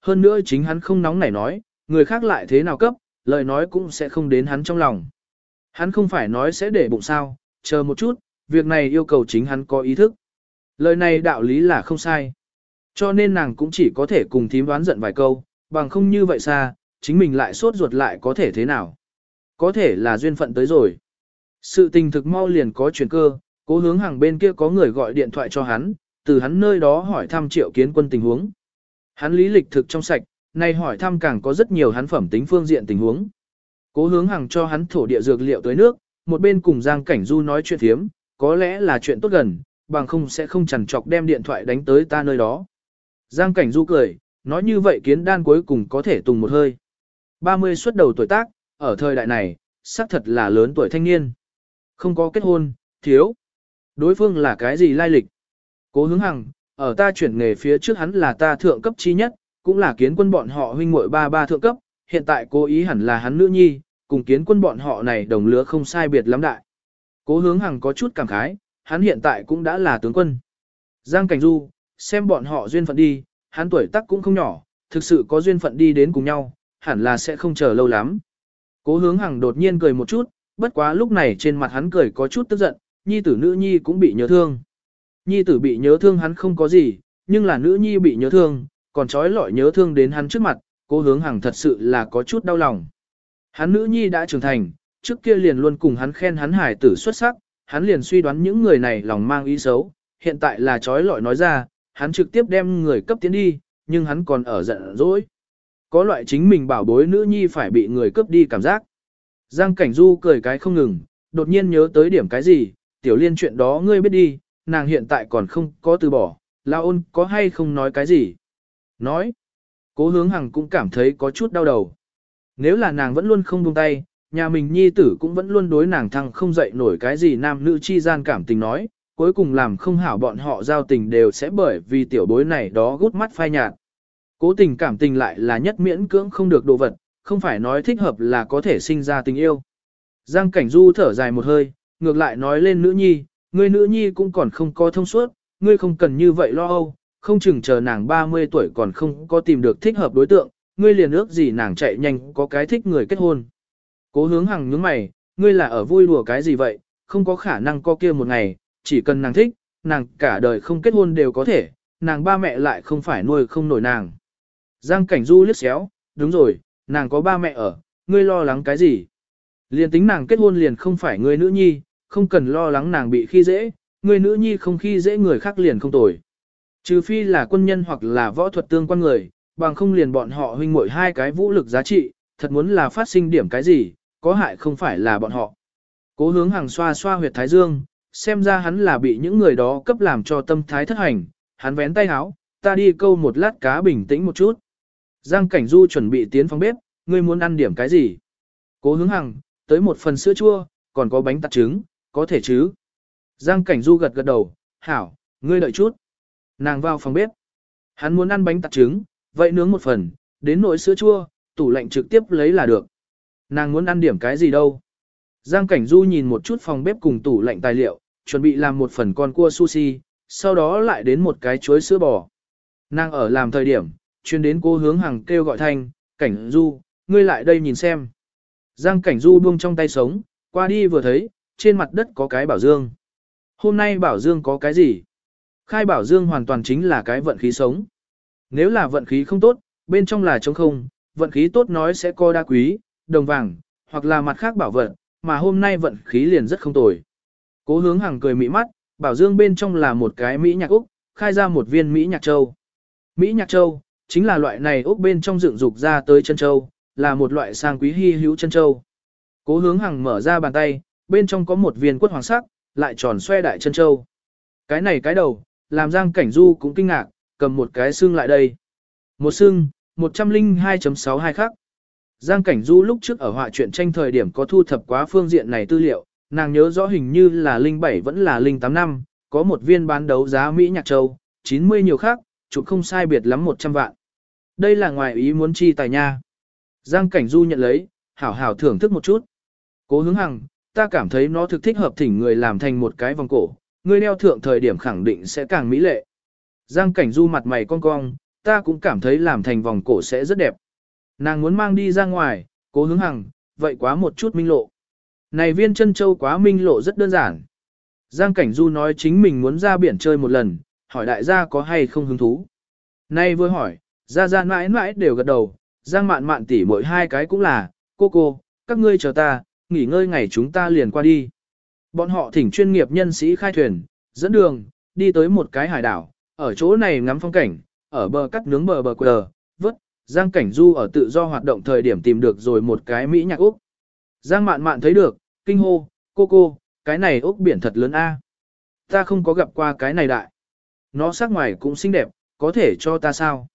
Hơn nữa chính hắn không nóng nảy nói, người khác lại thế nào cấp, lời nói cũng sẽ không đến hắn trong lòng. Hắn không phải nói sẽ để bụng sao, chờ một chút, việc này yêu cầu chính hắn có ý thức. Lời này đạo lý là không sai. Cho nên nàng cũng chỉ có thể cùng thím đoán giận vài câu, bằng không như vậy xa, chính mình lại sốt ruột lại có thể thế nào. Có thể là duyên phận tới rồi. Sự tình thực mau liền có chuyển cơ, cố hướng hàng bên kia có người gọi điện thoại cho hắn, từ hắn nơi đó hỏi thăm triệu kiến quân tình huống. Hắn lý lịch thực trong sạch, nay hỏi thăm càng có rất nhiều hắn phẩm tính phương diện tình huống. Cố hướng hàng cho hắn thổ địa dược liệu tới nước, một bên cùng Giang Cảnh Du nói chuyện thiếm, có lẽ là chuyện tốt gần, bằng không sẽ không chằn chọc đem điện thoại đánh tới ta nơi đó. Giang Cảnh Du cười, nói như vậy kiến đan cuối cùng có thể tùng một hơi. 30 xuất đầu tuổi tác, ở thời đại này, xác thật là lớn tuổi thanh niên. Không có kết hôn, thiếu. Đối phương là cái gì lai lịch? Cố hướng hằng, ở ta chuyển nghề phía trước hắn là ta thượng cấp chi nhất, cũng là kiến quân bọn họ huynh muội ba ba thượng cấp, hiện tại cố ý hẳn là hắn nữ nhi, cùng kiến quân bọn họ này đồng lứa không sai biệt lắm đại. Cố hướng hằng có chút cảm khái, hắn hiện tại cũng đã là tướng quân. Giang Cảnh Du, xem bọn họ duyên phận đi, hắn tuổi tác cũng không nhỏ, thực sự có duyên phận đi đến cùng nhau, hẳn là sẽ không chờ lâu lắm. Cố hướng hằng đột nhiên cười một chút, bất quá lúc này trên mặt hắn cười có chút tức giận, nhi tử nữ nhi cũng bị nhớ thương. Nhi tử bị nhớ thương hắn không có gì, nhưng là nữ nhi bị nhớ thương, còn trói lọi nhớ thương đến hắn trước mặt, cố hướng hằng thật sự là có chút đau lòng. Hắn nữ nhi đã trưởng thành, trước kia liền luôn cùng hắn khen hắn hải tử xuất sắc, hắn liền suy đoán những người này lòng mang ý xấu, hiện tại là trói lọi nói ra, hắn trực tiếp đem người cấp tiến đi, nhưng hắn còn ở giận dỗi. Có loại chính mình bảo bối nữ nhi phải bị người cướp đi cảm giác. Giang Cảnh Du cười cái không ngừng, đột nhiên nhớ tới điểm cái gì, tiểu liên chuyện đó ngươi biết đi, nàng hiện tại còn không có từ bỏ, lao ôn có hay không nói cái gì. Nói, cố hướng hằng cũng cảm thấy có chút đau đầu. Nếu là nàng vẫn luôn không buông tay, nhà mình nhi tử cũng vẫn luôn đối nàng thăng không dậy nổi cái gì nam nữ chi gian cảm tình nói, cuối cùng làm không hảo bọn họ giao tình đều sẽ bởi vì tiểu bối này đó gút mắt phai nhạt. Cố tình cảm tình lại là nhất miễn cưỡng không được đồ vật, không phải nói thích hợp là có thể sinh ra tình yêu. Giang Cảnh Du thở dài một hơi, ngược lại nói lên nữ nhi, Ngươi nữ nhi cũng còn không có thông suốt, ngươi không cần như vậy lo âu, không chừng chờ nàng 30 tuổi còn không có tìm được thích hợp đối tượng, ngươi liền ước gì nàng chạy nhanh có cái thích người kết hôn. Cố hướng hằng nhướng mày, ngươi là ở vui đùa cái gì vậy, không có khả năng có kia một ngày, chỉ cần nàng thích, nàng cả đời không kết hôn đều có thể, nàng ba mẹ lại không phải nuôi không nổi nàng. Giang cảnh du liếc xéo, đúng rồi, nàng có ba mẹ ở, ngươi lo lắng cái gì? Liền tính nàng kết hôn liền không phải ngươi nữ nhi, không cần lo lắng nàng bị khi dễ, người nữ nhi không khi dễ người khác liền không tồi. Trừ phi là quân nhân hoặc là võ thuật tương quan người, bằng không liền bọn họ huynh muội hai cái vũ lực giá trị, thật muốn là phát sinh điểm cái gì, có hại không phải là bọn họ. Cố hướng hàng xoa xoa huyệt thái dương, xem ra hắn là bị những người đó cấp làm cho tâm thái thất hành, hắn vén tay háo, ta đi câu một lát cá bình tĩnh một chút. Giang Cảnh Du chuẩn bị tiến phòng bếp, ngươi muốn ăn điểm cái gì? Cố hướng hằng, tới một phần sữa chua, còn có bánh tạt trứng, có thể chứ? Giang Cảnh Du gật gật đầu, hảo, ngươi đợi chút. Nàng vào phòng bếp. Hắn muốn ăn bánh tạt trứng, vậy nướng một phần, đến nỗi sữa chua, tủ lạnh trực tiếp lấy là được. Nàng muốn ăn điểm cái gì đâu? Giang Cảnh Du nhìn một chút phòng bếp cùng tủ lạnh tài liệu, chuẩn bị làm một phần con cua sushi, sau đó lại đến một cái chuối sữa bò. Nàng ở làm thời điểm, chuyên đến cô hướng hàng kêu gọi thanh, Cảnh Du, ngươi lại đây nhìn xem. Giang Cảnh Du buông trong tay sống, qua đi vừa thấy, trên mặt đất có cái bảo dương. Hôm nay bảo dương có cái gì? Khai bảo dương hoàn toàn chính là cái vận khí sống. Nếu là vận khí không tốt, bên trong là trống không, vận khí tốt nói sẽ có đa quý, đồng vàng, hoặc là mặt khác bảo vật, mà hôm nay vận khí liền rất không tồi. Cố hướng hàng cười mỹ mắt, bảo dương bên trong là một cái Mỹ nhạc Úc, khai ra một viên Mỹ nhạc châu. Mỹ nhạc châu, chính là loại này Úc bên trong dựng dục ra tới chân châu, là một loại sang quý hy hữu chân châu. Cố hướng hàng mở ra bàn tay, bên trong có một viên quất hoàng sắc, lại tròn xoe đại chân châu. Cái này cái đầu, làm Giang Cảnh Du cũng kinh ngạc, cầm một cái xương lại đây. Một xương, 102.62 khắc. Giang Cảnh Du lúc trước ở họa truyện tranh thời điểm có thu thập quá phương diện này tư liệu, nàng nhớ rõ hình như là linh 07 vẫn là linh 8 năm, có một viên bán đấu giá Mỹ Nhạc Châu, 90 nhiều khác, chụp không sai biệt lắm 100 vạn. Đây là ngoài ý muốn chi tài nha. Giang Cảnh Du nhận lấy, hảo hảo thưởng thức một chút. Cố hướng hằng, ta cảm thấy nó thực thích hợp thỉnh người làm thành một cái vòng cổ, người đeo thượng thời điểm khẳng định sẽ càng mỹ lệ. Giang Cảnh Du mặt mày cong cong, ta cũng cảm thấy làm thành vòng cổ sẽ rất đẹp. Nàng muốn mang đi ra ngoài, cố hướng hằng, vậy quá một chút minh lộ. Này viên chân châu quá minh lộ rất đơn giản. Giang Cảnh Du nói chính mình muốn ra biển chơi một lần, hỏi đại gia có hay không hứng thú. Nay vừa hỏi, ra ra mãi mãi đều gật đầu, Giang mạn mạn tỉ mỗi hai cái cũng là, cô cô, các ngươi chờ ta, nghỉ ngơi ngày chúng ta liền qua đi. Bọn họ thỉnh chuyên nghiệp nhân sĩ khai thuyền, dẫn đường, đi tới một cái hải đảo, ở chỗ này ngắm phong cảnh, ở bờ cắt nướng bờ bờ quờ, vớt, Giang Cảnh Du ở tự do hoạt động thời điểm tìm được rồi một cái Mỹ nhạc Úc. Giang mạn mạn thấy được, kinh hô, cô cô, cái này Úc biển thật lớn a. Ta không có gặp qua cái này đại. Nó sắc ngoài cũng xinh đẹp, có thể cho ta sao?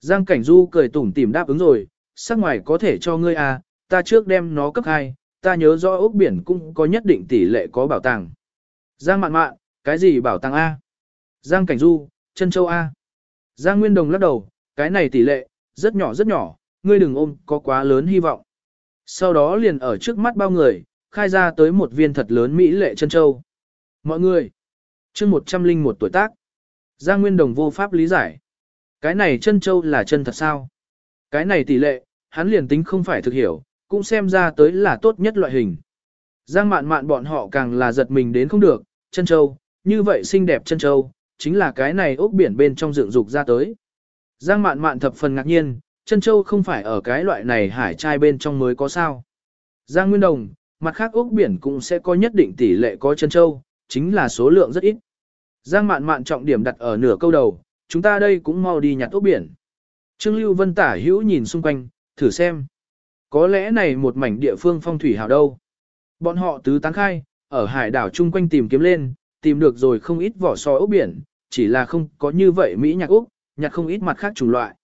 Giang Cảnh Du cười tủm tỉm đáp ứng rồi, sắc ngoài có thể cho ngươi à, ta trước đem nó cấp 2, ta nhớ rõ ốc biển cũng có nhất định tỷ lệ có bảo tàng. Giang mạn mạn, cái gì bảo tàng A? Giang Cảnh Du, chân châu A. Giang Nguyên Đồng lắc đầu, cái này tỷ lệ, rất nhỏ rất nhỏ, ngươi đừng ôm có quá lớn hy vọng. Sau đó liền ở trước mắt bao người, khai ra tới một viên thật lớn Mỹ lệ chân châu. Mọi người, chương 101 tuổi tác. Giang Nguyên Đồng vô pháp lý giải. Cái này chân châu là chân thật sao? Cái này tỷ lệ, hắn liền tính không phải thực hiểu, cũng xem ra tới là tốt nhất loại hình. Giang mạn mạn bọn họ càng là giật mình đến không được, chân châu, như vậy xinh đẹp chân châu, chính là cái này ốc biển bên trong dựng dục ra tới. Giang mạn mạn thập phần ngạc nhiên, chân châu không phải ở cái loại này hải trai bên trong mới có sao. Giang Nguyên Đồng, mặt khác ốc biển cũng sẽ có nhất định tỷ lệ có chân châu, chính là số lượng rất ít. Giang mạn mạn trọng điểm đặt ở nửa câu đầu, chúng ta đây cũng mau đi nhặt ốc biển. Trương Lưu Vân tả hữu nhìn xung quanh, thử xem. Có lẽ này một mảnh địa phương phong thủy hào đâu. Bọn họ tứ tán khai, ở hải đảo chung quanh tìm kiếm lên, tìm được rồi không ít vỏ sò ốc biển, chỉ là không có như vậy Mỹ nhạc Úc, nhặt không ít mặt khác chủng loại.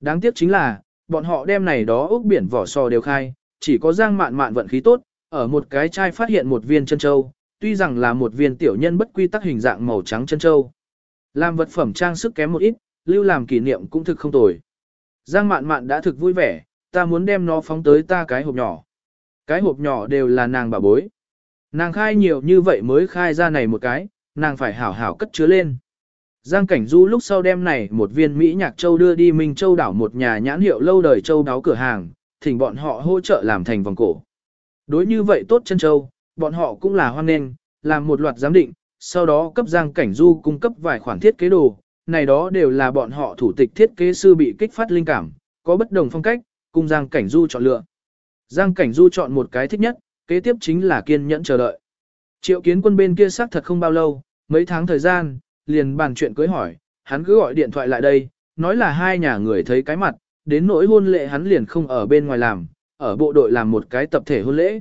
Đáng tiếc chính là, bọn họ đem này đó ốc biển vỏ sò đều khai, chỉ có giang mạn mạn vận khí tốt, ở một cái chai phát hiện một viên chân châu, tuy rằng là một viên tiểu nhân bất quy tắc hình dạng màu trắng chân châu. Làm vật phẩm trang sức kém một ít, lưu làm kỷ niệm cũng thực không tồi. Giang mạn mạn đã thực vui vẻ, ta muốn đem nó phóng tới ta cái hộp nhỏ. Cái hộp nhỏ đều là nàng bà bối. Nàng khai nhiều như vậy mới khai ra này một cái, nàng phải hảo hảo cất chứa lên. Giang Cảnh Du lúc sau đem này một viên Mỹ Nhạc Châu đưa đi Minh Châu đảo một nhà nhãn hiệu lâu đời châu đáo cửa hàng, thỉnh bọn họ hỗ trợ làm thành vòng cổ. Đối như vậy tốt chân châu, bọn họ cũng là hoan nghênh, làm một loạt giám định, sau đó cấp Giang Cảnh Du cung cấp vài khoản thiết kế đồ, này đó đều là bọn họ thủ tịch thiết kế sư bị kích phát linh cảm, có bất đồng phong cách, cùng Giang Cảnh Du chọn lựa. Giang Cảnh Du chọn một cái thích nhất, kế tiếp chính là kiên nhẫn chờ đợi. Triệu kiến quân bên kia xác thật không bao lâu, mấy tháng thời gian, liền bàn chuyện cưới hỏi, hắn cứ gọi điện thoại lại đây, nói là hai nhà người thấy cái mặt, đến nỗi hôn lễ hắn liền không ở bên ngoài làm, ở bộ đội làm một cái tập thể hôn lễ.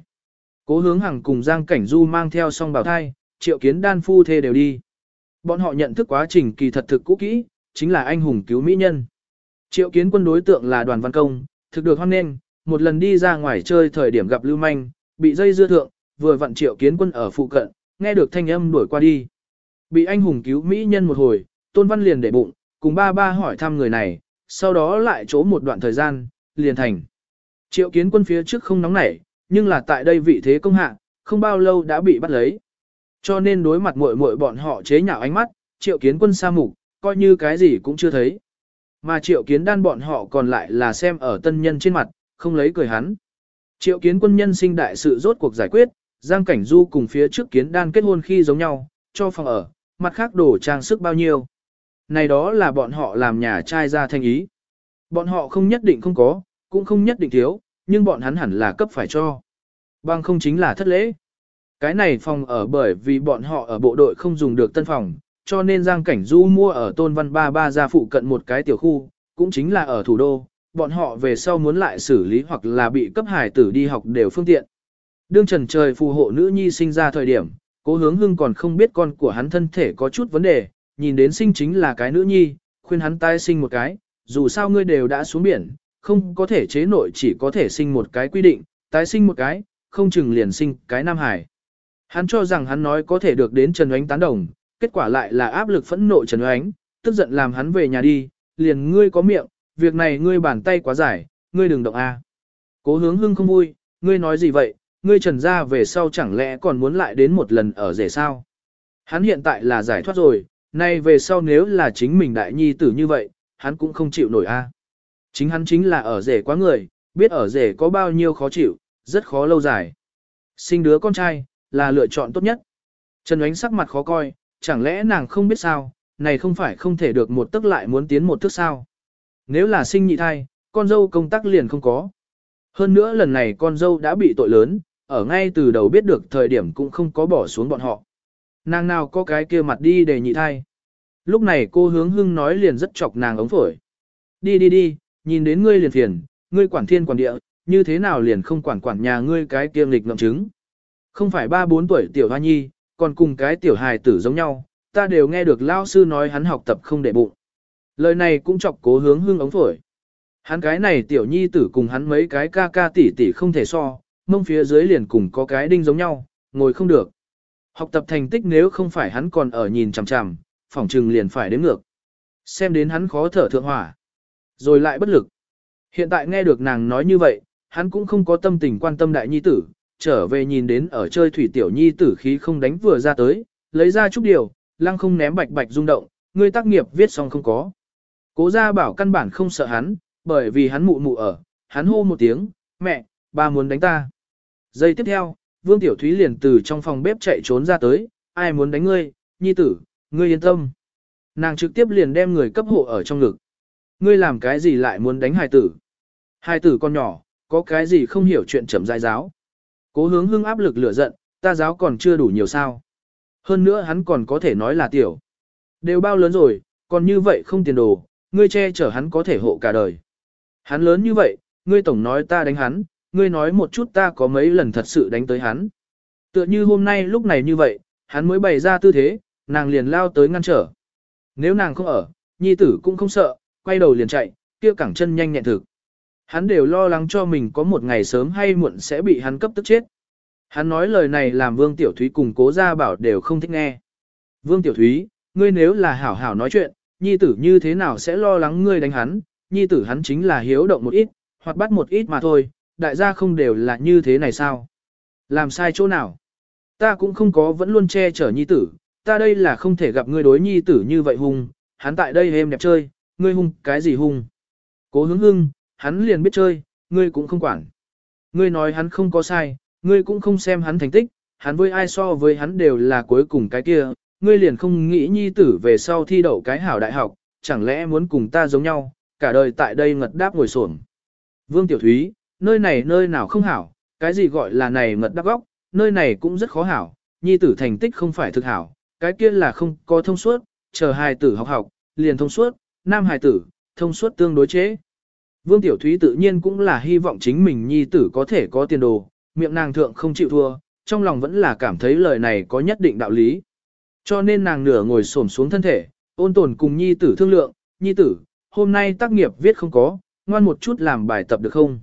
Cố hướng hàng cùng Giang Cảnh Du mang theo song bảo thai, triệu kiến đan phu thê đều đi. Bọn họ nhận thức quá trình kỳ thật thực cũ kỹ, chính là anh hùng cứu mỹ nhân. Triệu kiến quân đối tượng là đoàn văn công, thực được hoan nghênh, một lần đi ra ngoài chơi thời điểm gặp Lưu Manh, bị dây dưa thượng, vừa vặn triệu kiến quân ở phụ cận, nghe được thanh âm đuổi qua đi. Bị anh hùng cứu mỹ nhân một hồi, Tôn Văn liền để bụng, cùng ba ba hỏi thăm người này, sau đó lại chỗ một đoạn thời gian, liền thành. Triệu kiến quân phía trước không nóng nảy, nhưng là tại đây vị thế công hạ, không bao lâu đã bị bắt lấy. Cho nên đối mặt muội muội bọn họ chế nhạo ánh mắt, triệu kiến quân sa mục, coi như cái gì cũng chưa thấy. Mà triệu kiến đan bọn họ còn lại là xem ở tân nhân trên mặt, không lấy cười hắn. Triệu kiến quân nhân sinh đại sự rốt cuộc giải quyết, Giang Cảnh Du cùng phía trước kiến đan kết hôn khi giống nhau, cho phòng ở, mặt khác đổ trang sức bao nhiêu. Này đó là bọn họ làm nhà trai ra thanh ý. Bọn họ không nhất định không có, cũng không nhất định thiếu, nhưng bọn hắn hẳn là cấp phải cho. Bằng không chính là thất lễ. Cái này phòng ở bởi vì bọn họ ở bộ đội không dùng được tân phòng, cho nên Giang Cảnh Du mua ở Tôn Văn Ba Ba gia phụ cận một cái tiểu khu, cũng chính là ở thủ đô, bọn họ về sau muốn lại xử lý hoặc là bị cấp hải tử đi học đều phương tiện. Đương trần trời phù hộ nữ nhi sinh ra thời điểm, cố hướng hưng còn không biết con của hắn thân thể có chút vấn đề, nhìn đến sinh chính là cái nữ nhi, khuyên hắn tái sinh một cái, dù sao ngươi đều đã xuống biển, không có thể chế nội chỉ có thể sinh một cái quy định, tái sinh một cái, không chừng liền sinh cái nam hải. Hắn cho rằng hắn nói có thể được đến Trần Oánh tán đồng, kết quả lại là áp lực phẫn nộ Trần Oánh, tức giận làm hắn về nhà đi, liền ngươi có miệng, việc này ngươi bàn tay quá dài, ngươi đừng động a. Cố hướng hưng không vui, ngươi nói gì vậy, ngươi trần ra về sau chẳng lẽ còn muốn lại đến một lần ở rể sao? Hắn hiện tại là giải thoát rồi, nay về sau nếu là chính mình đại nhi tử như vậy, hắn cũng không chịu nổi a. Chính hắn chính là ở rể quá người, biết ở rể có bao nhiêu khó chịu, rất khó lâu dài. Sinh đứa con trai, là lựa chọn tốt nhất. Trần Ánh sắc mặt khó coi, chẳng lẽ nàng không biết sao, này không phải không thể được một tức lại muốn tiến một thước sao. Nếu là sinh nhị thai, con dâu công tác liền không có. Hơn nữa lần này con dâu đã bị tội lớn, ở ngay từ đầu biết được thời điểm cũng không có bỏ xuống bọn họ. Nàng nào có cái kia mặt đi để nhị thai. Lúc này cô hướng hưng nói liền rất chọc nàng ống phổi. Đi đi đi, nhìn đến ngươi liền phiền, ngươi quản thiên quản địa, như thế nào liền không quản quản nhà ngươi cái kia nghịch ngậm chứng. Không phải ba bốn tuổi tiểu hoa nhi, còn cùng cái tiểu hài tử giống nhau, ta đều nghe được lao sư nói hắn học tập không để bụng. Lời này cũng chọc cố hướng hương ống phổi. Hắn cái này tiểu nhi tử cùng hắn mấy cái ca ca tỷ tỷ không thể so, mông phía dưới liền cùng có cái đinh giống nhau, ngồi không được. Học tập thành tích nếu không phải hắn còn ở nhìn chằm chằm, phỏng trừng liền phải đến ngược. Xem đến hắn khó thở thượng hỏa. Rồi lại bất lực. Hiện tại nghe được nàng nói như vậy, hắn cũng không có tâm tình quan tâm đại nhi tử, trở về nhìn đến ở chơi thủy tiểu nhi tử khí không đánh vừa ra tới, lấy ra chút điều, lăng không ném bạch bạch rung động, ngươi tác nghiệp viết xong không có. Cố gia bảo căn bản không sợ hắn, bởi vì hắn mụ mụ ở, hắn hô một tiếng, mẹ, ba muốn đánh ta. Giây tiếp theo, Vương Tiểu Thúy liền từ trong phòng bếp chạy trốn ra tới, ai muốn đánh ngươi, nhi tử, ngươi yên tâm. Nàng trực tiếp liền đem người cấp hộ ở trong ngực. Ngươi làm cái gì lại muốn đánh hài tử? Hài tử con nhỏ, có cái gì không hiểu chuyện chậm dài giáo. Cố hướng hưng áp lực lửa giận, ta giáo còn chưa đủ nhiều sao. Hơn nữa hắn còn có thể nói là tiểu. Đều bao lớn rồi, còn như vậy không tiền đồ, ngươi che chở hắn có thể hộ cả đời. Hắn lớn như vậy, ngươi tổng nói ta đánh hắn, ngươi nói một chút ta có mấy lần thật sự đánh tới hắn. Tựa như hôm nay lúc này như vậy, hắn mới bày ra tư thế, nàng liền lao tới ngăn trở. Nếu nàng không ở, nhi tử cũng không sợ, quay đầu liền chạy, kia cẳng chân nhanh nhẹn thực. Hắn đều lo lắng cho mình có một ngày sớm hay muộn sẽ bị hắn cấp tức chết. Hắn nói lời này làm Vương Tiểu Thúy cùng cố gia bảo đều không thích nghe. Vương Tiểu Thúy, ngươi nếu là hảo hảo nói chuyện, nhi tử như thế nào sẽ lo lắng ngươi đánh hắn, nhi tử hắn chính là hiếu động một ít, hoặc bắt một ít mà thôi, đại gia không đều là như thế này sao? Làm sai chỗ nào? Ta cũng không có vẫn luôn che chở nhi tử, ta đây là không thể gặp ngươi đối nhi tử như vậy hung, hắn tại đây êm đẹp chơi, ngươi hung cái gì hung? Cố hướng hưng, hắn liền biết chơi, ngươi cũng không quản. Ngươi nói hắn không có sai, ngươi cũng không xem hắn thành tích, hắn với ai so với hắn đều là cuối cùng cái kia, ngươi liền không nghĩ nhi tử về sau thi đậu cái hảo đại học, chẳng lẽ muốn cùng ta giống nhau, cả đời tại đây ngật đáp ngồi xổm. Vương Tiểu Thúy, nơi này nơi nào không hảo, cái gì gọi là này ngật đáp góc, nơi này cũng rất khó hảo, nhi tử thành tích không phải thực hảo, cái kia là không có thông suốt, chờ hài tử học học, liền thông suốt, nam hài tử, thông suốt tương đối chế. Vương Tiểu Thúy tự nhiên cũng là hy vọng chính mình nhi tử có thể có tiền đồ, miệng nàng thượng không chịu thua, trong lòng vẫn là cảm thấy lời này có nhất định đạo lý. Cho nên nàng nửa ngồi xổm xuống thân thể, ôn tồn cùng nhi tử thương lượng, nhi tử, hôm nay tác nghiệp viết không có, ngoan một chút làm bài tập được không?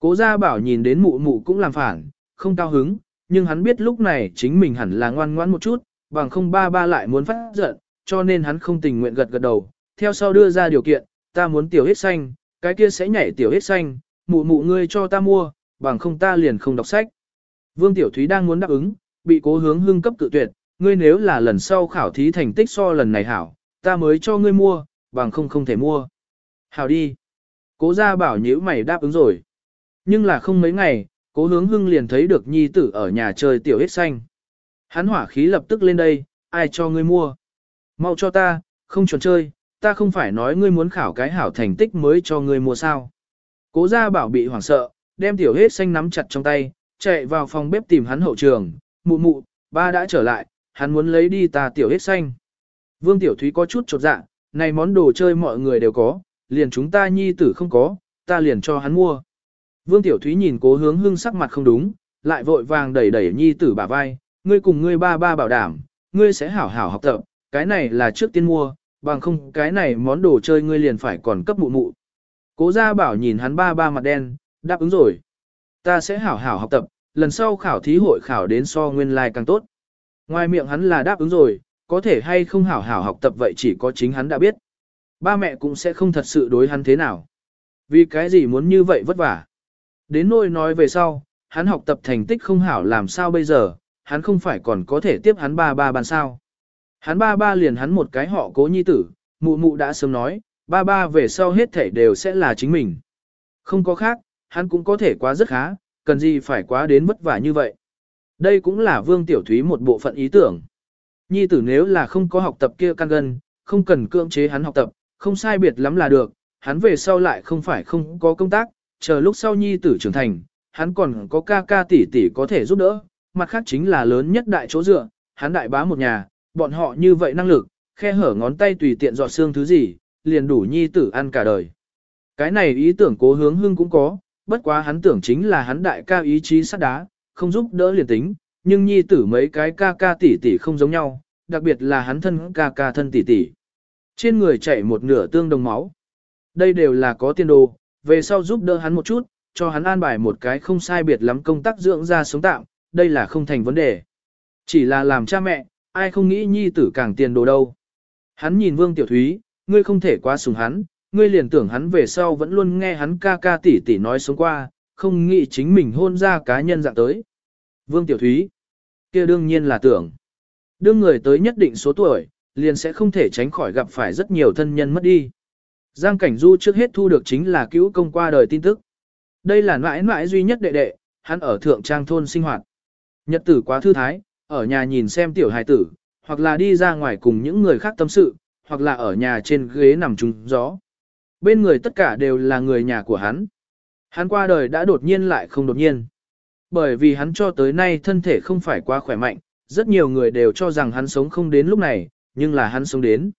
Cố gia bảo nhìn đến mụ mụ cũng làm phản, không cao hứng, nhưng hắn biết lúc này chính mình hẳn là ngoan ngoãn một chút, bằng không ba ba lại muốn phát giận, cho nên hắn không tình nguyện gật gật đầu, theo sau đưa ra điều kiện, ta muốn tiểu hết xanh, cái kia sẽ nhảy tiểu hết xanh, mụ mụ ngươi cho ta mua, bằng không ta liền không đọc sách. Vương Tiểu Thúy đang muốn đáp ứng, bị cố hướng hưng cấp cự tuyệt, ngươi nếu là lần sau khảo thí thành tích so lần này hảo, ta mới cho ngươi mua, bằng không không thể mua. Hảo đi. Cố gia bảo nhữ mày đáp ứng rồi. Nhưng là không mấy ngày, cố hướng hưng liền thấy được nhi tử ở nhà chơi tiểu hết xanh. Hắn hỏa khí lập tức lên đây, ai cho ngươi mua? Mau cho ta, không chuẩn chơi, ta không phải nói ngươi muốn khảo cái hảo thành tích mới cho ngươi mua sao. Cố gia bảo bị hoảng sợ, đem tiểu hết xanh nắm chặt trong tay, chạy vào phòng bếp tìm hắn hậu trường, mụ mụ, ba đã trở lại, hắn muốn lấy đi ta tiểu hết xanh. Vương Tiểu Thúy có chút chột dạ, này món đồ chơi mọi người đều có, liền chúng ta nhi tử không có, ta liền cho hắn mua. Vương Tiểu Thúy nhìn cố hướng hưng sắc mặt không đúng, lại vội vàng đẩy đẩy nhi tử bả vai, ngươi cùng ngươi ba ba bảo đảm, ngươi sẽ hảo hảo học tập, cái này là trước tiên mua, bằng không cái này món đồ chơi ngươi liền phải còn cấp mụ mụ. Cố gia bảo nhìn hắn ba ba mặt đen, đáp ứng rồi. Ta sẽ hảo hảo học tập, lần sau khảo thí hội khảo đến so nguyên lai like càng tốt. Ngoài miệng hắn là đáp ứng rồi, có thể hay không hảo hảo học tập vậy chỉ có chính hắn đã biết. Ba mẹ cũng sẽ không thật sự đối hắn thế nào. Vì cái gì muốn như vậy vất vả. Đến nôi nói về sau, hắn học tập thành tích không hảo làm sao bây giờ, hắn không phải còn có thể tiếp hắn ba ba bàn sao. Hắn ba ba liền hắn một cái họ cố nhi tử, mụ mụ đã sớm nói, ba ba về sau hết thể đều sẽ là chính mình. Không có khác, hắn cũng có thể quá rất khá, cần gì phải quá đến vất vả như vậy. Đây cũng là Vương Tiểu Thúy một bộ phận ý tưởng. Nhi tử nếu là không có học tập kia căn gân, không cần cưỡng chế hắn học tập, không sai biệt lắm là được, hắn về sau lại không phải không có công tác, chờ lúc sau Nhi tử trưởng thành, hắn còn có ca ca tỷ tỷ có thể giúp đỡ, mặt khác chính là lớn nhất đại chỗ dựa, hắn đại bá một nhà, bọn họ như vậy năng lực, khe hở ngón tay tùy tiện dọt xương thứ gì, liền đủ Nhi tử ăn cả đời. Cái này ý tưởng cố hướng hưng cũng có, bất quá hắn tưởng chính là hắn đại ca ý chí sắt đá, không giúp đỡ liền tính, nhưng nhi tử mấy cái ca ca tỷ tỷ không giống nhau, đặc biệt là hắn thân ca ca thân tỷ tỷ. Trên người chảy một nửa tương đồng máu. Đây đều là có tiên đồ, về sau giúp đỡ hắn một chút, cho hắn an bài một cái không sai biệt lắm công tác dưỡng ra sống tạm, đây là không thành vấn đề. Chỉ là làm cha mẹ, ai không nghĩ nhi tử càng tiền đồ đâu. Hắn nhìn Vương Tiểu Thúy, ngươi không thể quá sùng hắn, ngươi liền tưởng hắn về sau vẫn luôn nghe hắn ca ca tỷ tỷ nói sống qua, không nghĩ chính mình hôn ra cá nhân dạng tới. Vương Tiểu Thúy, kia đương nhiên là tưởng. Đương người tới nhất định số tuổi, liền sẽ không thể tránh khỏi gặp phải rất nhiều thân nhân mất đi. Giang Cảnh Du trước hết thu được chính là cứu công qua đời tin tức. Đây là mãi mãi duy nhất đệ đệ, hắn ở thượng trang thôn sinh hoạt. Nhật tử quá thư thái, ở nhà nhìn xem tiểu hài tử, hoặc là đi ra ngoài cùng những người khác tâm sự, hoặc là ở nhà trên ghế nằm trúng gió. Bên người tất cả đều là người nhà của hắn. Hắn qua đời đã đột nhiên lại không đột nhiên. Bởi vì hắn cho tới nay thân thể không phải quá khỏe mạnh, rất nhiều người đều cho rằng hắn sống không đến lúc này, nhưng là hắn sống đến.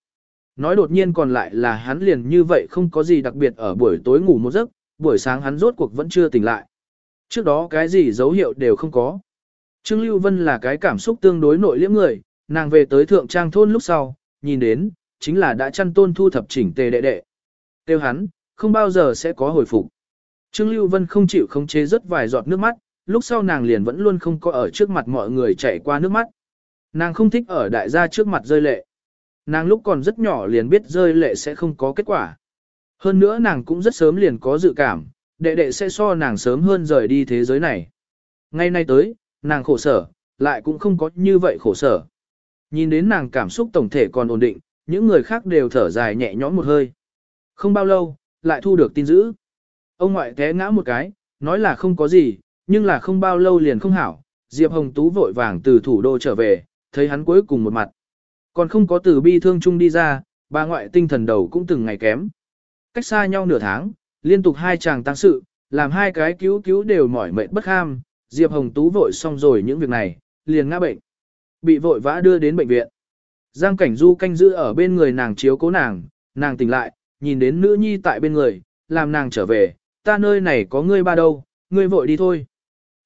Nói đột nhiên còn lại là hắn liền như vậy không có gì đặc biệt ở buổi tối ngủ một giấc, buổi sáng hắn rốt cuộc vẫn chưa tỉnh lại. Trước đó cái gì dấu hiệu đều không có. Trương Lưu Vân là cái cảm xúc tương đối nội liễm người, nàng về tới thượng trang thôn lúc sau, nhìn đến, chính là đã chăn tôn thu thập chỉnh tề đệ đệ. Tiêu hắn, không bao giờ sẽ có hồi phục. Trương Lưu Vân không chịu khống chế rất vài giọt nước mắt, lúc sau nàng liền vẫn luôn không có ở trước mặt mọi người chảy qua nước mắt. Nàng không thích ở đại gia trước mặt rơi lệ. Nàng lúc còn rất nhỏ liền biết rơi lệ sẽ không có kết quả. Hơn nữa nàng cũng rất sớm liền có dự cảm, đệ đệ sẽ so nàng sớm hơn rời đi thế giới này. Ngay nay tới, nàng khổ sở, lại cũng không có như vậy khổ sở. Nhìn đến nàng cảm xúc tổng thể còn ổn định, những người khác đều thở dài nhẹ nhõm một hơi. Không bao lâu, lại thu được tin dữ. Ông ngoại té ngã một cái, nói là không có gì, nhưng là không bao lâu liền không hảo. Diệp Hồng Tú vội vàng từ thủ đô trở về, thấy hắn cuối cùng một mặt. Còn không có từ bi thương chung đi ra, bà ngoại tinh thần đầu cũng từng ngày kém. Cách xa nhau nửa tháng, liên tục hai chàng tăng sự, làm hai cái cứu cứu đều mỏi mệt bất ham. Diệp Hồng Tú vội xong rồi những việc này, liền ngã bệnh. Bị vội vã đưa đến bệnh viện. Giang Cảnh Du canh giữ ở bên người nàng chiếu cố nàng, nàng tỉnh lại, nhìn đến nữ nhi tại bên người, làm nàng trở về, ta nơi này có ngươi ba đâu, ngươi vội đi thôi.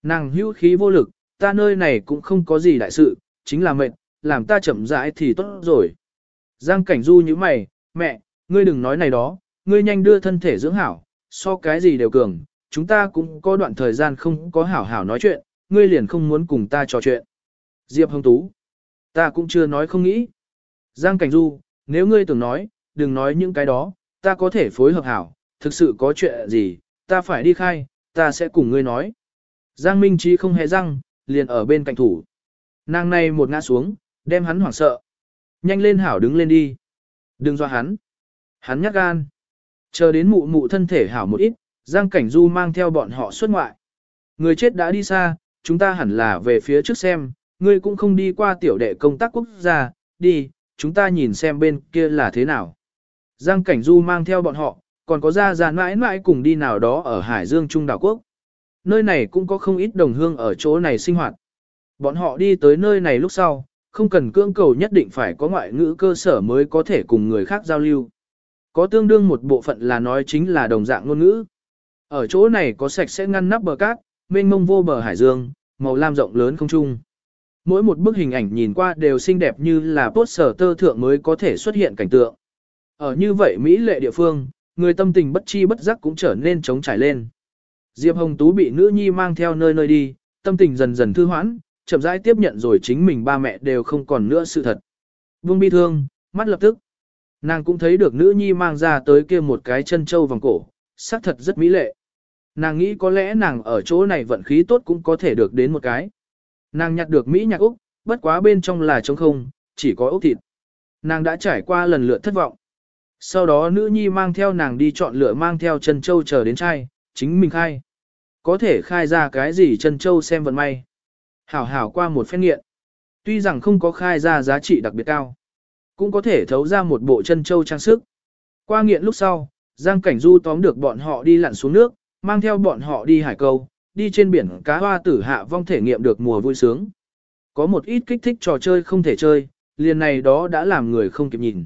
Nàng hữu khí vô lực, ta nơi này cũng không có gì đại sự, chính là mệt, làm ta chậm rãi thì tốt rồi. Giang cảnh du như mày, mẹ, ngươi đừng nói này đó, ngươi nhanh đưa thân thể dưỡng hảo, so cái gì đều cường, chúng ta cũng có đoạn thời gian không có hảo hảo nói chuyện, ngươi liền không muốn cùng ta trò chuyện. Diệp Hồng Tú, ta cũng chưa nói không nghĩ. Giang Cảnh Du, nếu ngươi tưởng nói, đừng nói những cái đó, ta có thể phối hợp hảo, thực sự có chuyện gì, ta phải đi khai, ta sẽ cùng ngươi nói. Giang Minh Trí không hề răng, liền ở bên cạnh thủ. Nàng này một ngã xuống, đem hắn hoảng sợ. Nhanh lên hảo đứng lên đi. Đừng dọa hắn. Hắn nhắc gan. Chờ đến mụ mụ thân thể hảo một ít, Giang Cảnh Du mang theo bọn họ xuất ngoại. Người chết đã đi xa, chúng ta hẳn là về phía trước xem, ngươi cũng không đi qua tiểu đệ công tác quốc gia, đi, chúng ta nhìn xem bên kia là thế nào. Giang Cảnh Du mang theo bọn họ, còn có ra ra mãi mãi cùng đi nào đó ở Hải Dương Trung Đảo Quốc. Nơi này cũng có không ít đồng hương ở chỗ này sinh hoạt. Bọn họ đi tới nơi này lúc sau, không cần cưỡng cầu nhất định phải có ngoại ngữ cơ sở mới có thể cùng người khác giao lưu. Có tương đương một bộ phận là nói chính là đồng dạng ngôn ngữ. Ở chỗ này có sạch sẽ ngăn nắp bờ cát, mênh mông vô bờ hải dương, màu lam rộng lớn không trung. Mỗi một bức hình ảnh nhìn qua đều xinh đẹp như là sở tơ thượng mới có thể xuất hiện cảnh tượng. Ở như vậy Mỹ lệ địa phương, người tâm tình bất chi bất giác cũng trở nên trống trải lên. Diệp Hồng Tú bị nữ nhi mang theo nơi nơi đi, tâm tình dần dần thư hoãn, chậm rãi tiếp nhận rồi chính mình ba mẹ đều không còn nữa sự thật. Vương bi thương, mắt lập tức. Nàng cũng thấy được nữ nhi mang ra tới kia một cái chân châu vòng cổ, xác thật rất mỹ lệ. Nàng nghĩ có lẽ nàng ở chỗ này vận khí tốt cũng có thể được đến một cái. Nàng nhặt được Mỹ nhạc Úc, bất quá bên trong là trống không, chỉ có Úc thịt. Nàng đã trải qua lần lượt thất vọng. Sau đó nữ nhi mang theo nàng đi chọn lựa mang theo chân châu chờ đến trai, chính mình khai. Có thể khai ra cái gì chân châu xem vận may. Hảo hảo qua một phen nghiện. Tuy rằng không có khai ra giá trị đặc biệt cao, cũng có thể thấu ra một bộ chân châu trang sức. Qua nghiện lúc sau, Giang Cảnh Du tóm được bọn họ đi lặn xuống nước, mang theo bọn họ đi hải câu, đi trên biển cá hoa tử hạ vong thể nghiệm được mùa vui sướng. Có một ít kích thích trò chơi không thể chơi, liền này đó đã làm người không kịp nhìn.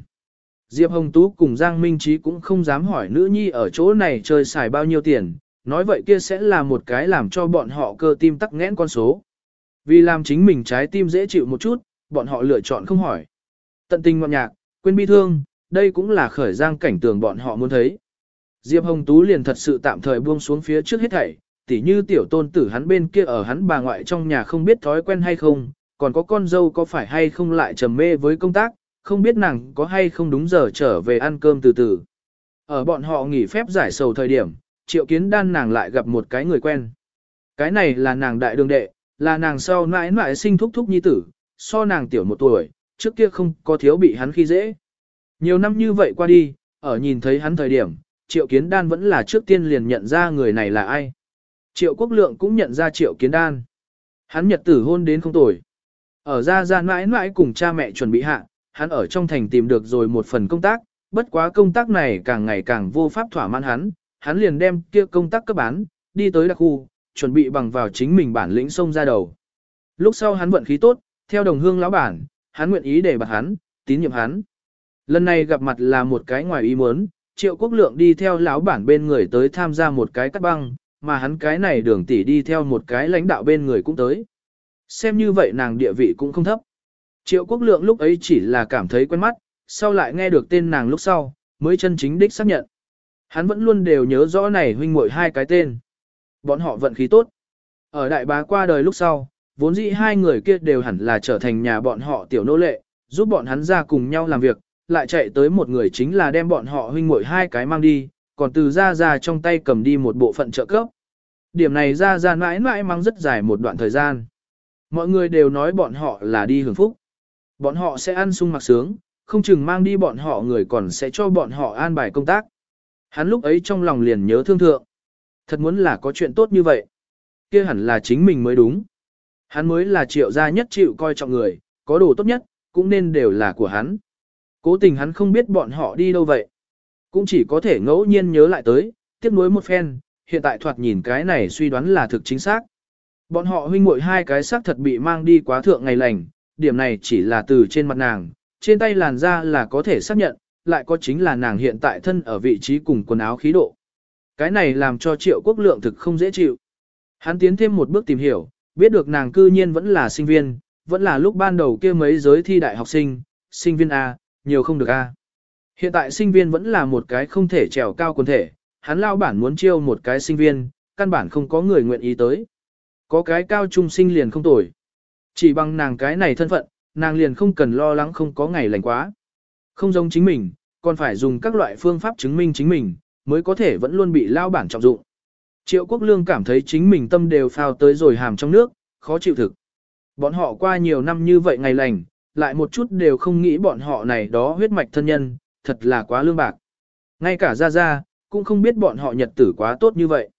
Diệp Hồng Tú cùng Giang Minh Trí cũng không dám hỏi nữ nhi ở chỗ này chơi xài bao nhiêu tiền, nói vậy kia sẽ là một cái làm cho bọn họ cơ tim tắc nghẽn con số. Vì làm chính mình trái tim dễ chịu một chút, bọn họ lựa chọn không hỏi. Tận tình ngọt nhạc, quên bi thương, đây cũng là khởi giang cảnh tường bọn họ muốn thấy. Diệp Hồng Tú liền thật sự tạm thời buông xuống phía trước hết thảy, tỉ như tiểu tôn tử hắn bên kia ở hắn bà ngoại trong nhà không biết thói quen hay không, còn có con dâu có phải hay không lại trầm mê với công tác, không biết nàng có hay không đúng giờ trở về ăn cơm từ từ. Ở bọn họ nghỉ phép giải sầu thời điểm, triệu kiến đan nàng lại gặp một cái người quen. Cái này là nàng đại đường đệ, là nàng sau mãi mãi sinh thúc thúc nhi tử, so nàng tiểu một tuổi, trước kia không có thiếu bị hắn khi dễ. Nhiều năm như vậy qua đi, ở nhìn thấy hắn thời điểm, triệu kiến đan vẫn là trước tiên liền nhận ra người này là ai. Triệu quốc lượng cũng nhận ra triệu kiến đan. Hắn nhật tử hôn đến không tuổi. Ở ra ra mãi mãi cùng cha mẹ chuẩn bị hạ, hắn ở trong thành tìm được rồi một phần công tác, bất quá công tác này càng ngày càng vô pháp thỏa mãn hắn, hắn liền đem kia công tác cấp bán, đi tới đặc khu, chuẩn bị bằng vào chính mình bản lĩnh sông ra đầu. Lúc sau hắn vận khí tốt, theo đồng hương lão bản, hắn nguyện ý để bạc hắn, tín nhiệm hắn. Lần này gặp mặt là một cái ngoài ý muốn, triệu quốc lượng đi theo lão bản bên người tới tham gia một cái cắt băng, mà hắn cái này đường tỷ đi theo một cái lãnh đạo bên người cũng tới. Xem như vậy nàng địa vị cũng không thấp. Triệu quốc lượng lúc ấy chỉ là cảm thấy quen mắt, sau lại nghe được tên nàng lúc sau, mới chân chính đích xác nhận. Hắn vẫn luôn đều nhớ rõ này huynh muội hai cái tên. Bọn họ vận khí tốt. Ở đại bá qua đời lúc sau, vốn dĩ hai người kia đều hẳn là trở thành nhà bọn họ tiểu nô lệ, giúp bọn hắn ra cùng nhau làm việc, lại chạy tới một người chính là đem bọn họ huynh muội hai cái mang đi, còn từ ra ra trong tay cầm đi một bộ phận trợ cấp. Điểm này ra ra mãi mãi mang rất dài một đoạn thời gian. Mọi người đều nói bọn họ là đi hưởng phúc. Bọn họ sẽ ăn sung mặc sướng, không chừng mang đi bọn họ người còn sẽ cho bọn họ an bài công tác. Hắn lúc ấy trong lòng liền nhớ thương thượng. Thật muốn là có chuyện tốt như vậy. kia hẳn là chính mình mới đúng. Hắn mới là triệu gia nhất chịu coi trọng người, có đồ tốt nhất, cũng nên đều là của hắn. Cố tình hắn không biết bọn họ đi đâu vậy. Cũng chỉ có thể ngẫu nhiên nhớ lại tới, tiếp nối một phen, hiện tại thoạt nhìn cái này suy đoán là thực chính xác. Bọn họ huynh muội hai cái xác thật bị mang đi quá thượng ngày lành, điểm này chỉ là từ trên mặt nàng, trên tay làn da là có thể xác nhận, lại có chính là nàng hiện tại thân ở vị trí cùng quần áo khí độ. Cái này làm cho triệu quốc lượng thực không dễ chịu. Hắn tiến thêm một bước tìm hiểu, biết được nàng cư nhiên vẫn là sinh viên, vẫn là lúc ban đầu kia mấy giới thi đại học sinh, sinh viên A, nhiều không được A. Hiện tại sinh viên vẫn là một cái không thể trèo cao quần thể, hắn lao bản muốn chiêu một cái sinh viên, căn bản không có người nguyện ý tới. Có cái cao trung sinh liền không tồi. Chỉ bằng nàng cái này thân phận, nàng liền không cần lo lắng không có ngày lành quá. Không giống chính mình, còn phải dùng các loại phương pháp chứng minh chính mình, mới có thể vẫn luôn bị lao bản trọng dụng. Triệu Quốc Lương cảm thấy chính mình tâm đều phao tới rồi hàm trong nước, khó chịu thực. Bọn họ qua nhiều năm như vậy ngày lành, lại một chút đều không nghĩ bọn họ này đó huyết mạch thân nhân, thật là quá lương bạc. Ngay cả Gia Gia, cũng không biết bọn họ nhật tử quá tốt như vậy.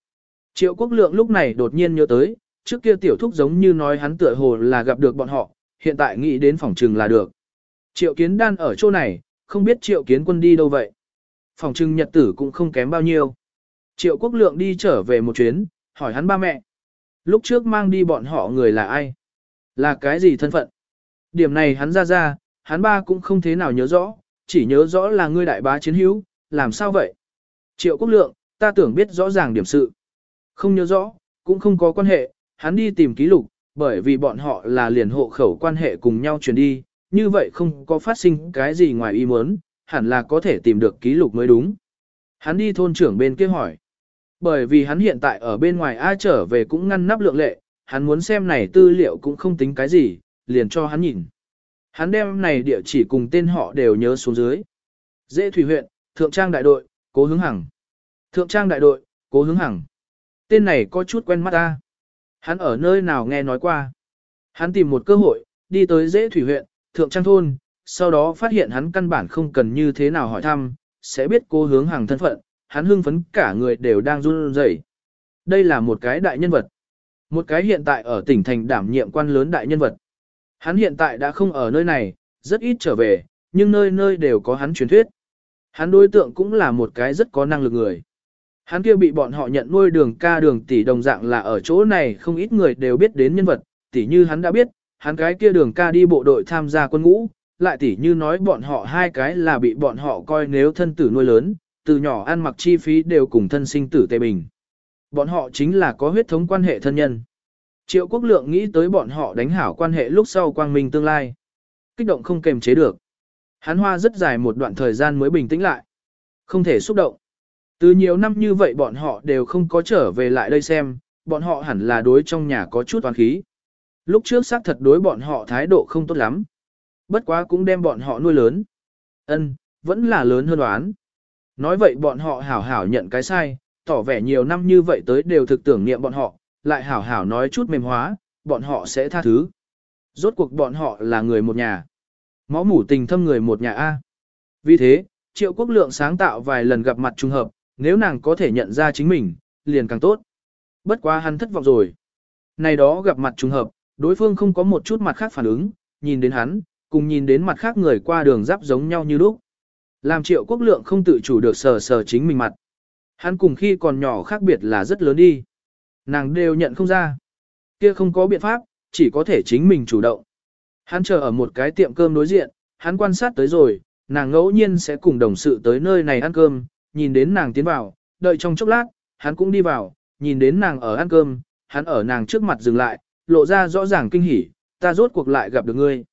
Triệu Quốc Lượng lúc này đột nhiên nhớ tới, trước kia tiểu thúc giống như nói hắn tựa hồ là gặp được bọn họ, hiện tại nghĩ đến phòng trừng là được. Triệu Kiến Đan ở chỗ này, không biết Triệu Kiến Quân đi đâu vậy. Phòng trừng nhật tử cũng không kém bao nhiêu. Triệu Quốc Lượng đi trở về một chuyến, hỏi hắn ba mẹ. Lúc trước mang đi bọn họ người là ai? Là cái gì thân phận? Điểm này hắn ra ra, hắn ba cũng không thế nào nhớ rõ, chỉ nhớ rõ là ngươi đại bá chiến hữu, làm sao vậy? Triệu Quốc Lượng, ta tưởng biết rõ ràng điểm sự. Không nhớ rõ, cũng không có quan hệ, hắn đi tìm ký lục, bởi vì bọn họ là liền hộ khẩu quan hệ cùng nhau chuyển đi, như vậy không có phát sinh cái gì ngoài ý muốn, hẳn là có thể tìm được ký lục mới đúng. Hắn đi thôn trưởng bên kia hỏi. Bởi vì hắn hiện tại ở bên ngoài ai trở về cũng ngăn nắp lượng lệ, hắn muốn xem này tư liệu cũng không tính cái gì, liền cho hắn nhìn. Hắn đem này địa chỉ cùng tên họ đều nhớ xuống dưới. Dễ thủy huyện, thượng trang đại đội, cố hướng hằng. Thượng trang đại đội, cố hướng hằng. Tên này có chút quen mắt ta. Hắn ở nơi nào nghe nói qua. Hắn tìm một cơ hội, đi tới dễ thủy huyện, thượng trang thôn, sau đó phát hiện hắn căn bản không cần như thế nào hỏi thăm, sẽ biết cô hướng hằng thân phận, hắn hưng phấn cả người đều đang run rẩy. Đây là một cái đại nhân vật. Một cái hiện tại ở tỉnh thành đảm nhiệm quan lớn đại nhân vật. Hắn hiện tại đã không ở nơi này, rất ít trở về, nhưng nơi nơi đều có hắn truyền thuyết. Hắn đối tượng cũng là một cái rất có năng lực người. Hắn kia bị bọn họ nhận nuôi đường ca đường tỷ đồng dạng là ở chỗ này không ít người đều biết đến nhân vật, tỷ như hắn đã biết, hắn cái kia đường ca đi bộ đội tham gia quân ngũ, lại tỷ như nói bọn họ hai cái là bị bọn họ coi nếu thân tử nuôi lớn, từ nhỏ ăn mặc chi phí đều cùng thân sinh tử tề bình. Bọn họ chính là có huyết thống quan hệ thân nhân. Triệu quốc lượng nghĩ tới bọn họ đánh hảo quan hệ lúc sau quang minh tương lai. Kích động không kềm chế được. Hắn hoa rất dài một đoạn thời gian mới bình tĩnh lại. Không thể xúc động. Từ nhiều năm như vậy bọn họ đều không có trở về lại đây xem, bọn họ hẳn là đối trong nhà có chút toán khí. Lúc trước xác thật đối bọn họ thái độ không tốt lắm. Bất quá cũng đem bọn họ nuôi lớn. Ân, vẫn là lớn hơn đoán. Nói vậy bọn họ hảo hảo nhận cái sai, tỏ vẻ nhiều năm như vậy tới đều thực tưởng niệm bọn họ, lại hảo hảo nói chút mềm hóa, bọn họ sẽ tha thứ. Rốt cuộc bọn họ là người một nhà. Máu mủ tình thâm người một nhà A. Vì thế, Triệu Quốc Lượng sáng tạo vài lần gặp mặt trùng hợp, nếu nàng có thể nhận ra chính mình, liền càng tốt. Bất quá hắn thất vọng rồi. Này đó gặp mặt trùng hợp, đối phương không có một chút mặt khác phản ứng, nhìn đến hắn, cùng nhìn đến mặt khác người qua đường giáp giống nhau như lúc. Làm triệu quốc lượng không tự chủ được sờ sờ chính mình mặt. Hắn cùng khi còn nhỏ khác biệt là rất lớn đi. Nàng đều nhận không ra. Kia không có biện pháp, chỉ có thể chính mình chủ động. Hắn chờ ở một cái tiệm cơm đối diện, hắn quan sát tới rồi, nàng ngẫu nhiên sẽ cùng đồng sự tới nơi này ăn cơm, nhìn đến nàng tiến vào, đợi trong chốc lát, hắn cũng đi vào, nhìn đến nàng ở ăn cơm, hắn ở nàng trước mặt dừng lại, lộ ra rõ ràng kinh hỉ, ta rốt cuộc lại gặp được ngươi.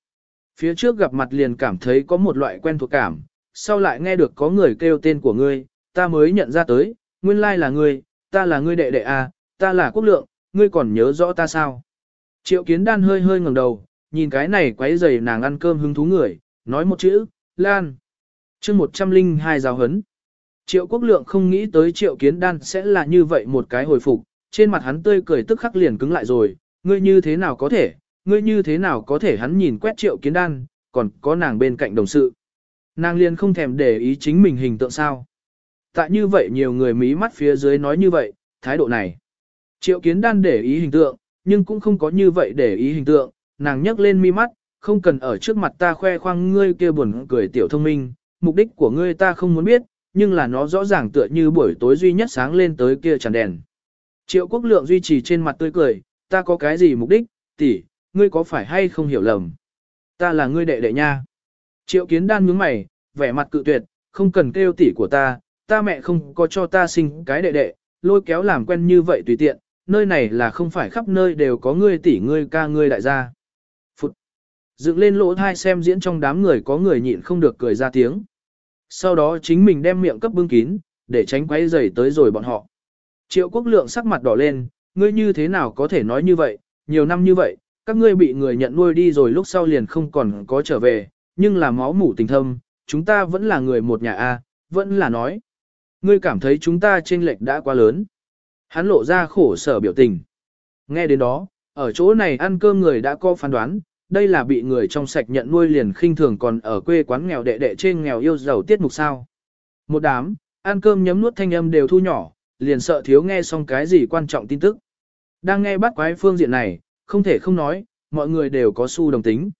Phía trước gặp mặt liền cảm thấy có một loại quen thuộc cảm, sau lại nghe được có người kêu tên của ngươi, ta mới nhận ra tới, nguyên lai là ngươi, ta là ngươi đệ đệ à, ta là quốc lượng, ngươi còn nhớ rõ ta sao. Triệu kiến đan hơi hơi ngẩng đầu, nhìn cái này quấy giày nàng ăn cơm hứng thú người, nói một chữ, Lan. chương 102 giáo hấn. Triệu quốc lượng không nghĩ tới triệu kiến đan sẽ là như vậy một cái hồi phục, trên mặt hắn tươi cười tức khắc liền cứng lại rồi, ngươi như thế nào có thể, ngươi như thế nào có thể hắn nhìn quét triệu kiến đan, còn có nàng bên cạnh đồng sự. Nàng liền không thèm để ý chính mình hình tượng sao. Tại như vậy nhiều người mí mắt phía dưới nói như vậy, thái độ này. Triệu kiến đan để ý hình tượng, nhưng cũng không có như vậy để ý hình tượng, nàng nhấc lên mi mắt, không cần ở trước mặt ta khoe khoang ngươi kia buồn cười tiểu thông minh, mục đích của ngươi ta không muốn biết, nhưng là nó rõ ràng tựa như buổi tối duy nhất sáng lên tới kia tràn đèn. Triệu quốc lượng duy trì trên mặt tươi cười, ta có cái gì mục đích, tỷ, ngươi có phải hay không hiểu lầm? Ta là ngươi đệ đệ nha. Triệu kiến đan nhướng mày, vẻ mặt cự tuyệt, không cần kêu tỷ của ta, ta mẹ không có cho ta sinh cái đệ đệ, lôi kéo làm quen như vậy tùy tiện, nơi này là không phải khắp nơi đều có ngươi tỷ ngươi ca ngươi đại gia. Phụt. Dựng lên lỗ thai xem diễn trong đám người có người nhịn không được cười ra tiếng. Sau đó chính mình đem miệng cấp bưng kín, để tránh quấy rầy tới rồi bọn họ. Triệu quốc lượng sắc mặt đỏ lên, ngươi như thế nào có thể nói như vậy, nhiều năm như vậy, các ngươi bị người nhận nuôi đi rồi lúc sau liền không còn có trở về, nhưng là máu mủ tình thâm, chúng ta vẫn là người một nhà A, vẫn là nói. Ngươi cảm thấy chúng ta chênh lệch đã quá lớn. Hắn lộ ra khổ sở biểu tình. Nghe đến đó, ở chỗ này ăn cơm người đã có phán đoán, đây là bị người trong sạch nhận nuôi liền khinh thường còn ở quê quán nghèo đệ đệ trên nghèo yêu giàu tiết mục sao. Một đám, ăn cơm nhấm nuốt thanh âm đều thu nhỏ, liền sợ thiếu nghe xong cái gì quan trọng tin tức. Đang nghe bắt quái phương diện này, không thể không nói, mọi người đều có su đồng tính.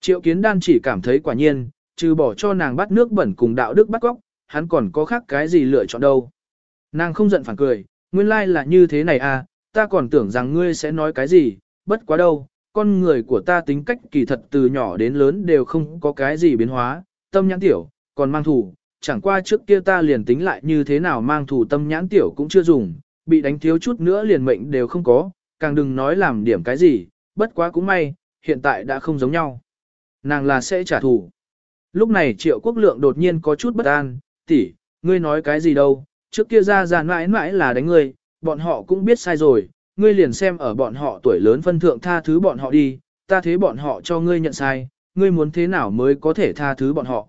Triệu kiến đan chỉ cảm thấy quả nhiên, trừ bỏ cho nàng bắt nước bẩn cùng đạo đức bắt góc, hắn còn có khác cái gì lựa chọn đâu. Nàng không giận phản cười, nguyên lai là như thế này à, ta còn tưởng rằng ngươi sẽ nói cái gì, bất quá đâu, con người của ta tính cách kỳ thật từ nhỏ đến lớn đều không có cái gì biến hóa, tâm nhãn tiểu, còn mang thủ, chẳng qua trước kia ta liền tính lại như thế nào mang thủ tâm nhãn tiểu cũng chưa dùng, bị đánh thiếu chút nữa liền mệnh đều không có, càng đừng nói làm điểm cái gì, bất quá cũng may, hiện tại đã không giống nhau. Nàng là sẽ trả thù. Lúc này triệu quốc lượng đột nhiên có chút bất an, tỷ, ngươi nói cái gì đâu, trước kia ra ra mãi mãi là đánh ngươi, bọn họ cũng biết sai rồi, ngươi liền xem ở bọn họ tuổi lớn phân thượng tha thứ bọn họ đi, ta thế bọn họ cho ngươi nhận sai, ngươi muốn thế nào mới có thể tha thứ bọn họ.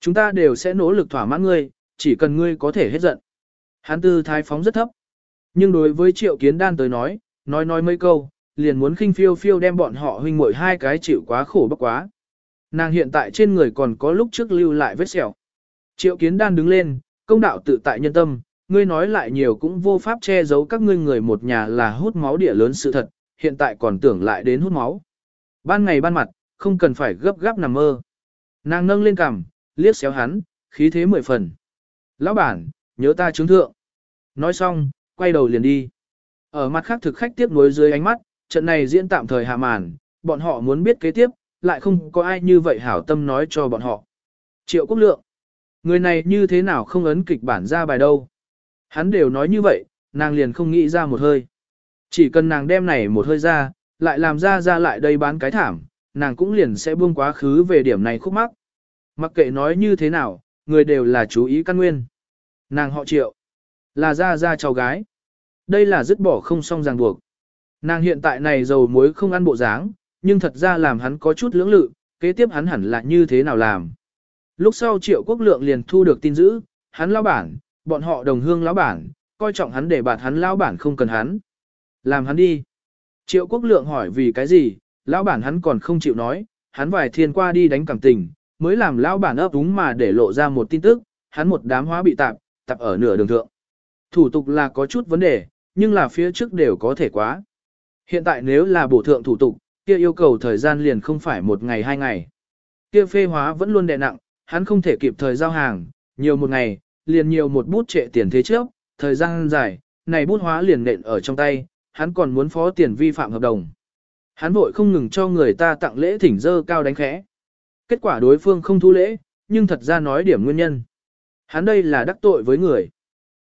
Chúng ta đều sẽ nỗ lực thỏa mãn ngươi, chỉ cần ngươi có thể hết giận. Hán tư thái phóng rất thấp. Nhưng đối với triệu kiến đan tới nói, nói nói mấy câu, liền muốn khinh phiêu phiêu đem bọn họ huynh muội hai cái chịu quá khổ bất quá. Nàng hiện tại trên người còn có lúc trước lưu lại vết sẹo. Triệu kiến đan đứng lên, công đạo tự tại nhân tâm, ngươi nói lại nhiều cũng vô pháp che giấu các ngươi người một nhà là hút máu địa lớn sự thật, hiện tại còn tưởng lại đến hút máu. Ban ngày ban mặt, không cần phải gấp gáp nằm mơ. Nàng nâng lên cằm, liếc xéo hắn, khí thế mười phần. Lão bản, nhớ ta chứng thượng. Nói xong, quay đầu liền đi. Ở mặt khác thực khách tiếp nối dưới ánh mắt, trận này diễn tạm thời hạ màn, bọn họ muốn biết kế tiếp, lại không có ai như vậy hảo tâm nói cho bọn họ. Triệu Quốc Lượng, người này như thế nào không ấn kịch bản ra bài đâu. Hắn đều nói như vậy, nàng liền không nghĩ ra một hơi. Chỉ cần nàng đem này một hơi ra, lại làm ra ra lại đây bán cái thảm, nàng cũng liền sẽ buông quá khứ về điểm này khúc mắc. Mặc kệ nói như thế nào, người đều là chú ý căn nguyên. Nàng họ triệu, là ra ra cháu gái. Đây là dứt bỏ không xong ràng buộc. Nàng hiện tại này dầu muối không ăn bộ dáng, nhưng thật ra làm hắn có chút lưỡng lự, kế tiếp hắn hẳn là như thế nào làm. Lúc sau triệu quốc lượng liền thu được tin dữ, hắn lão bản, bọn họ đồng hương lão bản, coi trọng hắn để bạt hắn lão bản không cần hắn. Làm hắn đi. Triệu quốc lượng hỏi vì cái gì, lão bản hắn còn không chịu nói, hắn vài thiên qua đi đánh cảm tình, mới làm lão bản ấp úng mà để lộ ra một tin tức, hắn một đám hóa bị tạp, tạp ở nửa đường thượng. Thủ tục là có chút vấn đề, nhưng là phía trước đều có thể quá. Hiện tại nếu là bổ thượng thủ tục, kia yêu cầu thời gian liền không phải một ngày hai ngày. Kia phê hóa vẫn luôn đè nặng, hắn không thể kịp thời giao hàng, nhiều một ngày, liền nhiều một bút trệ tiền thế trước, thời gian dài, này bút hóa liền nện ở trong tay, hắn còn muốn phó tiền vi phạm hợp đồng. Hắn vội không ngừng cho người ta tặng lễ thỉnh dơ cao đánh khẽ. Kết quả đối phương không thu lễ, nhưng thật ra nói điểm nguyên nhân. Hắn đây là đắc tội với người.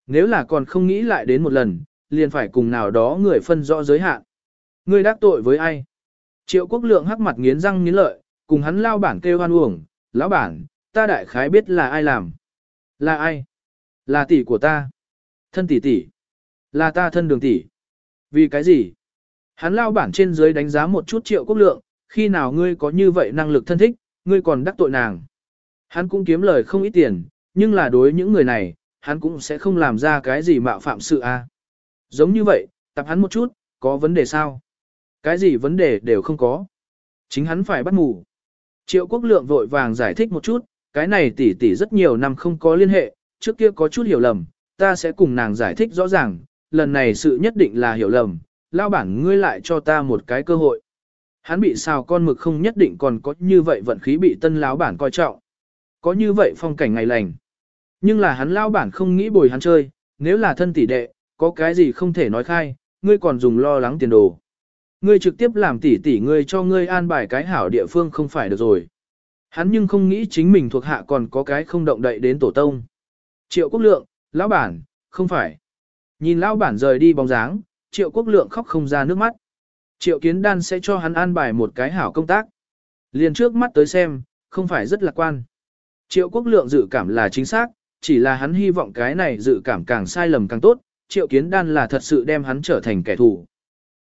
Nếu là còn không nghĩ lại đến một lần, liền phải cùng nào đó người phân rõ giới hạn. người đắc tội với ai? Triệu quốc lượng hắc mặt nghiến răng nghiến lợi, cùng hắn lao bản kêu hoan uổng, lão bản, ta đại khái biết là ai làm. Là ai? Là tỷ của ta. Thân tỷ tỷ. Là ta thân đường tỷ. Vì cái gì? Hắn lao bản trên dưới đánh giá một chút triệu quốc lượng, khi nào ngươi có như vậy năng lực thân thích, ngươi còn đắc tội nàng. Hắn cũng kiếm lời không ít tiền, nhưng là đối những người này, hắn cũng sẽ không làm ra cái gì mạo phạm sự a. Giống như vậy, tập hắn một chút, có vấn đề sao? Cái gì vấn đề đều không có. Chính hắn phải bắt ngủ. Triệu quốc lượng vội vàng giải thích một chút, cái này tỷ tỷ rất nhiều năm không có liên hệ, trước kia có chút hiểu lầm, ta sẽ cùng nàng giải thích rõ ràng, lần này sự nhất định là hiểu lầm, lao bản ngươi lại cho ta một cái cơ hội. Hắn bị sao con mực không nhất định còn có như vậy vận khí bị tân lão bản coi trọng. Có như vậy phong cảnh ngày lành. Nhưng là hắn lao bản không nghĩ bồi hắn chơi, nếu là thân tỷ đệ, có cái gì không thể nói khai, ngươi còn dùng lo lắng tiền đồ. Ngươi trực tiếp làm tỷ tỷ ngươi cho ngươi an bài cái hảo địa phương không phải được rồi. Hắn nhưng không nghĩ chính mình thuộc hạ còn có cái không động đậy đến tổ tông. Triệu quốc lượng, lão bản, không phải. Nhìn lão bản rời đi bóng dáng, triệu quốc lượng khóc không ra nước mắt. Triệu kiến đan sẽ cho hắn an bài một cái hảo công tác. Liền trước mắt tới xem, không phải rất lạc quan. Triệu quốc lượng dự cảm là chính xác, chỉ là hắn hy vọng cái này dự cảm càng sai lầm càng tốt, triệu kiến đan là thật sự đem hắn trở thành kẻ thù.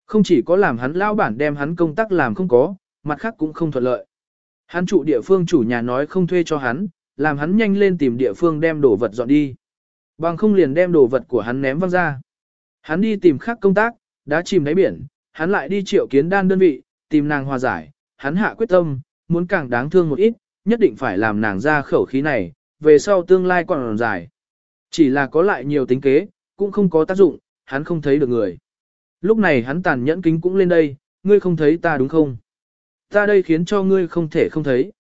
Không chỉ có làm hắn lão bản đem hắn công tác làm không có, mặt khác cũng không thuận lợi. Hắn trụ địa phương chủ nhà nói không thuê cho hắn, làm hắn nhanh lên tìm địa phương đem đồ vật dọn đi. Bằng không liền đem đồ vật của hắn ném văng ra. Hắn đi tìm khác công tác, đã chìm đáy biển, hắn lại đi triệu kiến đan đơn vị, tìm nàng hòa giải, hắn hạ quyết tâm, muốn càng đáng thương một ít, nhất định phải làm nàng ra khẩu khí này, về sau tương lai còn dài. Chỉ là có lại nhiều tính kế, cũng không có tác dụng, hắn không thấy được người. Lúc này hắn tàn nhẫn kính cũng lên đây, ngươi không thấy ta đúng không? Ta đây khiến cho ngươi không thể không thấy.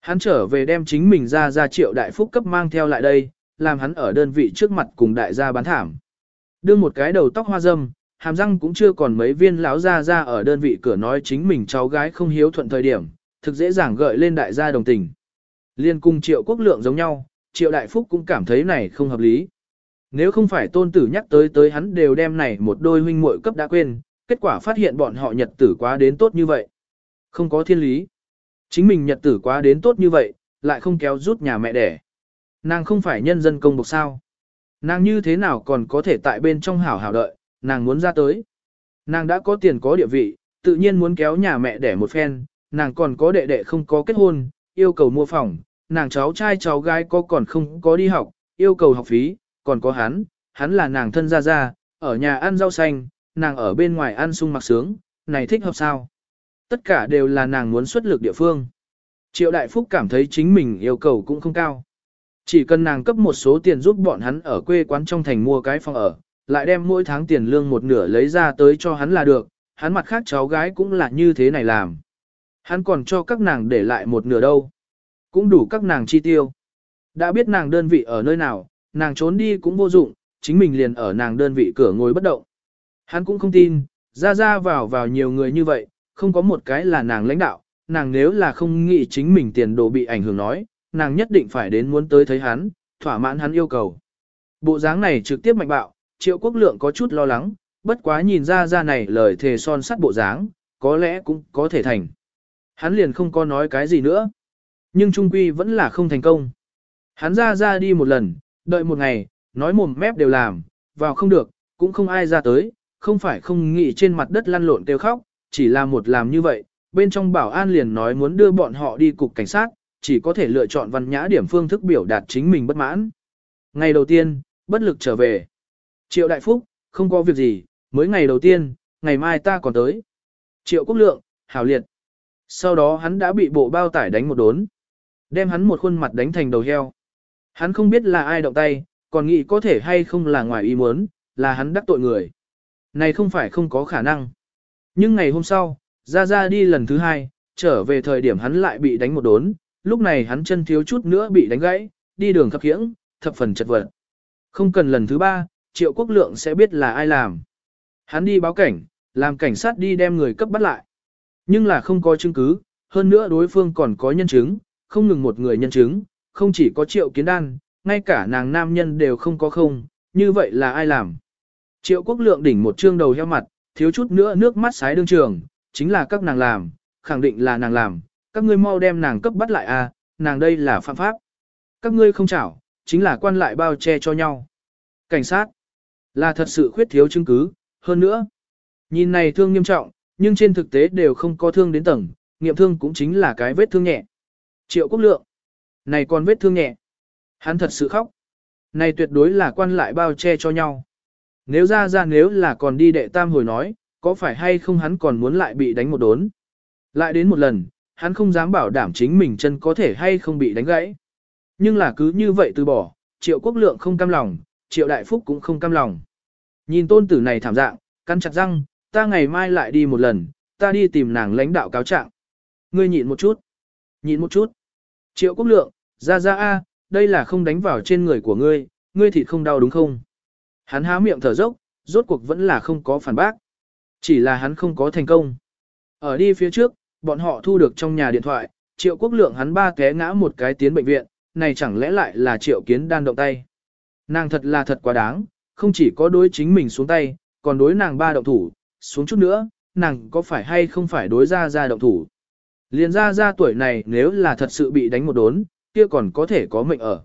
Hắn trở về đem chính mình ra ra triệu đại phúc cấp mang theo lại đây, làm hắn ở đơn vị trước mặt cùng đại gia bán thảm. Đưa một cái đầu tóc hoa dâm, hàm răng cũng chưa còn mấy viên lão ra ra ở đơn vị cửa nói chính mình cháu gái không hiếu thuận thời điểm, thực dễ dàng gợi lên đại gia đồng tình. Liên cung triệu quốc lượng giống nhau, triệu đại phúc cũng cảm thấy này không hợp lý. Nếu không phải tôn tử nhắc tới tới hắn đều đem này một đôi huynh muội cấp đã quên, kết quả phát hiện bọn họ nhật tử quá đến tốt như vậy. Không có thiên lý. Chính mình nhật tử quá đến tốt như vậy, lại không kéo rút nhà mẹ đẻ. Nàng không phải nhân dân công bộc sao. Nàng như thế nào còn có thể tại bên trong hảo hảo đợi, nàng muốn ra tới. Nàng đã có tiền có địa vị, tự nhiên muốn kéo nhà mẹ đẻ một phen, nàng còn có đệ đệ không có kết hôn, yêu cầu mua phòng, nàng cháu trai cháu gái có còn không có đi học, yêu cầu học phí, còn có hắn, hắn là nàng thân gia gia, ở nhà ăn rau xanh, nàng ở bên ngoài ăn sung mặc sướng, này thích hợp sao? Tất cả đều là nàng muốn xuất lực địa phương. Triệu Đại Phúc cảm thấy chính mình yêu cầu cũng không cao. Chỉ cần nàng cấp một số tiền giúp bọn hắn ở quê quán trong thành mua cái phòng ở, lại đem mỗi tháng tiền lương một nửa lấy ra tới cho hắn là được, hắn mặt khác cháu gái cũng là như thế này làm. Hắn còn cho các nàng để lại một nửa đâu. Cũng đủ các nàng chi tiêu. Đã biết nàng đơn vị ở nơi nào, nàng trốn đi cũng vô dụng, chính mình liền ở nàng đơn vị cửa ngồi bất động. Hắn cũng không tin, ra ra vào vào nhiều người như vậy, không có một cái là nàng lãnh đạo, nàng nếu là không nghĩ chính mình tiền đồ bị ảnh hưởng nói, nàng nhất định phải đến muốn tới thấy hắn, thỏa mãn hắn yêu cầu. Bộ dáng này trực tiếp mạnh bạo, triệu quốc lượng có chút lo lắng, bất quá nhìn ra ra này lời thề son sắt bộ dáng, có lẽ cũng có thể thành. Hắn liền không có nói cái gì nữa. Nhưng trung quy vẫn là không thành công. Hắn ra ra đi một lần, đợi một ngày, nói mồm mép đều làm, vào không được, cũng không ai ra tới, không phải không nghĩ trên mặt đất lăn lộn kêu khóc, chỉ là một làm như vậy, bên trong bảo an liền nói muốn đưa bọn họ đi cục cảnh sát, chỉ có thể lựa chọn văn nhã điểm phương thức biểu đạt chính mình bất mãn. Ngày đầu tiên, bất lực trở về. Triệu Đại Phúc, không có việc gì, mới ngày đầu tiên, ngày mai ta còn tới. Triệu Quốc Lượng, hào liệt. Sau đó hắn đã bị bộ bao tải đánh một đốn. Đem hắn một khuôn mặt đánh thành đầu heo. Hắn không biết là ai động tay, còn nghĩ có thể hay không là ngoài ý muốn, là hắn đắc tội người. Này không phải không có khả năng. Nhưng ngày hôm sau, ra ra đi lần thứ hai, trở về thời điểm hắn lại bị đánh một đốn, lúc này hắn chân thiếu chút nữa bị đánh gãy, đi đường khập khiễng, thập phần chật vật. Không cần lần thứ ba, triệu quốc lượng sẽ biết là ai làm. Hắn đi báo cảnh, làm cảnh sát đi đem người cấp bắt lại. Nhưng là không có chứng cứ, hơn nữa đối phương còn có nhân chứng, không ngừng một người nhân chứng, không chỉ có triệu kiến đan, ngay cả nàng nam nhân đều không có không, như vậy là ai làm. Triệu quốc lượng đỉnh một trương đầu heo mặt, thiếu chút nữa nước mắt sái đương trường, chính là các nàng làm, khẳng định là nàng làm, các ngươi mau đem nàng cấp bắt lại à, nàng đây là phạm pháp. Các ngươi không chảo, chính là quan lại bao che cho nhau. Cảnh sát, là thật sự khuyết thiếu chứng cứ, hơn nữa. Nhìn này thương nghiêm trọng, nhưng trên thực tế đều không có thương đến tầng, nghiệm thương cũng chính là cái vết thương nhẹ. Triệu quốc lượng, này còn vết thương nhẹ. Hắn thật sự khóc. Này tuyệt đối là quan lại bao che cho nhau. Nếu ra ra nếu là còn đi đệ tam hồi nói, có phải hay không hắn còn muốn lại bị đánh một đốn. Lại đến một lần, hắn không dám bảo đảm chính mình chân có thể hay không bị đánh gãy. Nhưng là cứ như vậy từ bỏ, triệu quốc lượng không cam lòng, triệu đại phúc cũng không cam lòng. Nhìn tôn tử này thảm dạng, căn chặt răng, ta ngày mai lại đi một lần, ta đi tìm nàng lãnh đạo cáo trạng. Ngươi nhịn một chút, nhịn một chút. Triệu quốc lượng, ra ra a, đây là không đánh vào trên người của ngươi, ngươi thịt không đau đúng không? Hắn há miệng thở dốc, rốt cuộc vẫn là không có phản bác. Chỉ là hắn không có thành công. Ở đi phía trước, bọn họ thu được trong nhà điện thoại, triệu quốc lượng hắn ba té ngã một cái tiến bệnh viện, này chẳng lẽ lại là triệu kiến đan động tay. Nàng thật là thật quá đáng, không chỉ có đối chính mình xuống tay, còn đối nàng ba động thủ, xuống chút nữa, nàng có phải hay không phải đối ra ra động thủ. Liền ra ra tuổi này nếu là thật sự bị đánh một đốn, kia còn có thể có mệnh ở.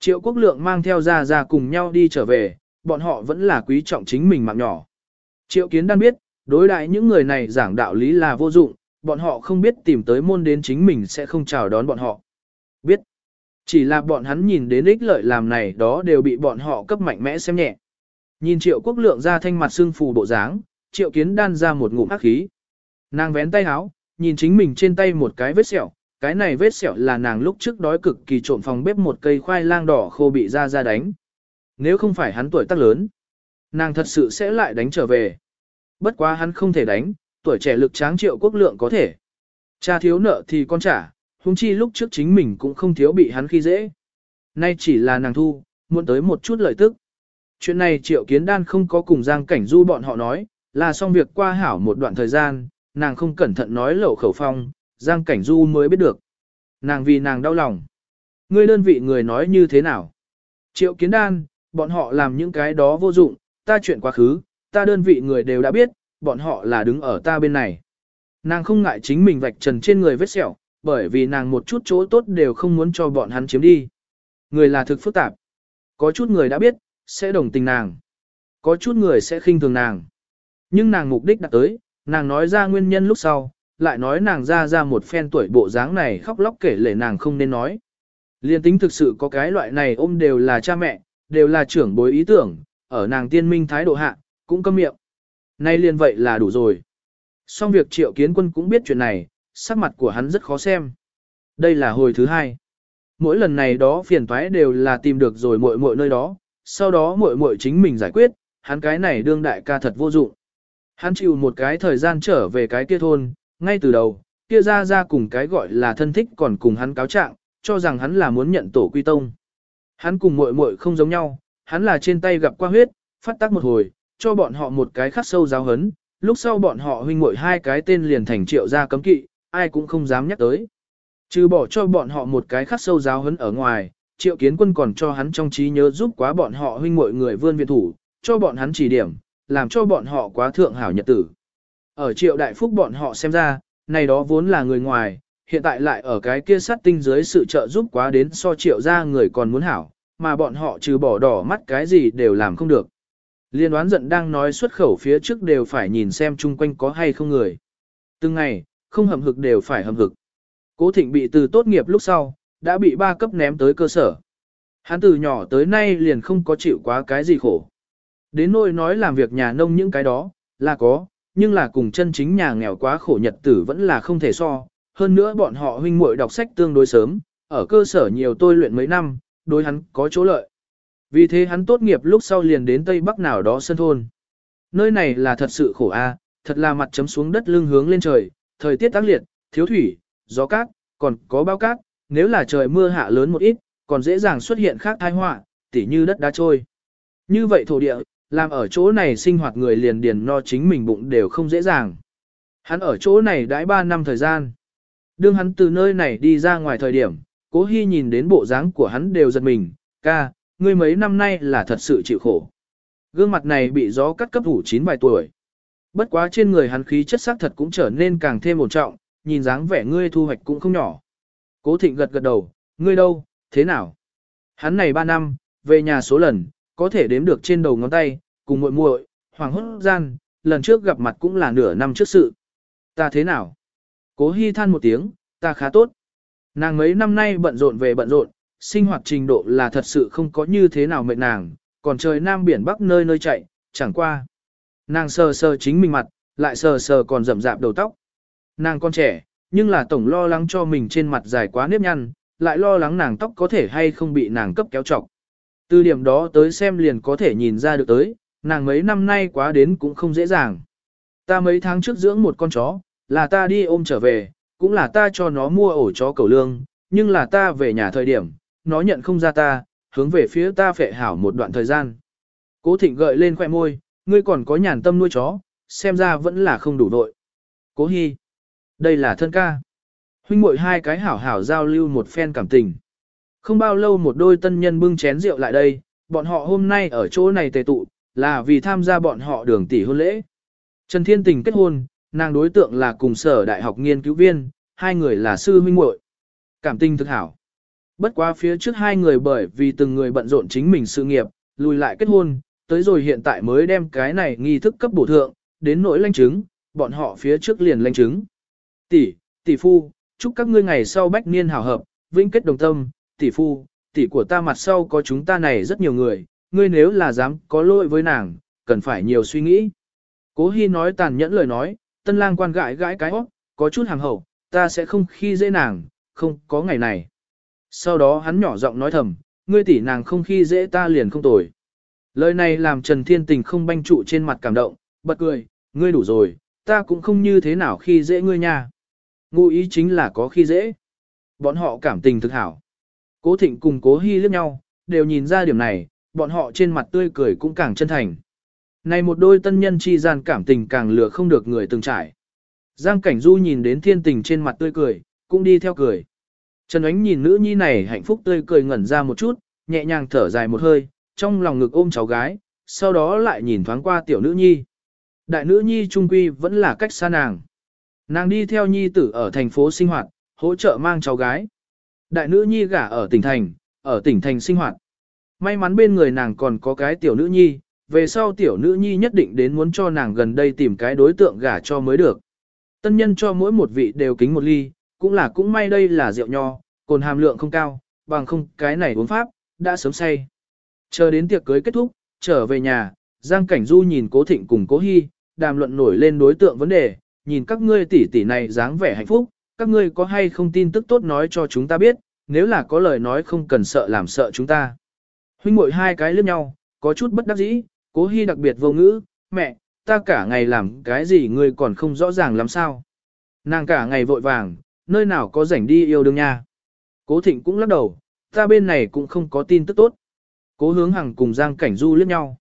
Triệu quốc lượng mang theo ra ra cùng nhau đi trở về, bọn họ vẫn là quý trọng chính mình mạng nhỏ. Triệu kiến đan biết, đối đại những người này giảng đạo lý là vô dụng, bọn họ không biết tìm tới môn đến chính mình sẽ không chào đón bọn họ. Biết. Chỉ là bọn hắn nhìn đến ích lợi làm này đó đều bị bọn họ cấp mạnh mẽ xem nhẹ. Nhìn triệu quốc lượng ra thanh mặt xương phù bộ dáng, triệu kiến đan ra một ngụm ác khí. Nàng vén tay áo, nhìn chính mình trên tay một cái vết sẹo, cái này vết sẹo là nàng lúc trước đói cực kỳ trộm phòng bếp một cây khoai lang đỏ khô bị ra ra đánh. Nếu không phải hắn tuổi tác lớn, nàng thật sự sẽ lại đánh trở về. Bất quá hắn không thể đánh, tuổi trẻ lực tráng triệu quốc lượng có thể. Cha thiếu nợ thì con trả, huống chi lúc trước chính mình cũng không thiếu bị hắn khi dễ. Nay chỉ là nàng thu, muốn tới một chút lợi tức. Chuyện này triệu kiến đan không có cùng Giang Cảnh Du bọn họ nói, là xong việc qua hảo một đoạn thời gian, nàng không cẩn thận nói lẩu khẩu phong, Giang Cảnh Du mới biết được. Nàng vì nàng đau lòng. Ngươi đơn vị người nói như thế nào? Triệu kiến đan, bọn họ làm những cái đó vô dụng, ta chuyện quá khứ, ta đơn vị người đều đã biết, bọn họ là đứng ở ta bên này. Nàng không ngại chính mình vạch trần trên người vết sẹo, bởi vì nàng một chút chỗ tốt đều không muốn cho bọn hắn chiếm đi. Người là thực phức tạp. Có chút người đã biết, sẽ đồng tình nàng. Có chút người sẽ khinh thường nàng. Nhưng nàng mục đích đã tới, nàng nói ra nguyên nhân lúc sau, lại nói nàng ra ra một phen tuổi bộ dáng này khóc lóc kể lể nàng không nên nói. Liên tính thực sự có cái loại này ôm đều là cha mẹ, đều là trưởng bối ý tưởng, ở nàng tiên minh thái độ hạ, cũng câm miệng. Nay liền vậy là đủ rồi. Xong việc triệu kiến quân cũng biết chuyện này, sắc mặt của hắn rất khó xem. Đây là hồi thứ hai. mỗi lần này đó phiền toái đều là tìm được rồi muội muội nơi đó, sau đó muội muội chính mình giải quyết, hắn cái này đương đại ca thật vô dụng. Hắn chịu một cái thời gian trở về cái kia thôn, ngay từ đầu, kia ra ra cùng cái gọi là thân thích còn cùng hắn cáo trạng, cho rằng hắn là muốn nhận tổ quy tông. Hắn cùng muội muội không giống nhau, hắn là trên tay gặp qua huyết, phát tác một hồi, cho bọn họ một cái khắc sâu giáo hấn, lúc sau bọn họ huynh muội hai cái tên liền thành triệu gia cấm kỵ, ai cũng không dám nhắc tới. Trừ bỏ cho bọn họ một cái khắc sâu giáo hấn ở ngoài, triệu kiến quân còn cho hắn trong trí nhớ giúp quá bọn họ huynh muội người vươn viện thủ, cho bọn hắn chỉ điểm, làm cho bọn họ quá thượng hảo nhật tử. Ở triệu đại phúc bọn họ xem ra, này đó vốn là người ngoài, hiện tại lại ở cái kia sát tinh dưới sự trợ giúp quá đến so triệu ra người còn muốn hảo, mà bọn họ trừ bỏ đỏ mắt cái gì đều làm không được. Liên đoán giận đang nói xuất khẩu phía trước đều phải nhìn xem chung quanh có hay không người. Từng ngày, không hầm hực đều phải hầm hực. Cố thịnh bị từ tốt nghiệp lúc sau, đã bị ba cấp ném tới cơ sở. Hắn từ nhỏ tới nay liền không có chịu quá cái gì khổ. Đến nỗi nói làm việc nhà nông những cái đó, là có, nhưng là cùng chân chính nhà nghèo quá khổ nhật tử vẫn là không thể so. Hơn nữa bọn họ huynh muội đọc sách tương đối sớm, ở cơ sở nhiều tôi luyện mấy năm, đối hắn có chỗ lợi. Vì thế hắn tốt nghiệp lúc sau liền đến Tây Bắc nào đó sân thôn. Nơi này là thật sự khổ a, thật là mặt chấm xuống đất lưng hướng lên trời, thời tiết tác liệt, thiếu thủy, gió cát, còn có bao cát, nếu là trời mưa hạ lớn một ít, còn dễ dàng xuất hiện khác tai họa, tỉ như đất đá trôi. Như vậy thổ địa, làm ở chỗ này sinh hoạt người liền điền no chính mình bụng đều không dễ dàng. Hắn ở chỗ này đãi 3 năm thời gian. Đương hắn từ nơi này đi ra ngoài thời điểm, cố hy nhìn đến bộ dáng của hắn đều giật mình, ca, ngươi mấy năm nay là thật sự chịu khổ. Gương mặt này bị gió cắt cấp ủ chín vài tuổi. Bất quá trên người hắn khí chất sắc thật cũng trở nên càng thêm ổn trọng, nhìn dáng vẻ ngươi thu hoạch cũng không nhỏ. Cố thịnh gật gật đầu, ngươi đâu, thế nào? Hắn này 3 năm, về nhà số lần, có thể đếm được trên đầu ngón tay, cùng muội muội, hoàng hốt gian, lần trước gặp mặt cũng là nửa năm trước sự. Ta thế nào? Cố Hi than một tiếng, ta khá tốt. Nàng mấy năm nay bận rộn về bận rộn, sinh hoạt trình độ là thật sự không có như thế nào mệt nàng, còn trời nam biển bắc nơi nơi chạy, chẳng qua. Nàng sờ sờ chính mình mặt, lại sờ sờ còn rậm rạp đầu tóc. Nàng con trẻ, nhưng là tổng lo lắng cho mình trên mặt dài quá nếp nhăn, lại lo lắng nàng tóc có thể hay không bị nàng cấp kéo trọc. Từ điểm đó tới xem liền có thể nhìn ra được tới, nàng mấy năm nay quá đến cũng không dễ dàng. Ta mấy tháng trước dưỡng một con chó, là ta đi ôm trở về, cũng là ta cho nó mua ổ chó cầu lương, nhưng là ta về nhà thời điểm, nó nhận không ra ta, hướng về phía ta phệ hảo một đoạn thời gian. Cố thịnh gợi lên khoẻ môi, ngươi còn có nhàn tâm nuôi chó, xem ra vẫn là không đủ nội. Cố hy, đây là thân ca. Huynh muội hai cái hảo hảo giao lưu một phen cảm tình. Không bao lâu một đôi tân nhân bưng chén rượu lại đây, bọn họ hôm nay ở chỗ này tề tụ, là vì tham gia bọn họ đường tỷ hôn lễ. Trần Thiên Tình kết hôn, nàng đối tượng là cùng sở đại học nghiên cứu viên, hai người là sư huynh muội. Cảm tình thực hảo. Bất quá phía trước hai người bởi vì từng người bận rộn chính mình sự nghiệp, lùi lại kết hôn, tới rồi hiện tại mới đem cái này nghi thức cấp bổ thượng, đến nỗi lanh chứng, bọn họ phía trước liền lanh chứng. Tỷ, tỷ phu, chúc các ngươi ngày sau bách niên hảo hợp, vĩnh kết đồng tâm, tỷ phu, tỷ của ta mặt sau có chúng ta này rất nhiều người, ngươi nếu là dám có lỗi với nàng, cần phải nhiều suy nghĩ. Cố Hi nói tàn nhẫn lời nói, tân lang quan gãi gãi cái hót, có chút hàng hậu, ta sẽ không khi dễ nàng, không có ngày này. Sau đó hắn nhỏ giọng nói thầm, ngươi tỷ nàng không khi dễ ta liền không tồi. Lời này làm Trần Thiên Tình không banh trụ trên mặt cảm động, bật cười, ngươi đủ rồi, ta cũng không như thế nào khi dễ ngươi nha. Ngụ ý chính là có khi dễ. Bọn họ cảm tình thực hảo. Cố Thịnh cùng Cố hy liếc nhau, đều nhìn ra điểm này, bọn họ trên mặt tươi cười cũng càng chân thành. Này một đôi tân nhân chi gian cảm tình càng lừa không được người từng trải. Giang Cảnh Du nhìn đến thiên tình trên mặt tươi cười, cũng đi theo cười. Trần Ánh nhìn nữ nhi này hạnh phúc tươi cười ngẩn ra một chút, nhẹ nhàng thở dài một hơi, trong lòng ngực ôm cháu gái, sau đó lại nhìn thoáng qua tiểu nữ nhi. Đại nữ nhi trung quy vẫn là cách xa nàng. Nàng đi theo nhi tử ở thành phố sinh hoạt, hỗ trợ mang cháu gái. Đại nữ nhi gả ở tỉnh thành, ở tỉnh thành sinh hoạt. May mắn bên người nàng còn có cái tiểu nữ nhi, về sau tiểu nữ nhi nhất định đến muốn cho nàng gần đây tìm cái đối tượng gả cho mới được. Tân nhân cho mỗi một vị đều kính một ly, cũng là cũng may đây là rượu nho, cồn hàm lượng không cao, bằng không cái này uống pháp, đã sớm say. Chờ đến tiệc cưới kết thúc, trở về nhà, Giang Cảnh Du nhìn Cố Thịnh cùng Cố Hy, đàm luận nổi lên đối tượng vấn đề, nhìn các ngươi tỷ tỷ này dáng vẻ hạnh phúc, các ngươi có hay không tin tức tốt nói cho chúng ta biết, nếu là có lời nói không cần sợ làm sợ chúng ta. Huynh muội hai cái liếc nhau, có chút bất đắc dĩ, cố hy đặc biệt vô ngữ, mẹ, ta cả ngày làm cái gì ngươi còn không rõ ràng làm sao. Nàng cả ngày vội vàng, nơi nào có rảnh đi yêu đương nha. Cố thịnh cũng lắc đầu, ta bên này cũng không có tin tức tốt. Cố hướng hằng cùng Giang Cảnh Du liếc nhau.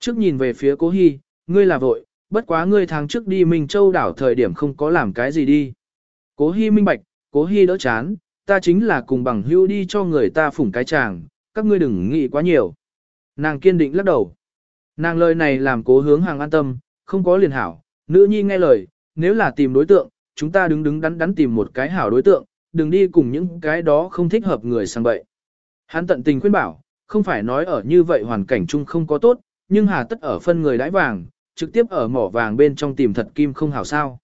Trước nhìn về phía cố hy, ngươi là vội, bất quá ngươi tháng trước đi Minh Châu đảo thời điểm không có làm cái gì đi. Cố hy minh bạch, cố hy đỡ chán, ta chính là cùng bằng hữu đi cho người ta phủng cái chàng, các ngươi đừng nghĩ quá nhiều. Nàng kiên định lắc đầu. Nàng lời này làm cố hướng hàng an tâm, không có liền hảo, nữ nhi nghe lời, nếu là tìm đối tượng, chúng ta đứng đứng đắn đắn tìm một cái hảo đối tượng, đừng đi cùng những cái đó không thích hợp người sang bậy. Hắn tận tình khuyên bảo, không phải nói ở như vậy hoàn cảnh chung không có tốt, nhưng hà tất ở phân người đãi vàng, trực tiếp ở mỏ vàng bên trong tìm thật kim không hảo sao.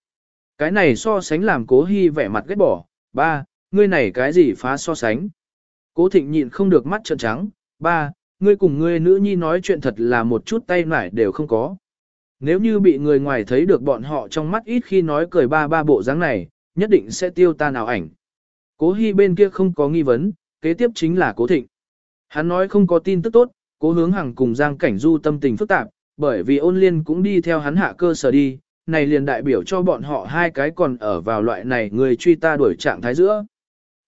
Cái này so sánh làm cố hy vẻ mặt ghét bỏ, ba, ngươi này cái gì phá so sánh. Cố thịnh nhịn không được mắt trợn trắng, ba, ngươi cùng ngươi nữ nhi nói chuyện thật là một chút tay nải đều không có. Nếu như bị người ngoài thấy được bọn họ trong mắt ít khi nói cười ba ba bộ dáng này, nhất định sẽ tiêu ta nào ảnh. Cố Hi bên kia không có nghi vấn, kế tiếp chính là Cố Thịnh. Hắn nói không có tin tức tốt, Cố Hướng Hằng cùng Giang Cảnh Du tâm tình phức tạp, bởi vì ôn liên cũng đi theo hắn hạ cơ sở đi, này liền đại biểu cho bọn họ hai cái còn ở vào loại này người truy ta đuổi trạng thái giữa.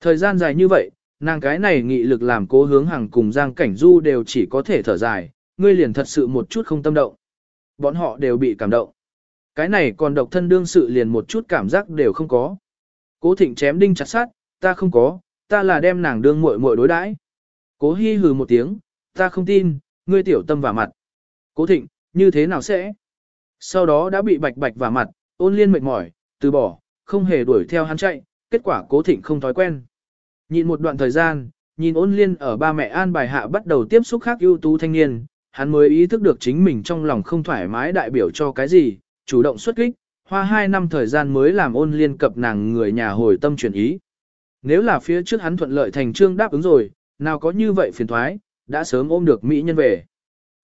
Thời gian dài như vậy, nàng cái này nghị lực làm cố hướng hàng cùng Giang Cảnh Du đều chỉ có thể thở dài, ngươi liền thật sự một chút không tâm động. Bọn họ đều bị cảm động. Cái này còn độc thân đương sự liền một chút cảm giác đều không có. Cố thịnh chém đinh chặt sát, ta không có, ta là đem nàng đương muội muội đối đãi. Cố hi hừ một tiếng, ta không tin, ngươi tiểu tâm vào mặt. Cố thịnh, như thế nào sẽ? Sau đó đã bị bạch bạch vào mặt, ôn liên mệt mỏi, từ bỏ, không hề đuổi theo hắn chạy, kết quả cố thịnh không thói quen. Nhìn một đoạn thời gian, nhìn ôn liên ở ba mẹ an bài hạ bắt đầu tiếp xúc khác ưu tú thanh niên, hắn mới ý thức được chính mình trong lòng không thoải mái đại biểu cho cái gì, chủ động xuất kích, hoa hai năm thời gian mới làm ôn liên cập nàng người nhà hồi tâm chuyển ý. Nếu là phía trước hắn thuận lợi thành trương đáp ứng rồi, nào có như vậy phiền thoái, đã sớm ôm được Mỹ nhân về.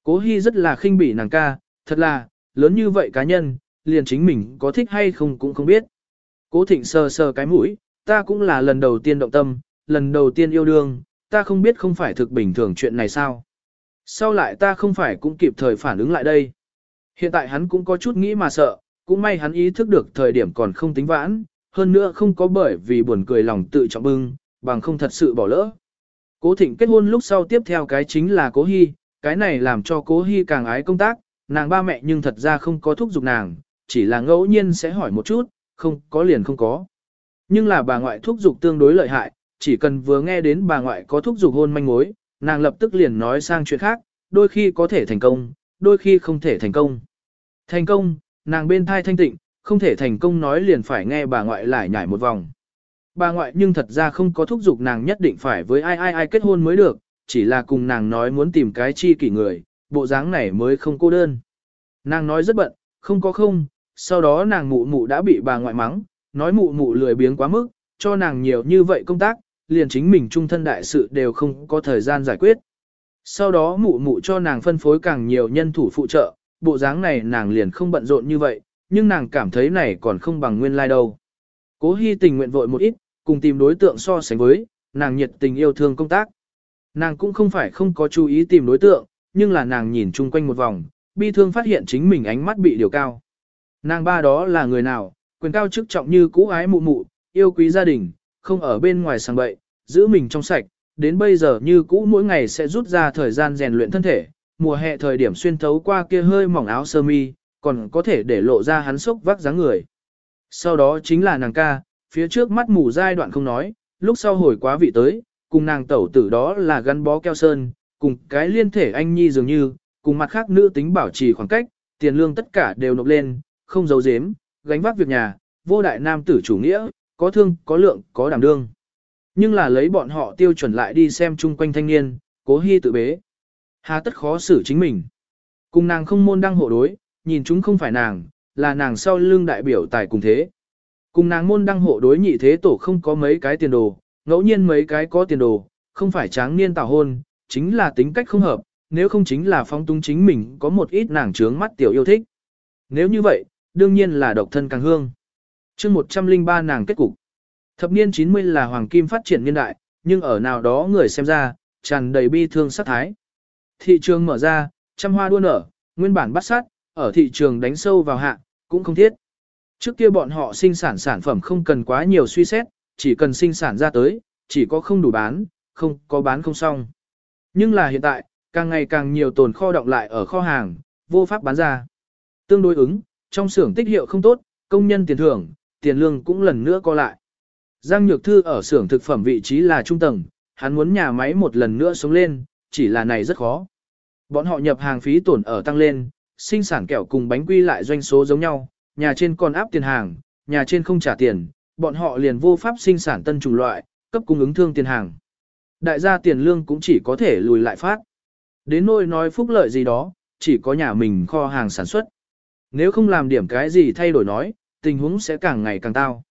Cố Hi rất là khinh bỉ nàng ca, thật là, lớn như vậy cá nhân, liền chính mình có thích hay không cũng không biết. Cố Thịnh sờ sờ cái mũi, ta cũng là lần đầu tiên động tâm, lần đầu tiên yêu đương, ta không biết không phải thực bình thường chuyện này sao. Sau lại ta không phải cũng kịp thời phản ứng lại đây. Hiện tại hắn cũng có chút nghĩ mà sợ, cũng may hắn ý thức được thời điểm còn không tính vãn, hơn nữa không có bởi vì buồn cười lòng tự trọng bưng, bằng không thật sự bỏ lỡ. Cố Thịnh kết hôn lúc sau tiếp theo cái chính là Cố Hi, cái này làm cho Cố Hi càng ái công tác, nàng ba mẹ nhưng thật ra không có thúc giục nàng, chỉ là ngẫu nhiên sẽ hỏi một chút, không có liền không có. Nhưng là bà ngoại thúc giục tương đối lợi hại, chỉ cần vừa nghe đến bà ngoại có thúc giục hôn manh mối, nàng lập tức liền nói sang chuyện khác, đôi khi có thể thành công, đôi khi không thể thành công. Thành công, nàng bên thai thanh tịnh, không thể thành công nói liền phải nghe bà ngoại lại nhảy một vòng. Bà ngoại nhưng thật ra không có thúc giục nàng nhất định phải với ai ai ai kết hôn mới được, chỉ là cùng nàng nói muốn tìm cái chi kỷ người, bộ dáng này mới không cô đơn. Nàng nói rất bận, không có không, sau đó nàng mụ mụ đã bị bà ngoại mắng, nói mụ mụ lười biếng quá mức, cho nàng nhiều như vậy công tác, liền chính mình trung thân đại sự đều không có thời gian giải quyết. Sau đó mụ mụ cho nàng phân phối càng nhiều nhân thủ phụ trợ, bộ dáng này nàng liền không bận rộn như vậy, nhưng nàng cảm thấy này còn không bằng nguyên lai like đâu. Cố Hi tình nguyện vội một ít, cùng tìm đối tượng so sánh với, nàng nhiệt tình yêu thương công tác. Nàng cũng không phải không có chú ý tìm đối tượng, nhưng là nàng nhìn chung quanh một vòng, bi thương phát hiện chính mình ánh mắt bị điều cao. Nàng ba đó là người nào, quyền cao chức trọng như cũ ái mụ mụ, yêu quý gia đình, không ở bên ngoài sang bậy, giữ mình trong sạch, đến bây giờ như cũ mỗi ngày sẽ rút ra thời gian rèn luyện thân thể, mùa hè thời điểm xuyên thấu qua kia hơi mỏng áo sơ mi, còn có thể để lộ ra hắn sốc vác dáng người. Sau đó chính là nàng ca, phía trước mắt mù giai đoạn không nói, lúc sau hồi quá vị tới, cùng nàng tẩu tử đó là gắn bó keo sơn, cùng cái liên thể anh nhi dường như, cùng mặt khác nữ tính bảo trì khoảng cách, tiền lương tất cả đều nộp lên, không giấu giếm, gánh vác việc nhà, vô đại nam tử chủ nghĩa, có thương, có lượng, có đảm đương. Nhưng là lấy bọn họ tiêu chuẩn lại đi xem chung quanh thanh niên, cố hy tự bế. Hà tất khó xử chính mình. Cùng nàng không môn đăng hộ đối, nhìn chúng không phải nàng, là nàng sau lưng đại biểu tài cùng thế. Cùng nàng môn đăng hộ đối nhị thế tổ không có mấy cái tiền đồ, ngẫu nhiên mấy cái có tiền đồ, không phải tráng niên tảo hôn, chính là tính cách không hợp, nếu không chính là phong tung chính mình có một ít nàng trướng mắt tiểu yêu thích. Nếu như vậy, đương nhiên là độc thân càng hương chương 103 nàng kết cục. Thập niên 90 là hoàng kim phát triển niên đại, nhưng ở nào đó người xem ra, tràn đầy bi thương sát thái. Thị trường mở ra, trăm hoa đua nở, nguyên bản bắt sát, ở thị trường đánh sâu vào hạ, cũng không thiết. Trước kia bọn họ sinh sản sản phẩm không cần quá nhiều suy xét, chỉ cần sinh sản ra tới, chỉ có không đủ bán, không có bán không xong. Nhưng là hiện tại, càng ngày càng nhiều tồn kho động lại ở kho hàng, vô pháp bán ra. Tương đối ứng, trong xưởng tích hiệu không tốt, công nhân tiền thưởng, tiền lương cũng lần nữa co lại. Giang Nhược Thư ở xưởng thực phẩm vị trí là trung tầng, hắn muốn nhà máy một lần nữa sống lên, chỉ là này rất khó. Bọn họ nhập hàng phí tổn ở tăng lên, sinh sản kẹo cùng bánh quy lại doanh số giống nhau, nhà trên còn áp tiền hàng, nhà trên không trả tiền, bọn họ liền vô pháp sinh sản tân chủng loại, cấp cung ứng thương tiền hàng. Đại gia tiền lương cũng chỉ có thể lùi lại phát. Đến nỗi nói phúc lợi gì đó, chỉ có nhà mình kho hàng sản xuất. Nếu không làm điểm cái gì thay đổi nói, tình huống sẽ càng ngày càng tao.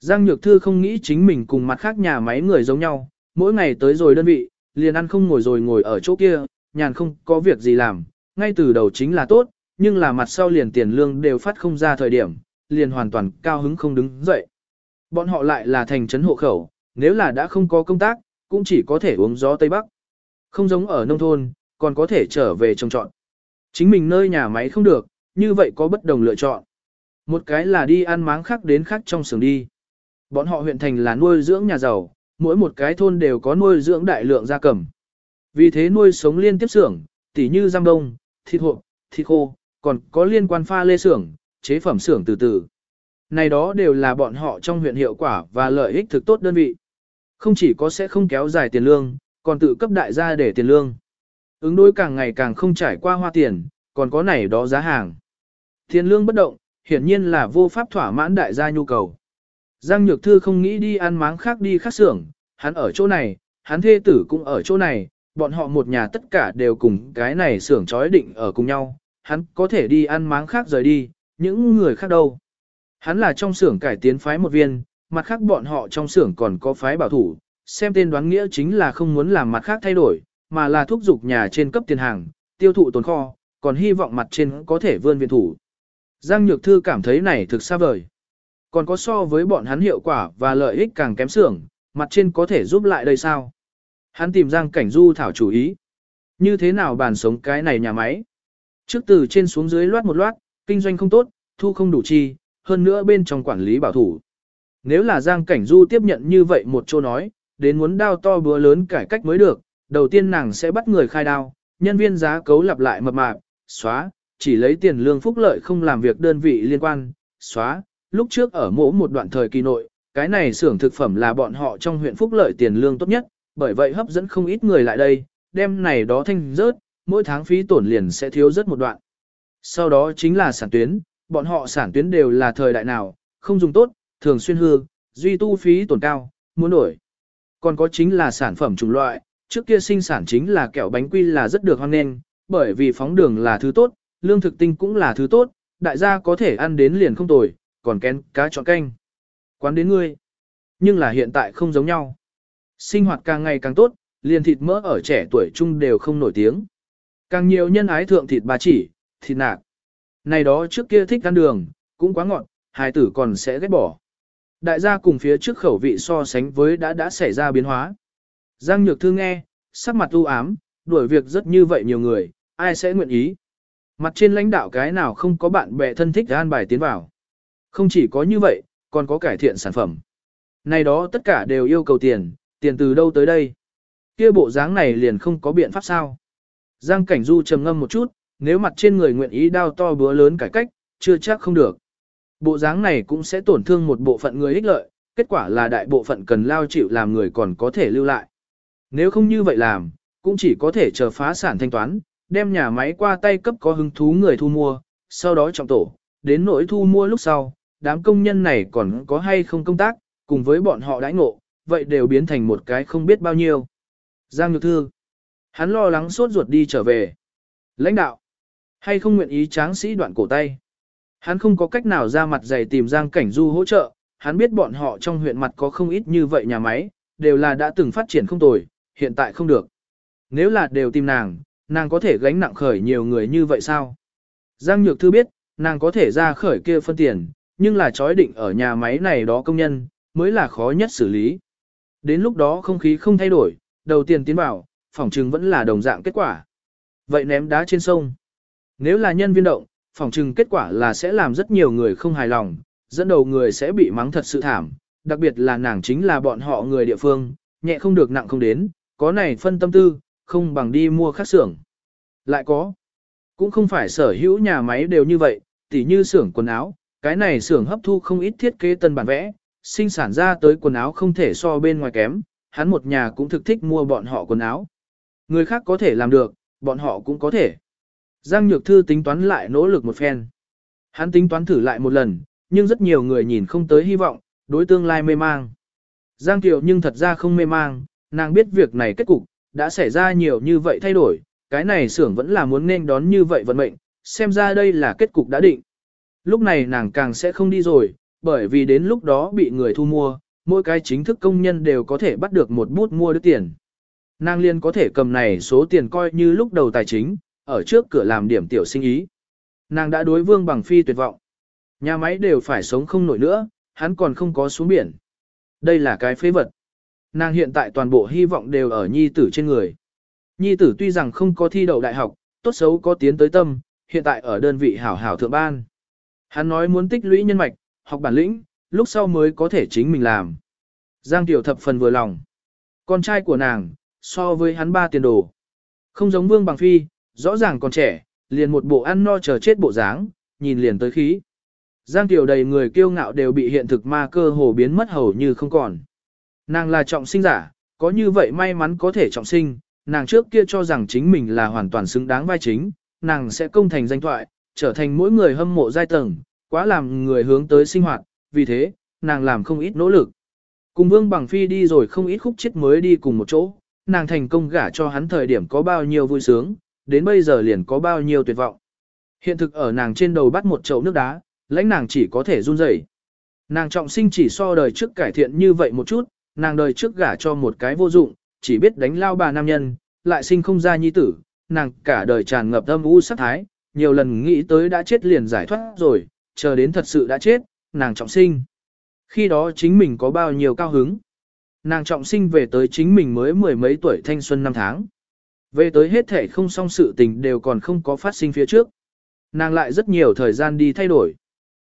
Giang Nhược Thư không nghĩ chính mình cùng mặt khác nhà máy người giống nhau, mỗi ngày tới rồi đơn vị, liền ăn không ngồi rồi ngồi ở chỗ kia, nhàn không có việc gì làm, ngay từ đầu chính là tốt, nhưng là mặt sau liền tiền lương đều phát không ra thời điểm, liền hoàn toàn cao hứng không đứng dậy. Bọn họ lại là thành trấn hộ khẩu, nếu là đã không có công tác, cũng chỉ có thể uống gió Tây Bắc. Không giống ở nông thôn, còn có thể trở về trồng trọn. Chính mình nơi nhà máy không được, như vậy có bất đồng lựa chọn. Một cái là đi ăn máng khác đến khác trong xưởng đi. Bọn họ huyện thành là nuôi dưỡng nhà giàu, mỗi một cái thôn đều có nuôi dưỡng đại lượng gia cầm. Vì thế nuôi sống liên tiếp xưởng, tỉ như giam đông, thịt hộp, thịt khô, còn có liên quan pha lê xưởng, chế phẩm xưởng từ từ. Này đó đều là bọn họ trong huyện hiệu quả và lợi ích thực tốt đơn vị. Không chỉ có sẽ không kéo dài tiền lương, còn tự cấp đại gia để tiền lương. Ứng đối càng ngày càng không trải qua hoa tiền, còn có này đó giá hàng. Tiền lương bất động, hiển nhiên là vô pháp thỏa mãn đại gia nhu cầu. Giang Nhược Thư không nghĩ đi ăn máng khác đi khác xưởng, hắn ở chỗ này, hắn thê tử cũng ở chỗ này, bọn họ một nhà tất cả đều cùng cái này xưởng chói định ở cùng nhau, hắn có thể đi ăn máng khác rời đi, những người khác đâu. Hắn là trong xưởng cải tiến phái một viên, mặt khác bọn họ trong xưởng còn có phái bảo thủ, xem tên đoán nghĩa chính là không muốn làm mặt khác thay đổi, mà là thúc giục nhà trên cấp tiền hàng, tiêu thụ tồn kho, còn hy vọng mặt trên có thể vươn viện thủ. Giang Nhược Thư cảm thấy này thực xa vời. Còn có so với bọn hắn hiệu quả và lợi ích càng kém xưởng, mặt trên có thể giúp lại đây sao? Hắn tìm Giang Cảnh Du thảo chủ ý. Như thế nào bàn sống cái này nhà máy? Trước từ trên xuống dưới loát một loát, kinh doanh không tốt, thu không đủ chi, hơn nữa bên trong quản lý bảo thủ. Nếu là Giang Cảnh Du tiếp nhận như vậy một chỗ nói, đến muốn đao to búa lớn cải cách mới được, đầu tiên nàng sẽ bắt người khai đao, nhân viên giá cấu lặp lại mập mạp, xóa, chỉ lấy tiền lương phúc lợi không làm việc đơn vị liên quan, xóa. Lúc trước ở mỗi một đoạn thời kỳ nội, cái này xưởng thực phẩm là bọn họ trong huyện phúc lợi tiền lương tốt nhất, bởi vậy hấp dẫn không ít người lại đây, đem này đó thanh rớt, mỗi tháng phí tổn liền sẽ thiếu rất một đoạn. Sau đó chính là sản tuyến, bọn họ sản tuyến đều là thời đại nào, không dùng tốt, thường xuyên hư, duy tu phí tổn cao, muốn đổi. Còn có chính là sản phẩm chủng loại, trước kia sinh sản chính là kẹo bánh quy là rất được hoan nghênh, bởi vì phóng đường là thứ tốt, lương thực tinh cũng là thứ tốt, đại gia có thể ăn đến liền không tồi, còn kén cá chọn canh. Quán đến ngươi. Nhưng là hiện tại không giống nhau. Sinh hoạt càng ngày càng tốt, liền thịt mỡ ở trẻ tuổi trung đều không nổi tiếng. Càng nhiều nhân ái thượng thịt bà chỉ, thịt nạc. Này đó trước kia thích ăn đường, cũng quá ngọt, hài tử còn sẽ ghét bỏ. Đại gia cùng phía trước khẩu vị so sánh với đã đã xảy ra biến hóa. Giang Nhược Thư nghe, sắc mặt u ám, đuổi việc rất như vậy nhiều người, ai sẽ nguyện ý. Mặt trên lãnh đạo cái nào không có bạn bè thân thích an bài tiến vào. Không chỉ có như vậy, còn có cải thiện sản phẩm. Này đó tất cả đều yêu cầu tiền, tiền từ đâu tới đây. Kia bộ dáng này liền không có biện pháp sao. Giang Cảnh Du trầm ngâm một chút, nếu mặt trên người nguyện ý đao to búa lớn cải cách, chưa chắc không được. Bộ dáng này cũng sẽ tổn thương một bộ phận người ích lợi, kết quả là đại bộ phận cần lao chịu làm người còn có thể lưu lại. Nếu không như vậy làm, cũng chỉ có thể chờ phá sản thanh toán, đem nhà máy qua tay cấp có hứng thú người thu mua, sau đó trọng tổ, đến nỗi thu mua lúc sau, đám công nhân này còn có hay không công tác, cùng với bọn họ đãi ngộ, vậy đều biến thành một cái không biết bao nhiêu. Giang Nhược Thư, hắn lo lắng sốt ruột đi trở về. Lãnh đạo, hay không nguyện ý tráng sĩ đoạn cổ tay. Hắn không có cách nào ra mặt dày tìm Giang Cảnh Du hỗ trợ, hắn biết bọn họ trong huyện mặt có không ít như vậy nhà máy, đều là đã từng phát triển không tồi, hiện tại không được. Nếu là đều tìm nàng, nàng có thể gánh nặng khởi nhiều người như vậy sao? Giang Nhược Thư biết, nàng có thể ra khởi kia phân tiền, nhưng là chói định ở nhà máy này đó công nhân, mới là khó nhất xử lý. Đến lúc đó không khí không thay đổi, đầu tiên tiến vào, phòng trừng vẫn là đồng dạng kết quả. Vậy ném đá trên sông. Nếu là nhân viên động, phòng trừng kết quả là sẽ làm rất nhiều người không hài lòng, dẫn đầu người sẽ bị mắng thật sự thảm, đặc biệt là nàng chính là bọn họ người địa phương, nhẹ không được nặng không đến, có này phân tâm tư, không bằng đi mua khác xưởng. Lại có, cũng không phải sở hữu nhà máy đều như vậy, tỉ như xưởng quần áo, cái này xưởng hấp thu không ít thiết kế tân bản vẽ, sinh sản ra tới quần áo không thể so bên ngoài kém, hắn một nhà cũng thực thích mua bọn họ quần áo. Người khác có thể làm được, bọn họ cũng có thể. Giang Nhược Thư tính toán lại nỗ lực một phen. Hắn tính toán thử lại một lần, nhưng rất nhiều người nhìn không tới hy vọng, đối tương lai mê mang. Giang Kiều nhưng thật ra không mê mang, nàng biết việc này kết cục, đã xảy ra nhiều như vậy thay đổi, cái này xưởng vẫn là muốn nên đón như vậy vận mệnh, xem ra đây là kết cục đã định. Lúc này nàng càng sẽ không đi rồi, bởi vì đến lúc đó bị người thu mua, mỗi cái chính thức công nhân đều có thể bắt được một bút mua được tiền. Nàng liên có thể cầm này số tiền coi như lúc đầu tài chính, ở trước cửa làm điểm tiểu sinh ý. Nàng đã đối vương bằng phi tuyệt vọng. Nhà máy đều phải sống không nổi nữa, hắn còn không có xuống biển. Đây là cái phế vật. Nàng hiện tại toàn bộ hy vọng đều ở nhi tử trên người. Nhi tử tuy rằng không có thi đậu đại học, tốt xấu có tiến tới tâm, hiện tại ở đơn vị hảo hảo thượng ban. Hắn nói muốn tích lũy nhân mạch, học bản lĩnh, lúc sau mới có thể chính mình làm. Giang Tiểu thập phần vừa lòng. Con trai của nàng, so với hắn ba tiền đồ. Không giống Vương Bằng Phi, rõ ràng còn trẻ, liền một bộ ăn no chờ chết bộ dáng, nhìn liền tới khí. Giang Tiểu đầy người kiêu ngạo đều bị hiện thực ma cơ hồ biến mất hầu như không còn. Nàng là trọng sinh giả, có như vậy may mắn có thể trọng sinh, nàng trước kia cho rằng chính mình là hoàn toàn xứng đáng vai chính, nàng sẽ công thành danh thoại, trở thành mỗi người hâm mộ giai tầng, quá làm người hướng tới sinh hoạt, vì thế, nàng làm không ít nỗ lực. Cùng Vương Bằng Phi đi rồi không ít khúc chết mới đi cùng một chỗ, nàng thành công gả cho hắn thời điểm có bao nhiêu vui sướng, đến bây giờ liền có bao nhiêu tuyệt vọng. Hiện thực ở nàng trên đầu bắt một chậu nước đá, lãnh nàng chỉ có thể run rẩy. Nàng trọng sinh chỉ so đời trước cải thiện như vậy một chút, nàng đời trước gả cho một cái vô dụng, chỉ biết đánh lao bà nam nhân, lại sinh không ra nhi tử, nàng cả đời tràn ngập âm u sát thái, nhiều lần nghĩ tới đã chết liền giải thoát rồi, chờ đến thật sự đã chết, nàng trọng sinh. Khi đó chính mình có bao nhiêu cao hứng. Nàng trọng sinh về tới chính mình mới mười mấy tuổi thanh xuân năm tháng. Về tới hết thể không song sự tình đều còn không có phát sinh phía trước. Nàng lại rất nhiều thời gian đi thay đổi.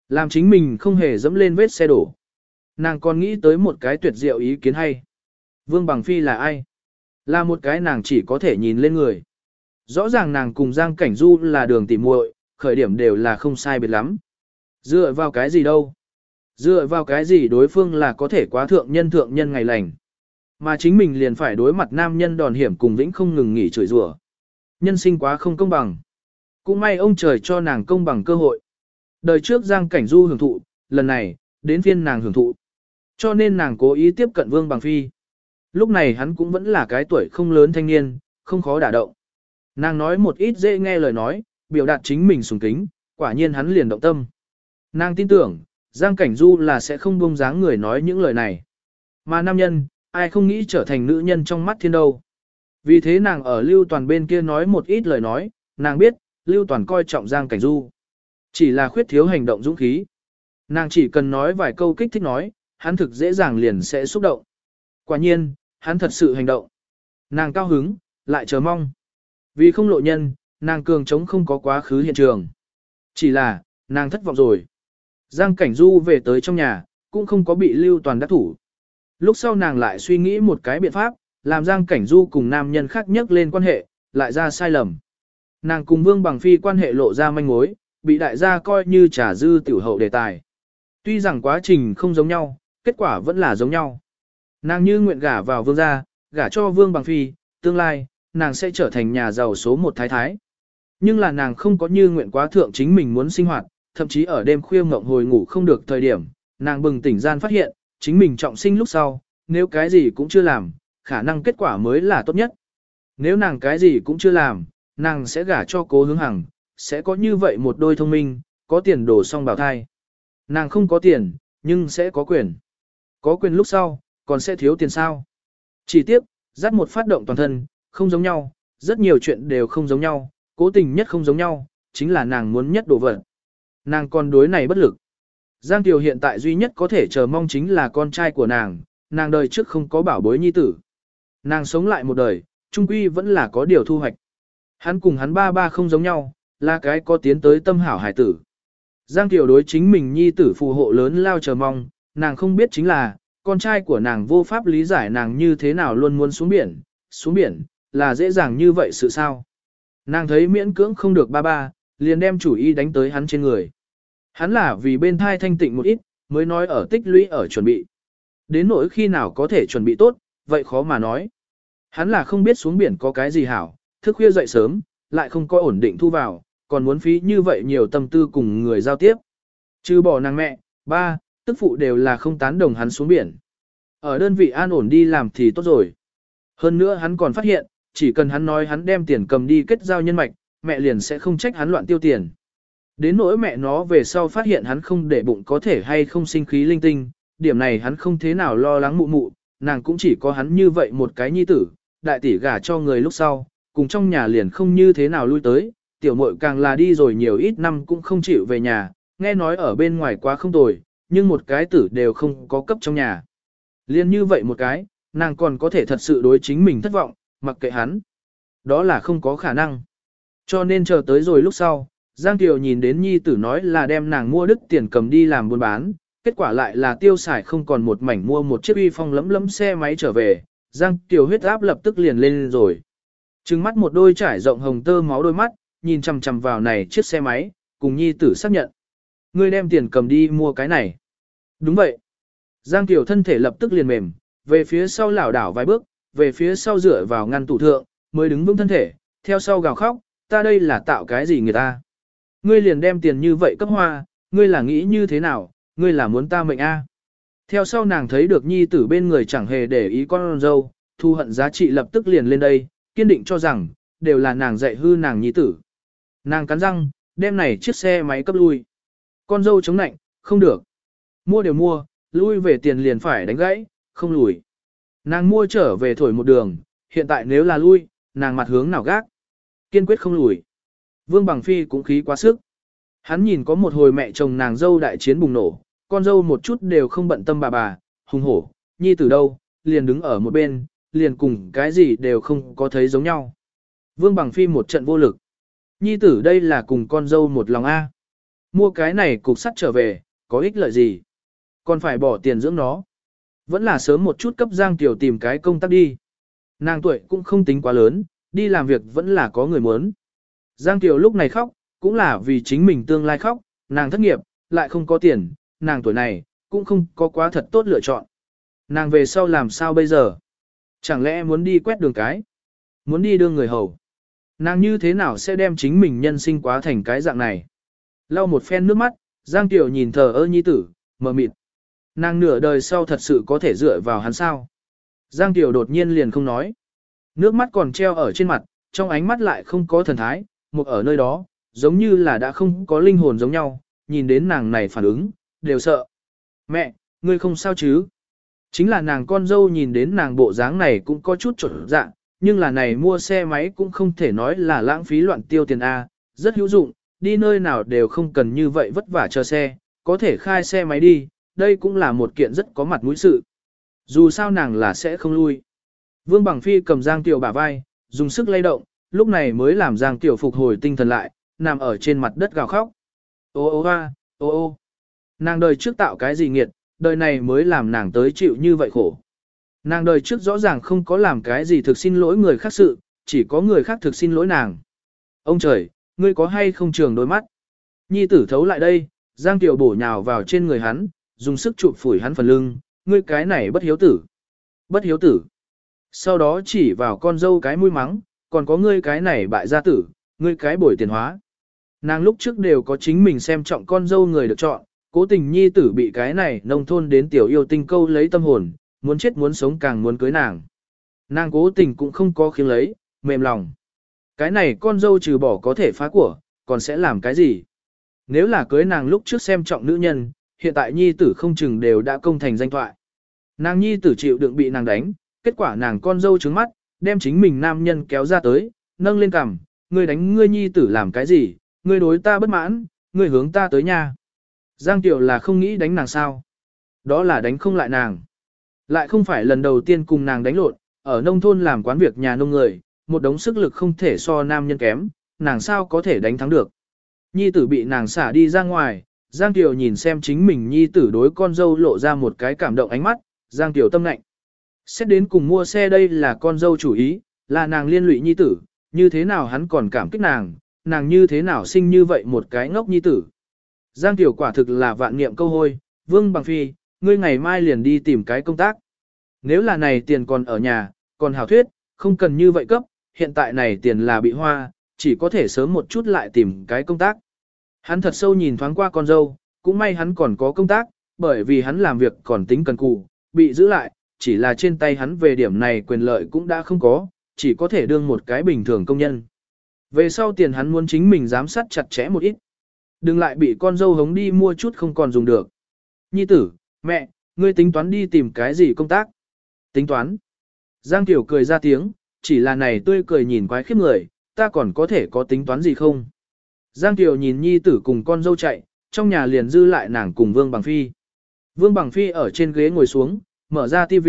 Làm chính mình không hề dẫm lên vết xe đổ. Nàng còn nghĩ tới một cái tuyệt diệu ý kiến hay. Vương Bằng Phi là ai? Là một cái nàng chỉ có thể nhìn lên người. Rõ ràng nàng cùng Giang Cảnh Du là đường tỉ muội, khởi điểm đều là không sai biệt lắm. Dựa vào cái gì đâu? Dựa vào cái gì đối phương là có thể quá thượng nhân thượng nhân ngày lành. Mà chính mình liền phải đối mặt nam nhân đòn hiểm cùng vĩnh không ngừng nghỉ chửi rủa. Nhân sinh quá không công bằng. Cũng may ông trời cho nàng công bằng cơ hội. Đời trước Giang Cảnh Du hưởng thụ, lần này, đến phiên nàng hưởng thụ. Cho nên nàng cố ý tiếp cận Vương Bằng Phi. Lúc này hắn cũng vẫn là cái tuổi không lớn thanh niên, không khó đả động. Nàng nói một ít dễ nghe lời nói, biểu đạt chính mình sùng kính, quả nhiên hắn liền động tâm. Nàng tin tưởng, Giang Cảnh Du là sẽ không buông dáng người nói những lời này. Mà nam nhân, ai không nghĩ trở thành nữ nhân trong mắt thiên đâu. Vì thế nàng ở Lưu Toàn bên kia nói một ít lời nói, nàng biết, Lưu Toàn coi trọng Giang Cảnh Du. Chỉ là khuyết thiếu hành động dũng khí. Nàng chỉ cần nói vài câu kích thích nói, hắn thực dễ dàng liền sẽ xúc động. Quả nhiên, hắn thật sự hành động. Nàng cao hứng, lại chờ mong. Vì không lộ nhân, nàng cường chống không có quá khứ hiện trường. Chỉ là, nàng thất vọng rồi. Giang Cảnh Du về tới trong nhà, cũng không có bị Lưu Toàn đắc thủ. Lúc sau nàng lại suy nghĩ một cái biện pháp, làm Giang Cảnh Du cùng nam nhân khác nhắc lên quan hệ, lại ra sai lầm. Nàng cùng Vương Bằng Phi quan hệ lộ ra manh mối, bị đại gia coi như trả dư tiểu hậu đề tài. Tuy rằng quá trình không giống nhau, kết quả vẫn là giống nhau. Nàng như nguyện gả vào vương gia, gả cho Vương Bằng Phi, tương lai, nàng sẽ trở thành nhà giàu số một thái thái. Nhưng là nàng không có như nguyện quá thượng chính mình muốn sinh hoạt, thậm chí ở đêm khuya ngộng hồi ngủ không được thời điểm, nàng bừng tỉnh gian phát hiện, chính mình trọng sinh lúc sau, nếu cái gì cũng chưa làm, khả năng kết quả mới là tốt nhất. Nếu nàng cái gì cũng chưa làm, nàng sẽ gả cho cố hướng hằng, sẽ có như vậy một đôi thông minh, có tiền đồ song bảo thai. Nàng không có tiền, nhưng sẽ có quyền. Có quyền lúc sau, còn sẽ thiếu tiền sao. Chỉ tiếc, dắt một phát động toàn thân, không giống nhau, rất nhiều chuyện đều không giống nhau, cố tình nhất không giống nhau, chính là nàng muốn nhất đồ vật. Nàng còn đối này bất lực. Giang Kiều hiện tại duy nhất có thể chờ mong chính là con trai của nàng, nàng đời trước không có bảo bối nhi tử. Nàng sống lại một đời, trung quy vẫn là có điều thu hoạch. Hắn cùng hắn ba ba không giống nhau, là cái có tiến tới tâm hảo hải tử. Giang Tiểu đối chính mình nhi tử phù hộ lớn lao chờ mong, nàng không biết chính là, con trai của nàng vô pháp lý giải nàng như thế nào luôn muốn xuống biển, xuống biển, là dễ dàng như vậy sự sao. Nàng thấy miễn cưỡng không được ba ba, liền đem chủ ý đánh tới hắn trên người. Hắn là vì bên thai thanh tịnh một ít, mới nói ở tích lũy ở chuẩn bị. Đến nỗi khi nào có thể chuẩn bị tốt, vậy khó mà nói. Hắn là không biết xuống biển có cái gì hảo, thức khuya dậy sớm, lại không có ổn định thu vào, còn muốn phí như vậy nhiều tâm tư cùng người giao tiếp. Chứ bỏ nàng mẹ, ba, tức phụ đều là không tán đồng hắn xuống biển. Ở đơn vị an ổn đi làm thì tốt rồi. Hơn nữa hắn còn phát hiện, chỉ cần hắn nói hắn đem tiền cầm đi kết giao nhân mạch, mẹ liền sẽ không trách hắn loạn tiêu tiền. Đến nỗi mẹ nó về sau phát hiện hắn không để bụng có thể hay không sinh khí linh tinh, điểm này hắn không thế nào lo lắng mụ mụ, nàng cũng chỉ có hắn như vậy một cái nhi tử, đại tỷ gả cho người lúc sau, cùng trong nhà liền không như thế nào lui tới, tiểu muội càng là đi rồi nhiều ít năm cũng không chịu về nhà, nghe nói ở bên ngoài quá không tồi, nhưng một cái tử đều không có cấp trong nhà. Liên như vậy một cái, nàng còn có thể thật sự đối chính mình thất vọng, mặc kệ hắn. Đó là không có khả năng. Cho nên chờ tới rồi lúc sau, Giang Kiều nhìn đến nhi tử nói là đem nàng mua đức tiền cầm đi làm buôn bán, kết quả lại là tiêu xài không còn một mảnh mua một chiếc uy phong lấm lấm xe máy trở về, Giang Kiều huyết áp lập tức liền lên rồi. Trừng mắt một đôi trải rộng hồng tơ máu đôi mắt, nhìn chằm chằm vào này chiếc xe máy, cùng nhi tử xác nhận. Ngươi đem tiền cầm đi mua cái này. Đúng vậy. Giang Kiều thân thể lập tức liền mềm, về phía sau lảo đảo vài bước, về phía sau dựa vào ngăn tủ thượng, mới đứng vững thân thể, theo sau gào khóc, ta đây là tạo cái gì người ta. Ngươi liền đem tiền như vậy cấp hoa, ngươi là nghĩ như thế nào, ngươi là muốn ta mệnh a? Theo sau nàng thấy được nhi tử bên người chẳng hề để ý con dâu, thu hận giá trị lập tức liền lên đây, kiên định cho rằng, đều là nàng dạy hư nàng nhi tử. Nàng cắn răng, đem này chiếc xe máy cấp lui. Con dâu chống nạnh, không được. Mua đều mua, lui về tiền liền phải đánh gãy, không lùi. Nàng mua trở về thổi một đường, hiện tại nếu là lui, nàng mặt hướng nào gác. Kiên quyết không lùi. Vương Bằng Phi cũng khí quá sức. Hắn nhìn có một hồi mẹ chồng nàng dâu đại chiến bùng nổ, con dâu một chút đều không bận tâm bà bà, hùng hổ, nhi từ đâu, liền đứng ở một bên, liền cùng cái gì đều không có thấy giống nhau. Vương Bằng Phi một trận vô lực. Nhi tử đây là cùng con dâu một lòng A. Mua cái này cục sắt trở về, có ích lợi gì? Còn phải bỏ tiền dưỡng nó. Vẫn là sớm một chút cấp Giang Tiểu tìm cái công tác đi. Nàng tuổi cũng không tính quá lớn, đi làm việc vẫn là có người muốn. Giang Tiểu lúc này khóc, cũng là vì chính mình tương lai khóc, nàng thất nghiệp, lại không có tiền, nàng tuổi này, cũng không có quá thật tốt lựa chọn. Nàng về sau làm sao bây giờ? Chẳng lẽ muốn đi quét đường cái? Muốn đi đưa người hầu? Nàng như thế nào sẽ đem chính mình nhân sinh quá thành cái dạng này? Lau một phen nước mắt, Giang Tiểu nhìn thờ ơ nhi tử, mờ mịt. Nàng nửa đời sau thật sự có thể dựa vào hắn sao? Giang Tiểu đột nhiên liền không nói. Nước mắt còn treo ở trên mặt, trong ánh mắt lại không có thần thái, một ở nơi đó, giống như là đã không có linh hồn giống nhau, nhìn đến nàng này phản ứng, đều sợ. Mẹ, ngươi không sao chứ? Chính là nàng con dâu nhìn đến nàng bộ dáng này cũng có chút trộn dạng, nhưng là này mua xe máy cũng không thể nói là lãng phí loạn tiêu tiền A, rất hữu dụng, đi nơi nào đều không cần như vậy vất vả chờ xe, có thể khai xe máy đi, đây cũng là một kiện rất có mặt mũi sự. Dù sao nàng là sẽ không lui. Vương Bằng Phi cầm Giang Tiểu bả vai, dùng sức lay động, lúc này mới làm Giang Tiểu phục hồi tinh thần lại, nằm ở trên mặt đất gào khóc. Ô ô hoa, ô ô. Nàng đời trước tạo cái gì nghiệt, đời này mới làm nàng tới chịu như vậy khổ. Nàng đời trước rõ ràng không có làm cái gì thực xin lỗi người khác sự, chỉ có người khác thực xin lỗi nàng. Ông trời, ngươi có hay không trường đôi mắt? Nhi tử thấu lại đây, Giang Tiểu bổ nhào vào trên người hắn, dùng sức chụp phủi hắn phần lưng, ngươi cái này bất hiếu tử. Bất hiếu tử. Sau đó chỉ vào con dâu cái mũi mắng, còn có ngươi cái này bại gia tử, ngươi cái bồi tiền hóa. Nàng lúc trước đều có chính mình xem trọng con dâu người được chọn, cố tình nhi tử bị cái này nông thôn đến tiểu yêu tinh câu lấy tâm hồn, muốn chết muốn sống càng muốn cưới nàng. Nàng cố tình cũng không có khiến lấy, mềm lòng. Cái này con dâu trừ bỏ có thể phá của, còn sẽ làm cái gì? Nếu là cưới nàng lúc trước xem trọng nữ nhân, hiện tại nhi tử không chừng đều đã công thành danh thoại. Nàng nhi tử chịu đựng bị nàng đánh, kết quả nàng con dâu trứng mắt, đem chính mình nam nhân kéo ra tới, nâng lên cằm, ngươi đánh ngươi nhi tử làm cái gì, ngươi đối ta bất mãn, ngươi hướng ta tới nhà. Giang Tiểu là không nghĩ đánh nàng sao. Đó là đánh không lại nàng. Lại không phải lần đầu tiên cùng nàng đánh lộn, ở nông thôn làm quán việc nhà nông người, một đống sức lực không thể so nam nhân kém, nàng sao có thể đánh thắng được. Nhi tử bị nàng xả đi ra ngoài, Giang Kiều nhìn xem chính mình nhi tử đối con dâu lộ ra một cái cảm động ánh mắt, Giang Kiều tâm lạnh. Xét đến cùng mua xe đây là con dâu chủ ý, là nàng liên lụy nhi tử, như thế nào hắn còn cảm kích nàng, nàng như thế nào sinh như vậy một cái ngốc nhi tử. Giang Tiểu quả thực là vạn niệm câu hôi, Vương Bằng Phi, ngươi ngày mai liền đi tìm cái công tác. Nếu là này tiền còn ở nhà, còn hảo thuyết, không cần như vậy cấp, hiện tại này tiền là bị hoa, chỉ có thể sớm một chút lại tìm cái công tác. Hắn thật sâu nhìn thoáng qua con dâu, cũng may hắn còn có công tác, bởi vì hắn làm việc còn tính cần cù, bị giữ lại, chỉ là trên tay hắn về điểm này quyền lợi cũng đã không có, chỉ có thể đương một cái bình thường công nhân. Về sau tiền hắn muốn chính mình giám sát chặt chẽ một ít. Đừng lại bị con dâu hống đi mua chút không còn dùng được. Nhi tử, mẹ, ngươi tính toán đi tìm cái gì công tác? Tính toán. Giang Tiểu cười ra tiếng, chỉ là này tươi cười nhìn quái khiếp người, ta còn có thể có tính toán gì không? Giang Kiều nhìn nhi tử cùng con dâu chạy, trong nhà liền dư lại nàng cùng Vương Bằng Phi. Vương Bằng Phi ở trên ghế ngồi xuống, mở ra TV,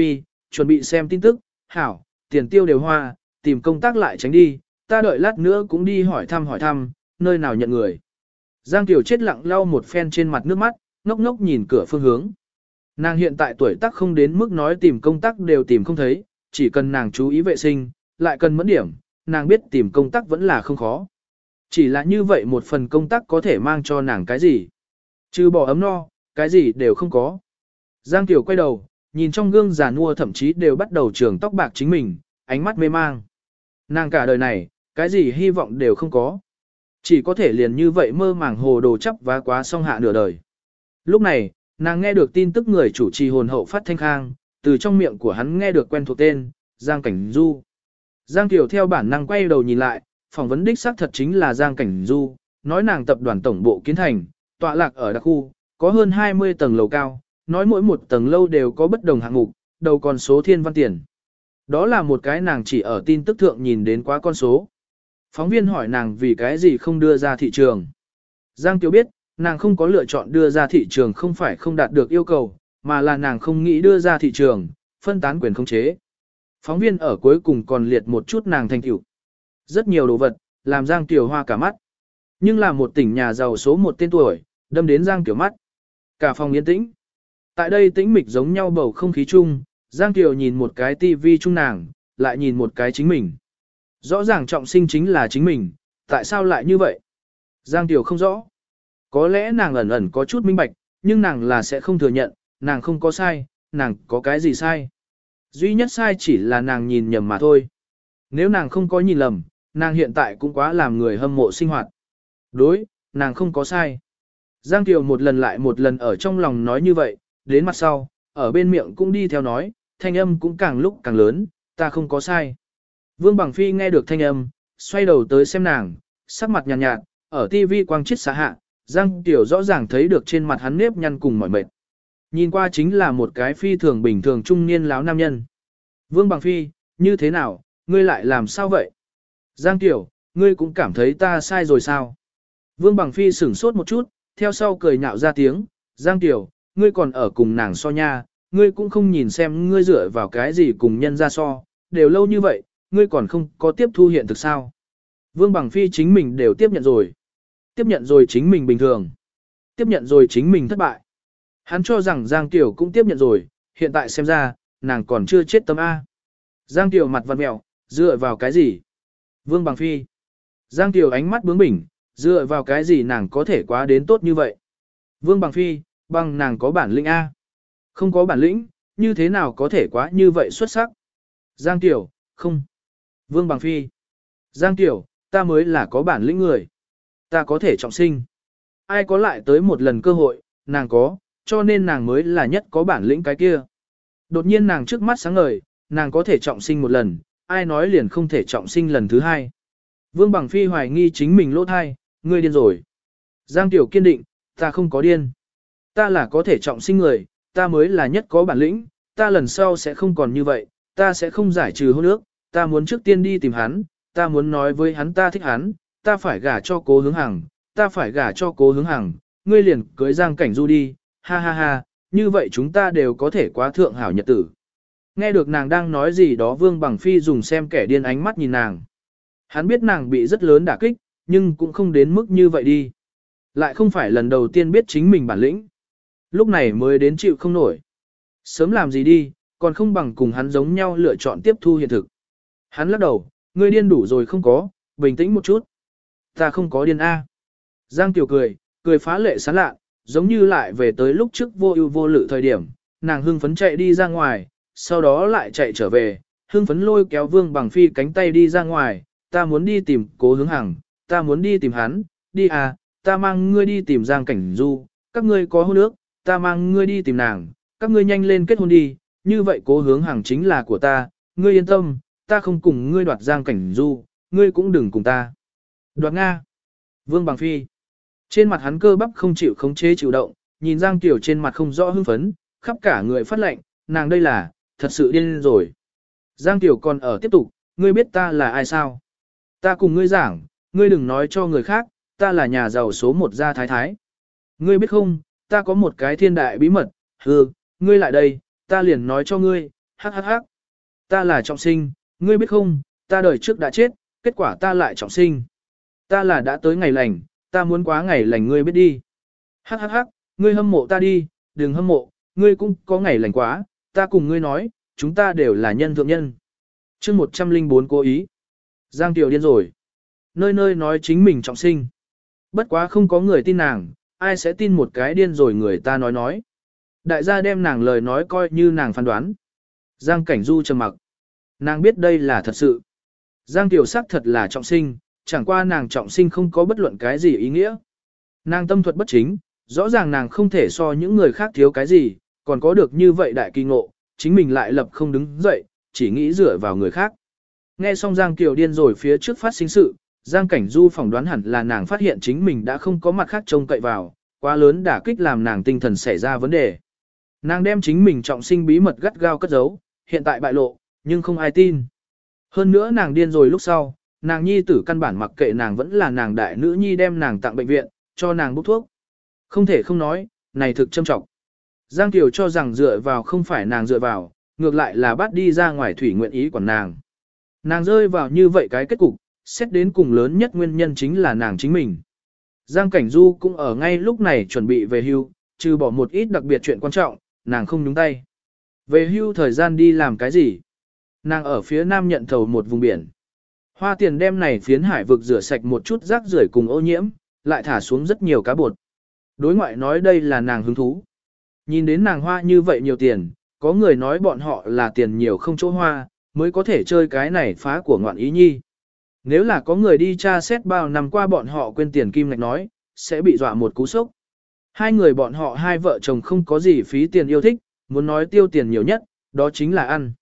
chuẩn bị xem tin tức, hảo, tiền tiêu đều hoa, tìm công tác lại tránh đi, ta đợi lát nữa cũng đi hỏi thăm hỏi thăm, nơi nào nhận người. Giang Kiều chết lặng lau một phen trên mặt nước mắt, ngốc ngốc nhìn cửa phương hướng. Nàng hiện tại tuổi tác không đến mức nói tìm công tác đều tìm không thấy, chỉ cần nàng chú ý vệ sinh, lại cần mẫn điểm, nàng biết tìm công tác vẫn là không khó. Chỉ là như vậy một phần công tác có thể mang cho nàng cái gì? Trừ bỏ ấm no, cái gì đều không có. Giang Tiểu quay đầu, nhìn trong gương già nua thậm chí đều bắt đầu trường tóc bạc chính mình, ánh mắt mê mang. Nàng cả đời này, cái gì hy vọng đều không có. Chỉ có thể liền như vậy mơ màng hồ đồ chấp và quá song hạ nửa đời. Lúc này, nàng nghe được tin tức người chủ trì hồn hậu phát thanh khang, từ trong miệng của hắn nghe được quen thuộc tên, Giang Cảnh Du. Giang Kiều theo bản năng quay đầu nhìn lại, phỏng vấn đích xác thật chính là Giang Cảnh Du, nói nàng tập đoàn tổng bộ kiến thành, tọa lạc ở đặc khu, có hơn 20 tầng lầu cao, nói mỗi một tầng lâu đều có bất đồng hạng mục, đầu còn số thiên văn tiền. Đó là một cái nàng chỉ ở tin tức thượng nhìn đến quá con số. Phóng viên hỏi nàng vì cái gì không đưa ra thị trường. Giang Tiểu biết, nàng không có lựa chọn đưa ra thị trường không phải không đạt được yêu cầu, mà là nàng không nghĩ đưa ra thị trường, phân tán quyền không chế. Phóng viên ở cuối cùng còn liệt một chút nàng thành tiểu. Rất nhiều đồ vật, làm Giang Tiểu hoa cả mắt. Nhưng là một tỉnh nhà giàu số một tên tuổi, đâm đến Giang Tiểu mắt. Cả phòng yên tĩnh. Tại đây tĩnh mịch giống nhau bầu không khí chung, Giang Tiểu nhìn một cái tivi chung nàng, lại nhìn một cái chính mình. Rõ ràng trọng sinh chính là chính mình, tại sao lại như vậy? Giang Tiểu không rõ. Có lẽ nàng ẩn ẩn có chút minh bạch, nhưng nàng là sẽ không thừa nhận, nàng không có sai, nàng có cái gì sai. Duy nhất sai chỉ là nàng nhìn nhầm mà thôi. Nếu nàng không có nhìn lầm, nàng hiện tại cũng quá làm người hâm mộ sinh hoạt. Đối, nàng không có sai. Giang Kiều một lần lại một lần ở trong lòng nói như vậy, đến mặt sau, ở bên miệng cũng đi theo nói, thanh âm cũng càng lúc càng lớn, ta không có sai. Vương Bằng Phi nghe được thanh âm, xoay đầu tới xem nàng, sắc mặt nhàn nhạt, nhạt, ở tivi quang chiết xạ hạ, Giang Tiểu rõ ràng thấy được trên mặt hắn nếp nhăn cùng mỏi mệt. Nhìn qua chính là một cái phi thường bình thường trung niên láo nam nhân. Vương Bằng Phi, như thế nào, ngươi lại làm sao vậy? Giang Tiểu, ngươi cũng cảm thấy ta sai rồi sao? Vương Bằng Phi sửng sốt một chút, theo sau cười nhạo ra tiếng, Giang Tiểu, ngươi còn ở cùng nàng so nha, ngươi cũng không nhìn xem ngươi dựa vào cái gì cùng nhân ra so, đều lâu như vậy, ngươi còn không có tiếp thu hiện thực sao? Vương Bằng Phi chính mình đều tiếp nhận rồi. Tiếp nhận rồi chính mình bình thường. Tiếp nhận rồi chính mình thất bại. Hắn cho rằng Giang Tiểu cũng tiếp nhận rồi, hiện tại xem ra, nàng còn chưa chết tâm A. Giang Tiểu mặt vặn mẹo, dựa vào cái gì? Vương Bằng Phi. Giang Tiểu ánh mắt bướng bỉnh, dựa vào cái gì nàng có thể quá đến tốt như vậy? Vương Bằng Phi, bằng nàng có bản lĩnh A. Không có bản lĩnh, như thế nào có thể quá như vậy xuất sắc? Giang Tiểu, không. Vương Bằng Phi. Giang Tiểu, ta mới là có bản lĩnh người. Ta có thể trọng sinh. Ai có lại tới một lần cơ hội, nàng có, cho nên nàng mới là nhất có bản lĩnh cái kia. Đột nhiên nàng trước mắt sáng ngời, nàng có thể trọng sinh một lần, ai nói liền không thể trọng sinh lần thứ hai. Vương Bằng Phi hoài nghi chính mình lỗ thai, ngươi điên rồi. Giang Tiểu kiên định, ta không có điên. Ta là có thể trọng sinh người, ta mới là nhất có bản lĩnh, ta lần sau sẽ không còn như vậy, ta sẽ không giải trừ hôn ước, ta muốn trước tiên đi tìm hắn, ta muốn nói với hắn ta thích hắn, ta phải gả cho cố hướng hằng, ta phải gả cho cố hướng hằng, ngươi liền cưới Giang Cảnh Du đi, ha ha ha, như vậy chúng ta đều có thể quá thượng hảo nhật tử, Nghe được nàng đang nói gì đó Vương Bằng Phi dùng xem kẻ điên ánh mắt nhìn nàng. Hắn biết nàng bị rất lớn đả kích, nhưng cũng không đến mức như vậy đi. Lại không phải lần đầu tiên biết chính mình bản lĩnh. Lúc này mới đến chịu không nổi. Sớm làm gì đi, còn không bằng cùng hắn giống nhau lựa chọn tiếp thu hiện thực. Hắn lắc đầu, ngươi điên đủ rồi không có, bình tĩnh một chút. Ta không có điên A. Giang Tiểu cười, cười phá lệ sán lạ, giống như lại về tới lúc trước vô ưu vô lự thời điểm, nàng hưng phấn chạy đi ra ngoài, sau đó lại chạy trở về, hưng phấn lôi kéo vương bằng phi cánh tay đi ra ngoài, ta muốn đi tìm cố hướng hằng, ta muốn đi tìm hắn, đi à, ta mang ngươi đi tìm Giang Cảnh Du, các ngươi có hôn ước, ta mang ngươi đi tìm nàng, các ngươi nhanh lên kết hôn đi, như vậy cố hướng hằng chính là của ta, ngươi yên tâm, ta không cùng ngươi đoạt Giang Cảnh Du, ngươi cũng đừng cùng ta. Đoạt Nga. Vương Bằng Phi. Trên mặt hắn cơ bắp không chịu khống chế chịu động, nhìn Giang Tiểu trên mặt không rõ hưng phấn, khắp cả người phát lệnh, nàng đây là, thật sự điên rồi. Giang Tiểu còn ở tiếp tục, ngươi biết ta là ai sao? Ta cùng ngươi giảng, ngươi đừng nói cho người khác, ta là nhà giàu số một gia thái thái. Ngươi biết không, ta có một cái thiên đại bí mật, hừ, ngươi lại đây, ta liền nói cho ngươi, hắc hắc hắc. Ta là trọng sinh, ngươi biết không, ta đời trước đã chết, kết quả ta lại trọng sinh. Ta là đã tới ngày lành, ta muốn quá ngày lành ngươi biết đi. Hắc hắc hắc, ngươi hâm mộ ta đi, đừng hâm mộ, ngươi cũng có ngày lành quá, ta cùng ngươi nói, chúng ta đều là nhân thượng nhân. chương 104 cố ý. Giang Tiểu điên rồi. Nơi nơi nói chính mình trọng sinh. Bất quá không có người tin nàng, ai sẽ tin một cái điên rồi người ta nói nói. Đại gia đem nàng lời nói coi như nàng phán đoán. Giang Cảnh Du trầm mặc. Nàng biết đây là thật sự. Giang Tiểu sắc thật là trọng sinh, chẳng qua nàng trọng sinh không có bất luận cái gì ý nghĩa. Nàng tâm thuật bất chính, rõ ràng nàng không thể so những người khác thiếu cái gì, còn có được như vậy đại kỳ ngộ, chính mình lại lập không đứng dậy, chỉ nghĩ dựa vào người khác. Nghe xong Giang Kiều điên rồi phía trước phát sinh sự, Giang Cảnh Du phỏng đoán hẳn là nàng phát hiện chính mình đã không có mặt khác trông cậy vào, quá lớn đả kích làm nàng tinh thần xảy ra vấn đề. Nàng đem chính mình trọng sinh bí mật gắt gao cất giấu, hiện tại bại lộ, nhưng không ai tin. Hơn nữa nàng điên rồi lúc sau, nàng nhi tử căn bản mặc kệ nàng vẫn là nàng đại nữ nhi đem nàng tặng bệnh viện, cho nàng bốc thuốc. Không thể không nói, này thực châm trọng. Giang Kiều cho rằng dựa vào không phải nàng dựa vào, ngược lại là bắt đi ra ngoài thủy nguyện ý của nàng. Nàng rơi vào như vậy cái kết cục, xét đến cùng lớn nhất nguyên nhân chính là nàng chính mình. Giang Cảnh Du cũng ở ngay lúc này chuẩn bị về hưu, trừ bỏ một ít đặc biệt chuyện quan trọng, nàng không nhúng tay. Về hưu thời gian đi làm cái gì? Nàng ở phía nam nhận thầu một vùng biển. Hoa tiền đem này phiến hải vực rửa sạch một chút rác rưởi cùng ô nhiễm, lại thả xuống rất nhiều cá bột. Đối ngoại nói đây là nàng hứng thú. Nhìn đến nàng hoa như vậy nhiều tiền, có người nói bọn họ là tiền nhiều không chỗ hoa, mới có thể chơi cái này phá của ngoạn ý nhi. Nếu là có người đi tra xét bao năm qua bọn họ quên tiền kim ngạch nói, sẽ bị dọa một cú sốc. Hai người bọn họ hai vợ chồng không có gì phí tiền yêu thích, muốn nói tiêu tiền nhiều nhất, đó chính là ăn.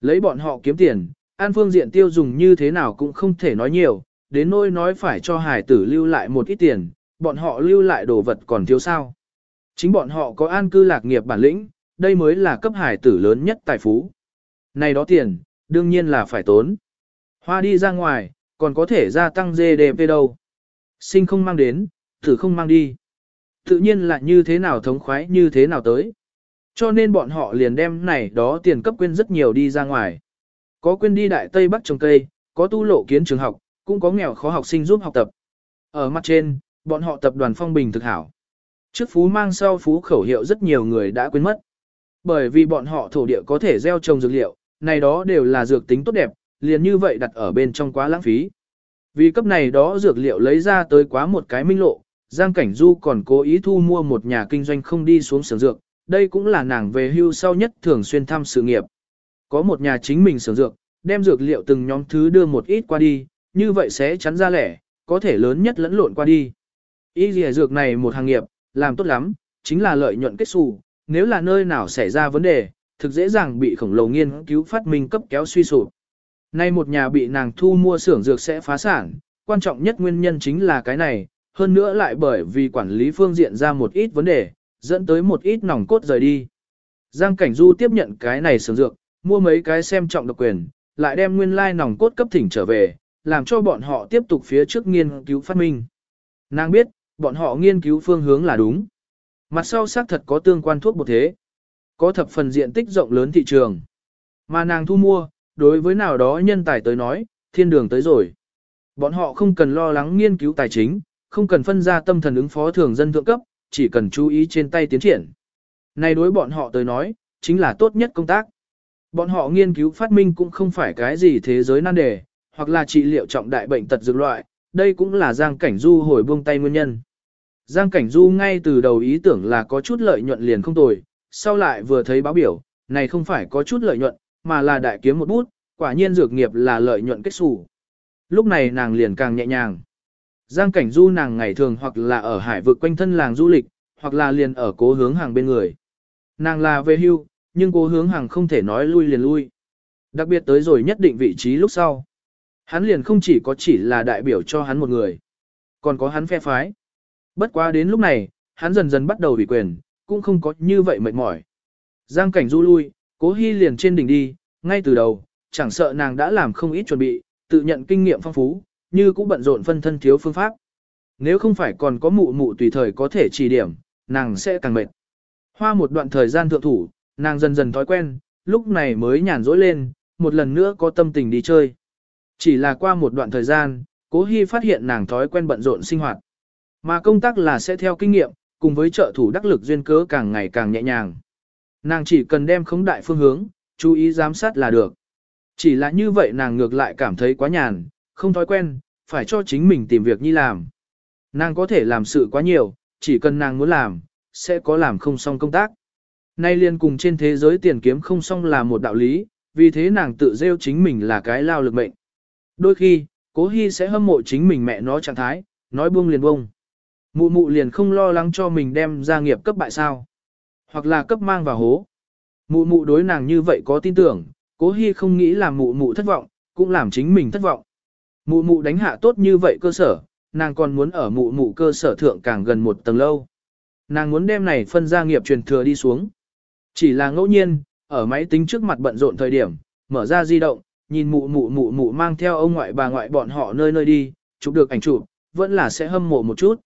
Lấy bọn họ kiếm tiền, ăn phương diện tiêu dùng như thế nào cũng không thể nói nhiều, đến nỗi nói phải cho hải tử lưu lại một ít tiền, bọn họ lưu lại đồ vật còn thiếu sao. Chính bọn họ có an cư lạc nghiệp bản lĩnh, đây mới là cấp hải tử lớn nhất tài phú. Này đó tiền, đương nhiên là phải tốn. Hoa đi ra ngoài, còn có thể gia tăng GDP đâu. Sinh không mang đến, thử không mang đi. Tự nhiên là như thế nào thống khoái như thế nào tới. Cho nên bọn họ liền đem này đó tiền cấp quên rất nhiều đi ra ngoài. Có quên đi Đại Tây Bắc trồng cây, có tu lộ kiến trường học, cũng có nghèo khó học sinh giúp học tập. Ở mặt trên, bọn họ tập đoàn phong bình thực hảo. Trước phú mang sau phú khẩu hiệu rất nhiều người đã quên mất. Bởi vì bọn họ thổ địa có thể gieo trồng dược liệu, này đó đều là dược tính tốt đẹp, liền như vậy đặt ở bên trong quá lãng phí. Vì cấp này đó dược liệu lấy ra tới quá một cái minh lộ, Giang Cảnh Du còn cố ý thu mua một nhà kinh doanh không đi xuống xưởng dược, đây cũng là nàng về hưu sau nhất thường xuyên thăm sự nghiệp. Có một nhà chính mình xưởng dược, đem dược liệu từng nhóm thứ đưa một ít qua đi, như vậy sẽ chắn ra lẻ, có thể lớn nhất lẫn lộn qua đi. Ý gì dược này một hàng nghiệp, làm tốt lắm, chính là lợi nhuận kết xù, nếu là nơi nào xảy ra vấn đề, thực dễ dàng bị khổng lồ nghiên cứu phát minh cấp kéo suy sụp. Nay một nhà bị nàng thu mua xưởng dược sẽ phá sản, quan trọng nhất nguyên nhân chính là cái này, hơn nữa lại bởi vì quản lý phương diện ra một ít vấn đề, dẫn tới một ít nòng cốt rời đi. Giang Cảnh Du tiếp nhận cái này xưởng dược, mua mấy cái xem trọng độc quyền, lại đem nguyên lai nòng cốt cấp thỉnh trở về, làm cho bọn họ tiếp tục phía trước nghiên cứu phát minh. Nàng biết, bọn họ nghiên cứu phương hướng là đúng. Mặt sau xác thật có tương quan thuốc bột thế. Có thập phần diện tích rộng lớn thị trường. Mà nàng thu mua, đối với nào đó nhân tài tới nói, thiên đường tới rồi. Bọn họ không cần lo lắng nghiên cứu tài chính, không cần phân ra tâm thần ứng phó thường dân thượng cấp, chỉ cần chú ý trên tay tiến triển. Này đối bọn họ tới nói, chính là tốt nhất công tác. Bọn họ nghiên cứu phát minh cũng không phải cái gì thế giới nan đề, hoặc là trị liệu trọng đại bệnh tật dược loại, đây cũng là Giang Cảnh Du hồi buông tay nguyên nhân. Giang Cảnh Du ngay từ đầu ý tưởng là có chút lợi nhuận liền không tồi, sau lại vừa thấy báo biểu, này không phải có chút lợi nhuận, mà là đại kiếm một bút, quả nhiên dược nghiệp là lợi nhuận kết xù. Lúc này nàng liền càng nhẹ nhàng. Giang Cảnh Du nàng ngày thường hoặc là ở hải vực quanh thân làng du lịch, hoặc là liền ở cố hướng hàng bên người. Nàng là về hưu, nhưng cố hướng hàng không thể nói lui liền lui. Đặc biệt tới rồi nhất định vị trí lúc sau. Hắn liền không chỉ có chỉ là đại biểu cho hắn một người, còn có hắn phe phái. Bất quá đến lúc này, hắn dần dần bắt đầu bị quyền, cũng không có như vậy mệt mỏi. Giang cảnh du lui, cố hy liền trên đỉnh đi, ngay từ đầu, chẳng sợ nàng đã làm không ít chuẩn bị, tự nhận kinh nghiệm phong phú, như cũng bận rộn phân thân thiếu phương pháp. Nếu không phải còn có mụ mụ tùy thời có thể chỉ điểm, nàng sẽ càng mệt. Hoa một đoạn thời gian thượng thủ, nàng dần dần thói quen, lúc này mới nhàn rỗi lên, một lần nữa có tâm tình đi chơi. Chỉ là qua một đoạn thời gian, cố hy phát hiện nàng thói quen bận rộn sinh hoạt. Mà công tác là sẽ theo kinh nghiệm, cùng với trợ thủ đắc lực duyên cớ càng ngày càng nhẹ nhàng. Nàng chỉ cần đem khống đại phương hướng, chú ý giám sát là được. Chỉ là như vậy nàng ngược lại cảm thấy quá nhàn, không thói quen, phải cho chính mình tìm việc nhi làm. Nàng có thể làm sự quá nhiều, chỉ cần nàng muốn làm, sẽ có làm không xong công tác. Nay liên cùng trên thế giới tiền kiếm không xong là một đạo lý, vì thế nàng tự rêu chính mình là cái lao lực mệnh. Đôi khi, cố hy sẽ hâm mộ chính mình mẹ nó trạng thái, nói buông liền buông. Mụ mụ liền không lo lắng cho mình đem ra nghiệp cấp bại sao. Hoặc là cấp mang vào hố. Mụ mụ đối nàng như vậy có tin tưởng, cố hy không nghĩ làm mụ mụ thất vọng, cũng làm chính mình thất vọng. Mụ mụ đánh hạ tốt như vậy cơ sở, nàng còn muốn ở mụ mụ cơ sở thượng càng gần một tầng lâu. Nàng muốn đem này phân gia nghiệp truyền thừa đi xuống. Chỉ là ngẫu nhiên, ở máy tính trước mặt bận rộn thời điểm, mở ra di động, nhìn mụ mụ mụ mụ mang theo ông ngoại bà ngoại bọn họ nơi nơi đi, chụp được ảnh chụp, vẫn là sẽ hâm mộ một chút.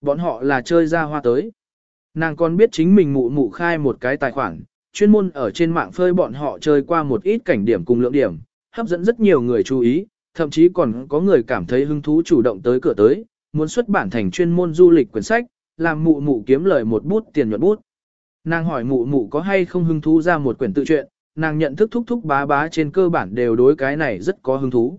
Bọn họ là chơi ra hoa tới. Nàng còn biết chính mình mụ mụ khai một cái tài khoản, chuyên môn ở trên mạng phơi bọn họ chơi qua một ít cảnh điểm cùng lượng điểm, hấp dẫn rất nhiều người chú ý, thậm chí còn có người cảm thấy hứng thú chủ động tới cửa tới, muốn xuất bản thành chuyên môn du lịch quyển sách, làm mụ mụ kiếm lời một bút tiền nhuận bút. Nàng hỏi mụ mụ có hay không hứng thú ra một quyển tự truyện, nàng nhận thức thúc thúc bá bá trên cơ bản đều đối cái này rất có hứng thú.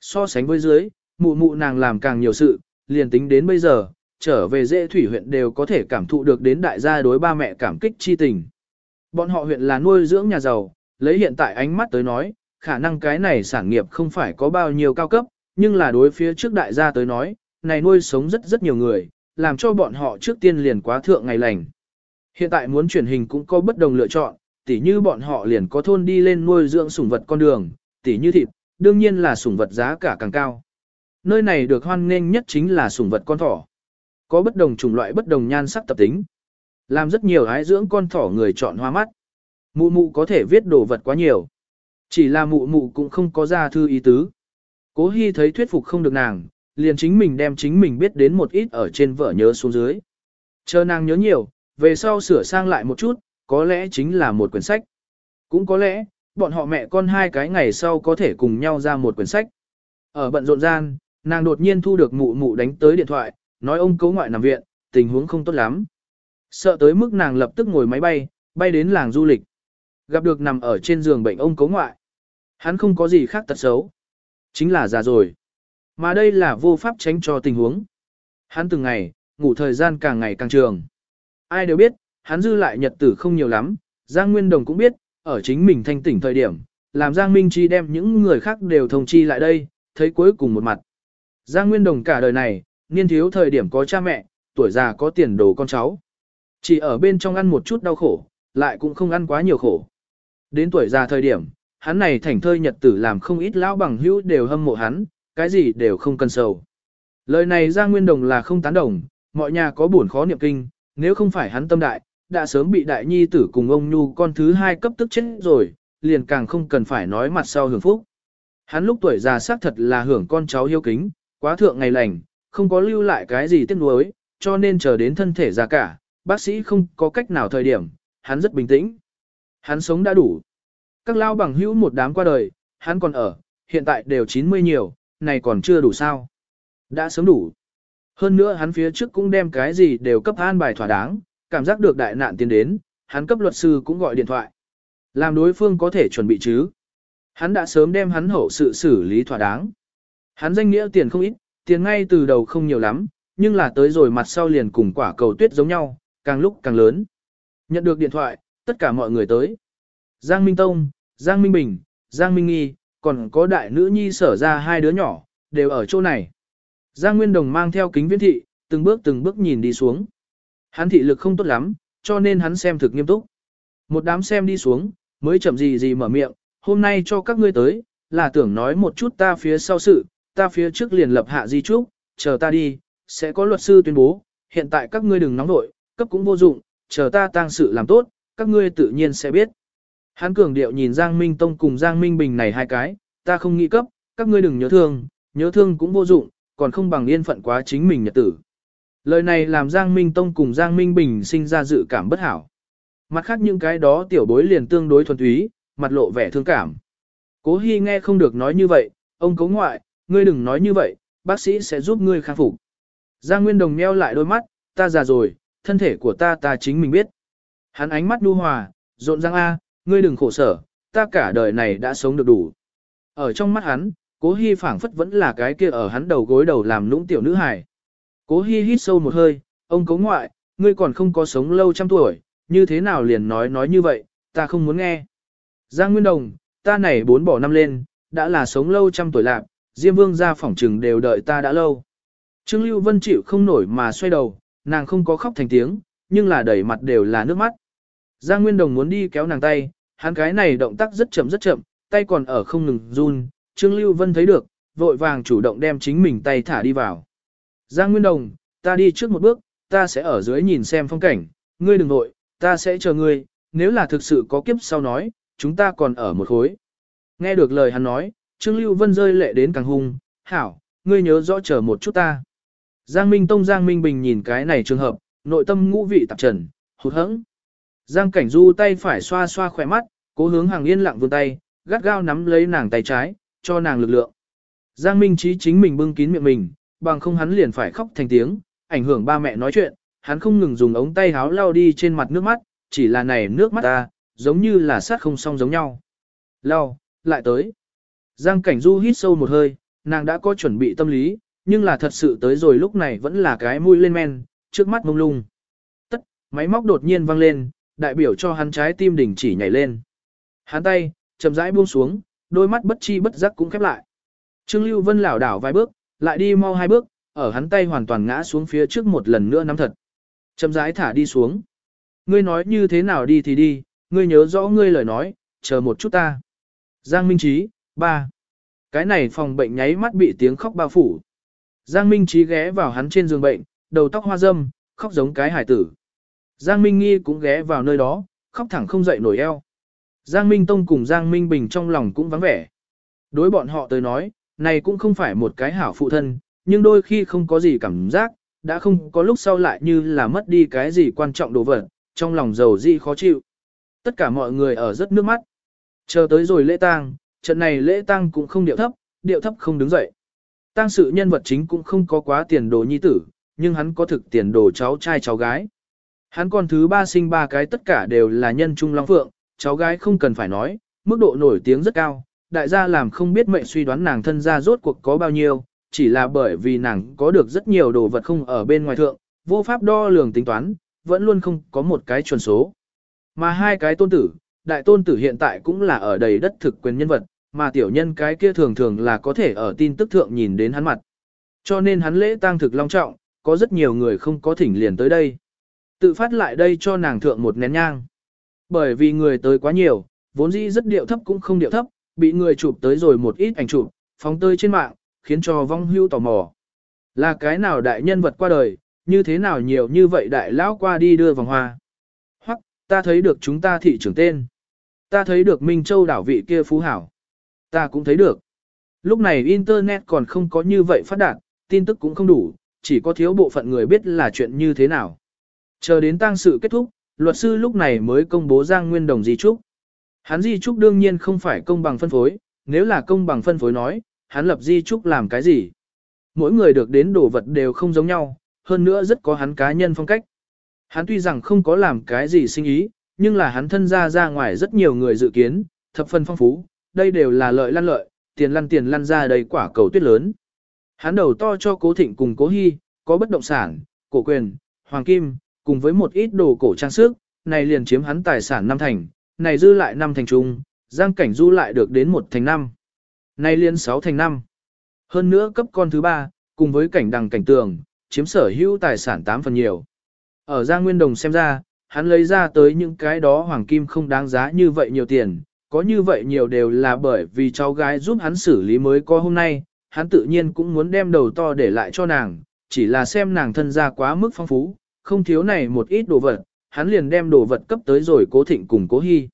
So sánh với dưới, mụ mụ nàng làm càng nhiều sự, liền tính đến bây giờ, trở về dễ thủy huyện đều có thể cảm thụ được đến đại gia đối ba mẹ cảm kích chi tình. Bọn họ huyện là nuôi dưỡng nhà giàu, lấy hiện tại ánh mắt tới nói, khả năng cái này sản nghiệp không phải có bao nhiêu cao cấp, nhưng là đối phía trước đại gia tới nói, này nuôi sống rất rất nhiều người, làm cho bọn họ trước tiên liền quá thượng ngày lành. Hiện tại muốn chuyển hình cũng có bất đồng lựa chọn, tỉ như bọn họ liền có thôn đi lên nuôi dưỡng sủng vật con đường, tỉ như thịt, đương nhiên là sủng vật giá cả càng cao. Nơi này được hoan nghênh nhất chính là sủng vật con thỏ. Có bất đồng chủng loại bất đồng nhan sắc tập tính. Làm rất nhiều hái dưỡng con thỏ người chọn hoa mắt. Mụ mụ có thể viết đồ vật quá nhiều. Chỉ là mụ mụ cũng không có ra thư ý tứ. Cố Hi thấy thuyết phục không được nàng, liền chính mình đem chính mình biết đến một ít ở trên vở nhớ xuống dưới. Chờ nàng nhớ nhiều, về sau sửa sang lại một chút, có lẽ chính là một quyển sách. Cũng có lẽ, bọn họ mẹ con hai cái ngày sau có thể cùng nhau ra một quyển sách. Ở bận rộn gian, nàng đột nhiên thu được mụ mụ đánh tới điện thoại, nói ông cấu ngoại nằm viện, tình huống không tốt lắm. Sợ tới mức nàng lập tức ngồi máy bay, bay đến làng du lịch. Gặp được nằm ở trên giường bệnh ông cấu ngoại. Hắn không có gì khác tật xấu. Chính là già rồi. Mà đây là vô pháp tránh cho tình huống. Hắn từng ngày, ngủ thời gian càng ngày càng trường. Ai đều biết, hắn dư lại nhật tử không nhiều lắm, Giang Nguyên Đồng cũng biết, ở chính mình thanh tỉnh thời điểm, làm Giang Minh Chi đem những người khác đều thông chi lại đây, thấy cuối cùng một mặt. Giang Nguyên Đồng cả đời này, niên thiếu thời điểm có cha mẹ, tuổi già có tiền đồ con cháu. Chỉ ở bên trong ăn một chút đau khổ, lại cũng không ăn quá nhiều khổ. Đến tuổi già thời điểm, hắn này thành thơi nhật tử làm không ít lão bằng hữu đều hâm mộ hắn, cái gì đều không cần sầu. Lời này ra Nguyên Đồng là không tán đồng, mọi nhà có buồn khó niệm kinh, nếu không phải hắn tâm đại, đã sớm bị đại nhi tử cùng ông Nhu con thứ hai cấp tức chết rồi, liền càng không cần phải nói mặt sau hưởng phúc. Hắn lúc tuổi già xác thật là hưởng con cháu hiếu kính, quá thượng ngày lành, không có lưu lại cái gì tiếc nuối, cho nên chờ đến thân thể già cả, bác sĩ không có cách nào thời điểm, hắn rất bình tĩnh. Hắn sống đã đủ. Các lao bằng hữu một đám qua đời, hắn còn ở, hiện tại đều 90 nhiều, này còn chưa đủ sao. Đã sớm đủ. Hơn nữa hắn phía trước cũng đem cái gì đều cấp an bài thỏa đáng, cảm giác được đại nạn tiến đến, hắn cấp luật sư cũng gọi điện thoại. Làm đối phương có thể chuẩn bị chứ. Hắn đã sớm đem hắn hậu sự xử lý thỏa đáng. Hắn danh nghĩa tiền không ít, tiền ngay từ đầu không nhiều lắm, nhưng là tới rồi mặt sau liền cùng quả cầu tuyết giống nhau, càng lúc càng lớn. Nhận được điện thoại, tất cả mọi người tới. Giang Minh Tông, Giang Minh Bình, Giang Minh Nghi, còn có đại nữ nhi sở ra hai đứa nhỏ, đều ở chỗ này. Giang Nguyên Đồng mang theo kính viễn thị, từng bước từng bước nhìn đi xuống. Hắn thị lực không tốt lắm, cho nên hắn xem thực nghiêm túc. Một đám xem đi xuống, mới chậm gì gì mở miệng, hôm nay cho các ngươi tới, là tưởng nói một chút ta phía sau sự, ta phía trước liền lập hạ di trúc, chờ ta đi, sẽ có luật sư tuyên bố, hiện tại các ngươi đừng nóng nội, cấp cũng vô dụng, chờ ta tang sự làm tốt, các ngươi tự nhiên sẽ biết. Hắn cường điệu nhìn Giang Minh Tông cùng Giang Minh Bình này hai cái, ta không nghĩ cấp, các ngươi đừng nhớ thương, nhớ thương cũng vô dụng, còn không bằng yên phận quá chính mình nhật tử. Lời này làm Giang Minh Tông cùng Giang Minh Bình sinh ra dự cảm bất hảo. Mặt khác những cái đó tiểu bối liền tương đối thuần túy, mặt lộ vẻ thương cảm. Cố Hi nghe không được nói như vậy, ông cố ngoại, ngươi đừng nói như vậy, bác sĩ sẽ giúp ngươi khang phục. Giang Nguyên Đồng nheo lại đôi mắt, ta già rồi, thân thể của ta ta chính mình biết. Hắn ánh mắt đu hòa, rộn răng a, ngươi đừng khổ sở, ta cả đời này đã sống được đủ. Ở trong mắt hắn, cố Hi phảng phất vẫn là cái kia ở hắn đầu gối đầu làm lũng tiểu nữ hài. Cố Hi hít sâu một hơi, ông cố ngoại, ngươi còn không có sống lâu trăm tuổi, như thế nào liền nói nói như vậy, ta không muốn nghe. Giang Nguyên Đồng, ta này bốn bỏ năm lên, đã là sống lâu trăm tuổi lạc, Diêm Vương ra phỏng trừng đều đợi ta đã lâu. Trương Lưu Vân chịu không nổi mà xoay đầu, nàng không có khóc thành tiếng, nhưng là đẩy mặt đều là nước mắt. Giang Nguyên Đồng muốn đi kéo nàng tay, hắn cái này động tác rất chậm rất chậm, tay còn ở không ngừng run, Trương Lưu Vân thấy được, vội vàng chủ động đem chính mình tay thả đi vào. Giang Nguyên Đồng, ta đi trước một bước, ta sẽ ở dưới nhìn xem phong cảnh, ngươi đừng nội, ta sẽ chờ ngươi, nếu là thực sự có kiếp sau nói, chúng ta còn ở một khối. Nghe được lời hắn nói, Trương Lưu Vân rơi lệ đến càng hung, hảo, ngươi nhớ rõ chờ một chút ta. Giang Minh Tông Giang Minh Bình nhìn cái này trường hợp, nội tâm ngũ vị tạp trần, hụt hẫng. Giang Cảnh Du tay phải xoa xoa khỏe mắt, cố hướng hàng yên lặng vươn tay, gắt gao nắm lấy nàng tay trái, cho nàng lực lượng. Giang Minh Chí chính mình bưng kín miệng mình, bằng không hắn liền phải khóc thành tiếng, ảnh hưởng ba mẹ nói chuyện, hắn không ngừng dùng ống tay háo lau đi trên mặt nước mắt, chỉ là này nước mắt ta, giống như là sát không song giống nhau. Lau, lại tới. Giang Cảnh Du hít sâu một hơi, nàng đã có chuẩn bị tâm lý, nhưng là thật sự tới rồi lúc này vẫn là cái mũi lên men, trước mắt mông lung. Tất, máy móc đột nhiên vang lên, đại biểu cho hắn trái tim đỉnh chỉ nhảy lên. Hắn tay, chậm rãi buông xuống, đôi mắt bất chi bất giác cũng khép lại. Trương Lưu Vân lảo đảo vài bước, lại đi mau hai bước, ở hắn tay hoàn toàn ngã xuống phía trước một lần nữa nắm thật. Chậm rãi thả đi xuống. Ngươi nói như thế nào đi thì đi, ngươi nhớ rõ ngươi lời nói, chờ một chút ta. Giang Minh Trí, ba. Cái này phòng bệnh nháy mắt bị tiếng khóc bao phủ. Giang Minh Trí ghé vào hắn trên giường bệnh, đầu tóc hoa râm, khóc giống cái hải tử. Giang Minh Nghi cũng ghé vào nơi đó, khóc thẳng không dậy nổi eo. Giang Minh Tông cùng Giang Minh Bình trong lòng cũng vắng vẻ. Đối bọn họ tới nói, này cũng không phải một cái hảo phụ thân, nhưng đôi khi không có gì cảm giác, đã không có lúc sau lại như là mất đi cái gì quan trọng đồ vật, trong lòng giàu dị khó chịu. Tất cả mọi người ở rất nước mắt. Chờ tới rồi lễ tang, trận này lễ tang cũng không điệu thấp, điệu thấp không đứng dậy. Tang sự nhân vật chính cũng không có quá tiền đồ nhi tử, nhưng hắn có thực tiền đồ cháu trai cháu gái. Hắn còn thứ ba sinh ba cái tất cả đều là nhân trung long phượng, cháu gái không cần phải nói, mức độ nổi tiếng rất cao, đại gia làm không biết mệnh suy đoán nàng thân gia rốt cuộc có bao nhiêu, chỉ là bởi vì nàng có được rất nhiều đồ vật không ở bên ngoài thượng, vô pháp đo lường tính toán, vẫn luôn không có một cái chuẩn số. Mà hai cái tôn tử, đại tôn tử hiện tại cũng là ở đầy đất thực quyền nhân vật, mà tiểu nhân cái kia thường thường là có thể ở tin tức thượng nhìn đến hắn mặt. Cho nên hắn lễ tang thực long trọng, có rất nhiều người không có thỉnh liền tới đây. Tự phát lại đây cho nàng thượng một nén nhang. Bởi vì người tới quá nhiều, vốn dĩ rất điệu thấp cũng không điệu thấp, bị người chụp tới rồi một ít ảnh chụp, phóng tơi trên mạng, khiến cho vong hưu tò mò. Là cái nào đại nhân vật qua đời, như thế nào nhiều như vậy đại lão qua đi đưa vòng hoa. Hoặc, ta thấy được chúng ta thị trưởng tên. Ta thấy được Minh Châu đảo vị kia phú hảo. Ta cũng thấy được. Lúc này Internet còn không có như vậy phát đạt, tin tức cũng không đủ, chỉ có thiếu bộ phận người biết là chuyện như thế nào. Chờ đến tang sự kết thúc, luật sư lúc này mới công bố Giang Nguyên Đồng di trúc. Hắn di trúc đương nhiên không phải công bằng phân phối, nếu là công bằng phân phối nói, hắn lập di trúc làm cái gì? Mỗi người được đến đồ vật đều không giống nhau, hơn nữa rất có hắn cá nhân phong cách. Hắn tuy rằng không có làm cái gì sinh ý, nhưng là hắn thân ra ra ngoài rất nhiều người dự kiến, thập phân phong phú, đây đều là lợi lăn lợi, tiền lăn tiền lăn ra đầy quả cầu tuyết lớn. Hắn đầu to cho cố thịnh cùng cố hy, có bất động sản, cổ quyền, hoàng kim, cùng với một ít đồ cổ trang sức, này liền chiếm hắn tài sản năm thành, này dư lại năm thành trung, giang cảnh du lại được đến một thành năm. Này liền sáu thành năm. Hơn nữa cấp con thứ ba, cùng với cảnh đằng cảnh tường, chiếm sở hữu tài sản 8 phần nhiều. Ở Giang Nguyên Đồng xem ra, hắn lấy ra tới những cái đó hoàng kim không đáng giá như vậy nhiều tiền, có như vậy nhiều đều là bởi vì cháu gái giúp hắn xử lý mới có hôm nay, hắn tự nhiên cũng muốn đem đầu to để lại cho nàng, chỉ là xem nàng thân ra quá mức phong phú, không thiếu này một ít đồ vật, hắn liền đem đồ vật cấp tới rồi cố thịnh cùng cố hy.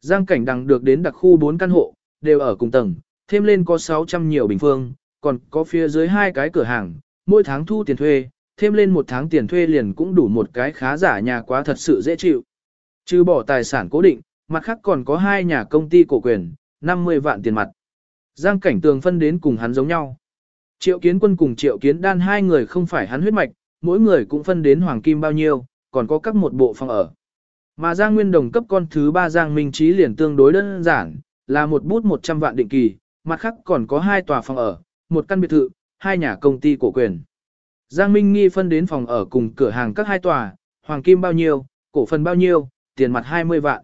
Giang cảnh đằng được đến đặc khu 4 căn hộ, đều ở cùng tầng, thêm lên có 600 nhiều bình phương, còn có phía dưới hai cái cửa hàng, mỗi tháng thu tiền thuê, thêm lên một tháng tiền thuê liền cũng đủ một cái khá giả nhà quá thật sự dễ chịu. Trừ bỏ tài sản cố định, mặt khác còn có hai nhà công ty cổ quyền, 50 vạn tiền mặt. Giang cảnh tường phân đến cùng hắn giống nhau. Triệu kiến quân cùng triệu kiến đan hai người không phải hắn huyết mạch, mỗi người cũng phân đến hoàng kim bao nhiêu, còn có các một bộ phòng ở. Mà Giang Nguyên Đồng cấp con thứ ba Giang Minh Trí liền tương đối đơn giản, là một bút 100 vạn định kỳ, mặt khác còn có hai tòa phòng ở, một căn biệt thự, hai nhà công ty cổ quyền. Giang Minh Nghi phân đến phòng ở cùng cửa hàng các hai tòa, hoàng kim bao nhiêu, cổ phần bao nhiêu, tiền mặt 20 vạn.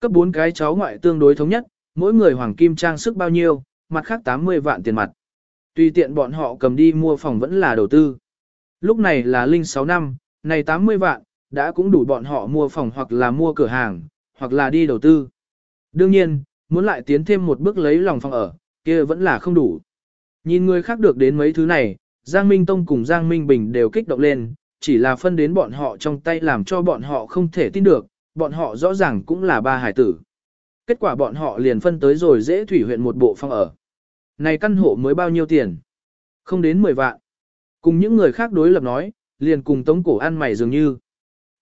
Cấp 4 cái cháu ngoại tương đối thống nhất, mỗi người hoàng kim trang sức bao nhiêu, mặt khác 80 vạn tiền mặt. Tùy tiện bọn họ cầm đi mua phòng vẫn là đầu tư. Lúc này là linh 6 năm, này 80 vạn, đã cũng đủ bọn họ mua phòng hoặc là mua cửa hàng, hoặc là đi đầu tư. Đương nhiên, muốn lại tiến thêm một bước lấy lòng phòng ở, kia vẫn là không đủ. Nhìn người khác được đến mấy thứ này, Giang Minh Tông cùng Giang Minh Bình đều kích động lên, chỉ là phân đến bọn họ trong tay làm cho bọn họ không thể tin được, bọn họ rõ ràng cũng là ba hải tử. Kết quả bọn họ liền phân tới rồi dễ thủy huyện một bộ phòng ở. Này căn hộ mới bao nhiêu tiền? Không đến 10 vạn. Cùng những người khác đối lập nói, liền cùng tống cổ ăn mày dường như.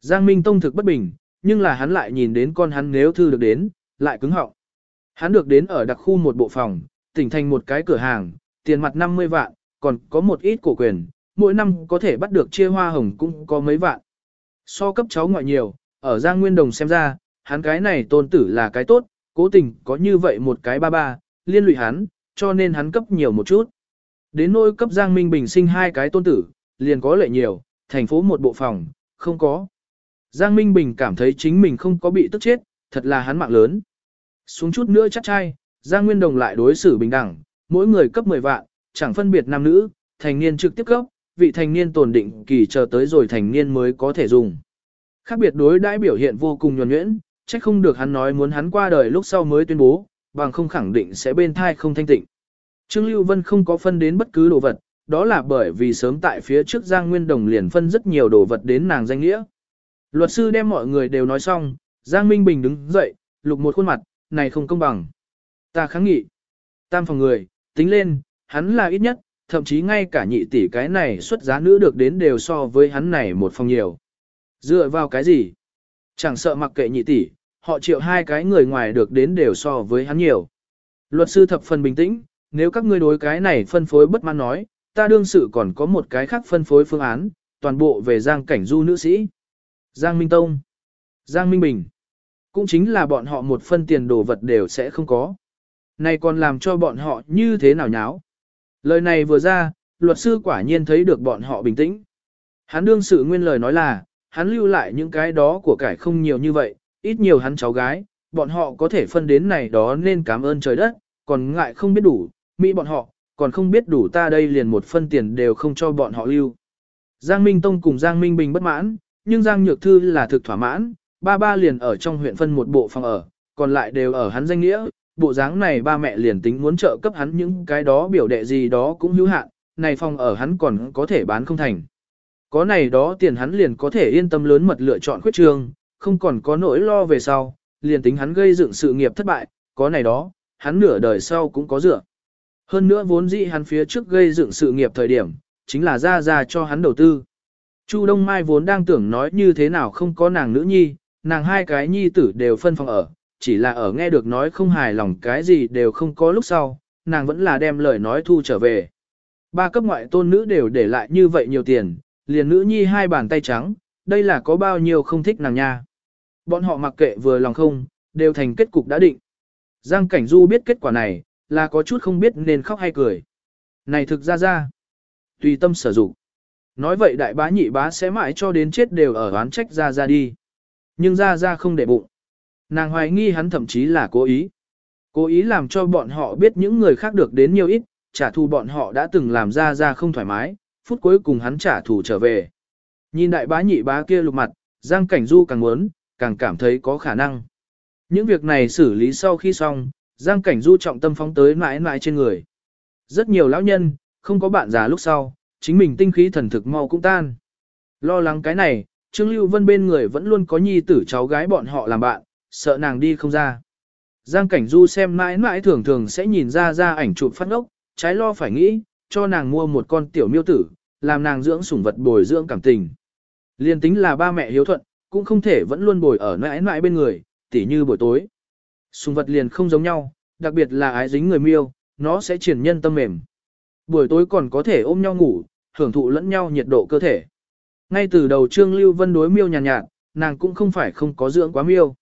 Giang Minh Tông thực bất bình, nhưng là hắn lại nhìn đến con hắn nếu thư được đến, lại cứng họng. Hắn được đến ở đặc khu một bộ phòng, tỉnh thành một cái cửa hàng, tiền mặt 50 vạn, còn có một ít cổ quyền, mỗi năm có thể bắt được chia hoa hồng cũng có mấy vạn. So cấp cháu ngoại nhiều, ở Giang Nguyên Đồng xem ra, hắn cái này tôn tử là cái tốt, cố tình có như vậy một cái ba ba, liên lụy hắn, cho nên hắn cấp nhiều một chút. Đến nỗi cấp Giang Minh Bình sinh hai cái tôn tử, liền có lệ nhiều, thành phố một bộ phòng, không có. Giang Minh Bình cảm thấy chính mình không có bị tức chết, thật là hắn mạng lớn. Xuống chút nữa chắc chai, Giang Nguyên Đồng lại đối xử bình đẳng, mỗi người cấp 10 vạn, chẳng phân biệt nam nữ, thành niên trực tiếp cấp, vị thành niên tồn định kỳ chờ tới rồi thành niên mới có thể dùng. Khác biệt đối đãi biểu hiện vô cùng nhuần nhuyễn, trách không được hắn nói muốn hắn qua đời lúc sau mới tuyên bố, bằng không khẳng định sẽ bên thai không thanh tịnh. Trương Lưu Vân không có phân đến bất cứ đồ vật, đó là bởi vì sớm tại phía trước Giang Nguyên Đồng liền phân rất nhiều đồ vật đến nàng danh nghĩa. Luật sư đem mọi người đều nói xong, Giang Minh Bình đứng dậy, lục một khuôn mặt, này không công bằng. Ta kháng nghị. Tam phòng người, tính lên, hắn là ít nhất, thậm chí ngay cả nhị tỷ cái này xuất giá nữ được đến đều so với hắn này một phòng nhiều. Dựa vào cái gì? Chẳng sợ mặc kệ nhị tỷ, họ chịu hai cái người ngoài được đến đều so với hắn nhiều. Luật sư thập phần bình tĩnh, nếu các ngươi đối cái này phân phối bất mãn nói, ta đương sự còn có một cái khác phân phối phương án, toàn bộ về Giang Cảnh Du nữ sĩ. Giang Minh Tông, Giang Minh Bình, cũng chính là bọn họ một phân tiền đồ vật đều sẽ không có. Này còn làm cho bọn họ như thế nào nháo. Lời này vừa ra, luật sư quả nhiên thấy được bọn họ bình tĩnh. Hắn đương sự nguyên lời nói là, hắn lưu lại những cái đó của cải không nhiều như vậy, ít nhiều hắn cháu gái, bọn họ có thể phân đến này đó nên cảm ơn trời đất, còn ngại không biết đủ, Mỹ bọn họ, còn không biết đủ ta đây liền một phân tiền đều không cho bọn họ lưu. Giang Minh Tông cùng Giang Minh Bình bất mãn, nhưng Giang Nhược Thư là thực thỏa mãn, ba ba liền ở trong huyện phân một bộ phòng ở, còn lại đều ở hắn danh nghĩa, bộ dáng này ba mẹ liền tính muốn trợ cấp hắn những cái đó biểu đệ gì đó cũng hữu hạn, này phòng ở hắn còn có thể bán không thành. Có này đó tiền hắn liền có thể yên tâm lớn mật lựa chọn khuyết trường, không còn có nỗi lo về sau, liền tính hắn gây dựng sự nghiệp thất bại, có này đó, hắn nửa đời sau cũng có dựa. Hơn nữa vốn dĩ hắn phía trước gây dựng sự nghiệp thời điểm, chính là ra ra cho hắn đầu tư. Chu Đông Mai vốn đang tưởng nói như thế nào không có nàng nữ nhi, nàng hai cái nhi tử đều phân phòng ở, chỉ là ở nghe được nói không hài lòng cái gì đều không có lúc sau, nàng vẫn là đem lời nói thu trở về. Ba cấp ngoại tôn nữ đều để lại như vậy nhiều tiền, liền nữ nhi hai bàn tay trắng, đây là có bao nhiêu không thích nàng nha. Bọn họ mặc kệ vừa lòng không, đều thành kết cục đã định. Giang Cảnh Du biết kết quả này, là có chút không biết nên khóc hay cười. Này thực ra ra, tùy tâm sở dụng. Nói vậy đại bá nhị bá sẽ mãi cho đến chết đều ở oán trách ra ra đi. Nhưng ra ra không để bụng. Nàng hoài nghi hắn thậm chí là cố ý. Cố ý làm cho bọn họ biết những người khác được đến nhiều ít, trả thù bọn họ đã từng làm ra ra không thoải mái, phút cuối cùng hắn trả thù trở về. Nhìn đại bá nhị bá kia lục mặt, Giang Cảnh Du càng muốn, càng cảm thấy có khả năng. Những việc này xử lý sau khi xong, Giang Cảnh Du trọng tâm phóng tới mãi mãi trên người. Rất nhiều lão nhân, không có bạn già lúc sau, chính mình tinh khí thần thực mau cũng tan. Lo lắng cái này, Trương Lưu Vân bên người vẫn luôn có nhi tử cháu gái bọn họ làm bạn, sợ nàng đi không ra. Giang Cảnh Du xem mãi mãi thường thường sẽ nhìn ra ra ảnh chụp phát ốc, trái lo phải nghĩ, cho nàng mua một con tiểu miêu tử, làm nàng dưỡng sủng vật bồi dưỡng cảm tình. Liên tính là ba mẹ hiếu thuận, cũng không thể vẫn luôn bồi ở mãi mãi bên người, tỉ như buổi tối. Sùng vật liền không giống nhau, đặc biệt là ái dính người miêu, nó sẽ triển nhân tâm mềm. Buổi tối còn có thể ôm nhau ngủ, hưởng thụ lẫn nhau nhiệt độ cơ thể. Ngay từ đầu Trương Lưu Vân đối miêu nhàn nhạt, nhạt, nàng cũng không phải không có dưỡng quá miêu.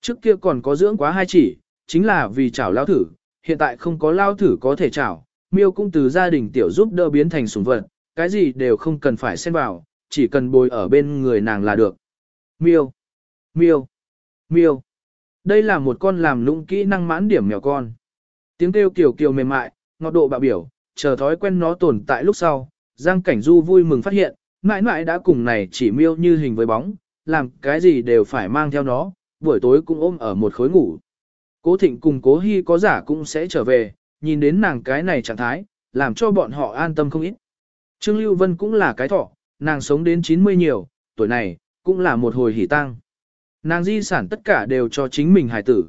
Trước kia còn có dưỡng quá hai chỉ, chính là vì chảo lao thử, hiện tại không có lao thử có thể chảo, miêu cũng từ gia đình tiểu giúp đỡ biến thành sủng vật, cái gì đều không cần phải xen vào, chỉ cần bồi ở bên người nàng là được. Miêu, miêu, miêu. Đây là một con làm lũng kỹ năng mãn điểm mèo con. Tiếng kêu kiểu kiều mềm mại, ngọt độ bạo biểu, chờ thói quen nó tồn tại lúc sau. Giang Cảnh Du vui mừng phát hiện, mãi mãi đã cùng này chỉ miêu như hình với bóng, làm cái gì đều phải mang theo nó, buổi tối cũng ôm ở một khối ngủ. Cố Thịnh cùng Cố Hi có giả cũng sẽ trở về, nhìn đến nàng cái này trạng thái, làm cho bọn họ an tâm không ít. Trương Lưu Vân cũng là cái thọ, nàng sống đến 90 nhiều, tuổi này, cũng là một hồi hỉ tang. Nàng di sản tất cả đều cho chính mình hài tử.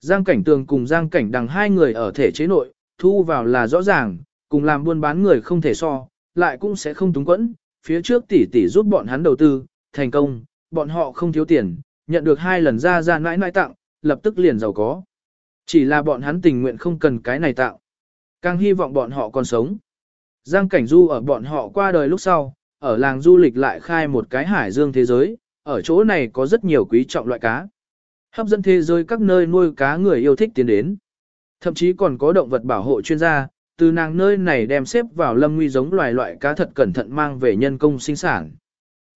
Giang Cảnh Tường cùng Giang Cảnh Đằng hai người ở thể chế nội, thu vào là rõ ràng, cùng làm buôn bán người không thể so, lại cũng sẽ không túng quẫn, phía trước tỷ tỷ giúp bọn hắn đầu tư, thành công, bọn họ không thiếu tiền, nhận được hai lần ra ra nãi nãi tặng, lập tức liền giàu có. Chỉ là bọn hắn tình nguyện không cần cái này tạo. Càng hy vọng bọn họ còn sống. Giang Cảnh Du ở bọn họ qua đời lúc sau, ở làng du lịch lại khai một cái hải dương thế giới, ở chỗ này có rất nhiều quý trọng loại cá. Hấp dẫn thế giới các nơi nuôi cá người yêu thích tiến đến. Thậm chí còn có động vật bảo hộ chuyên gia, từ nàng nơi này đem xếp vào lâm nguy giống loài loại cá thật cẩn thận mang về nhân công sinh sản.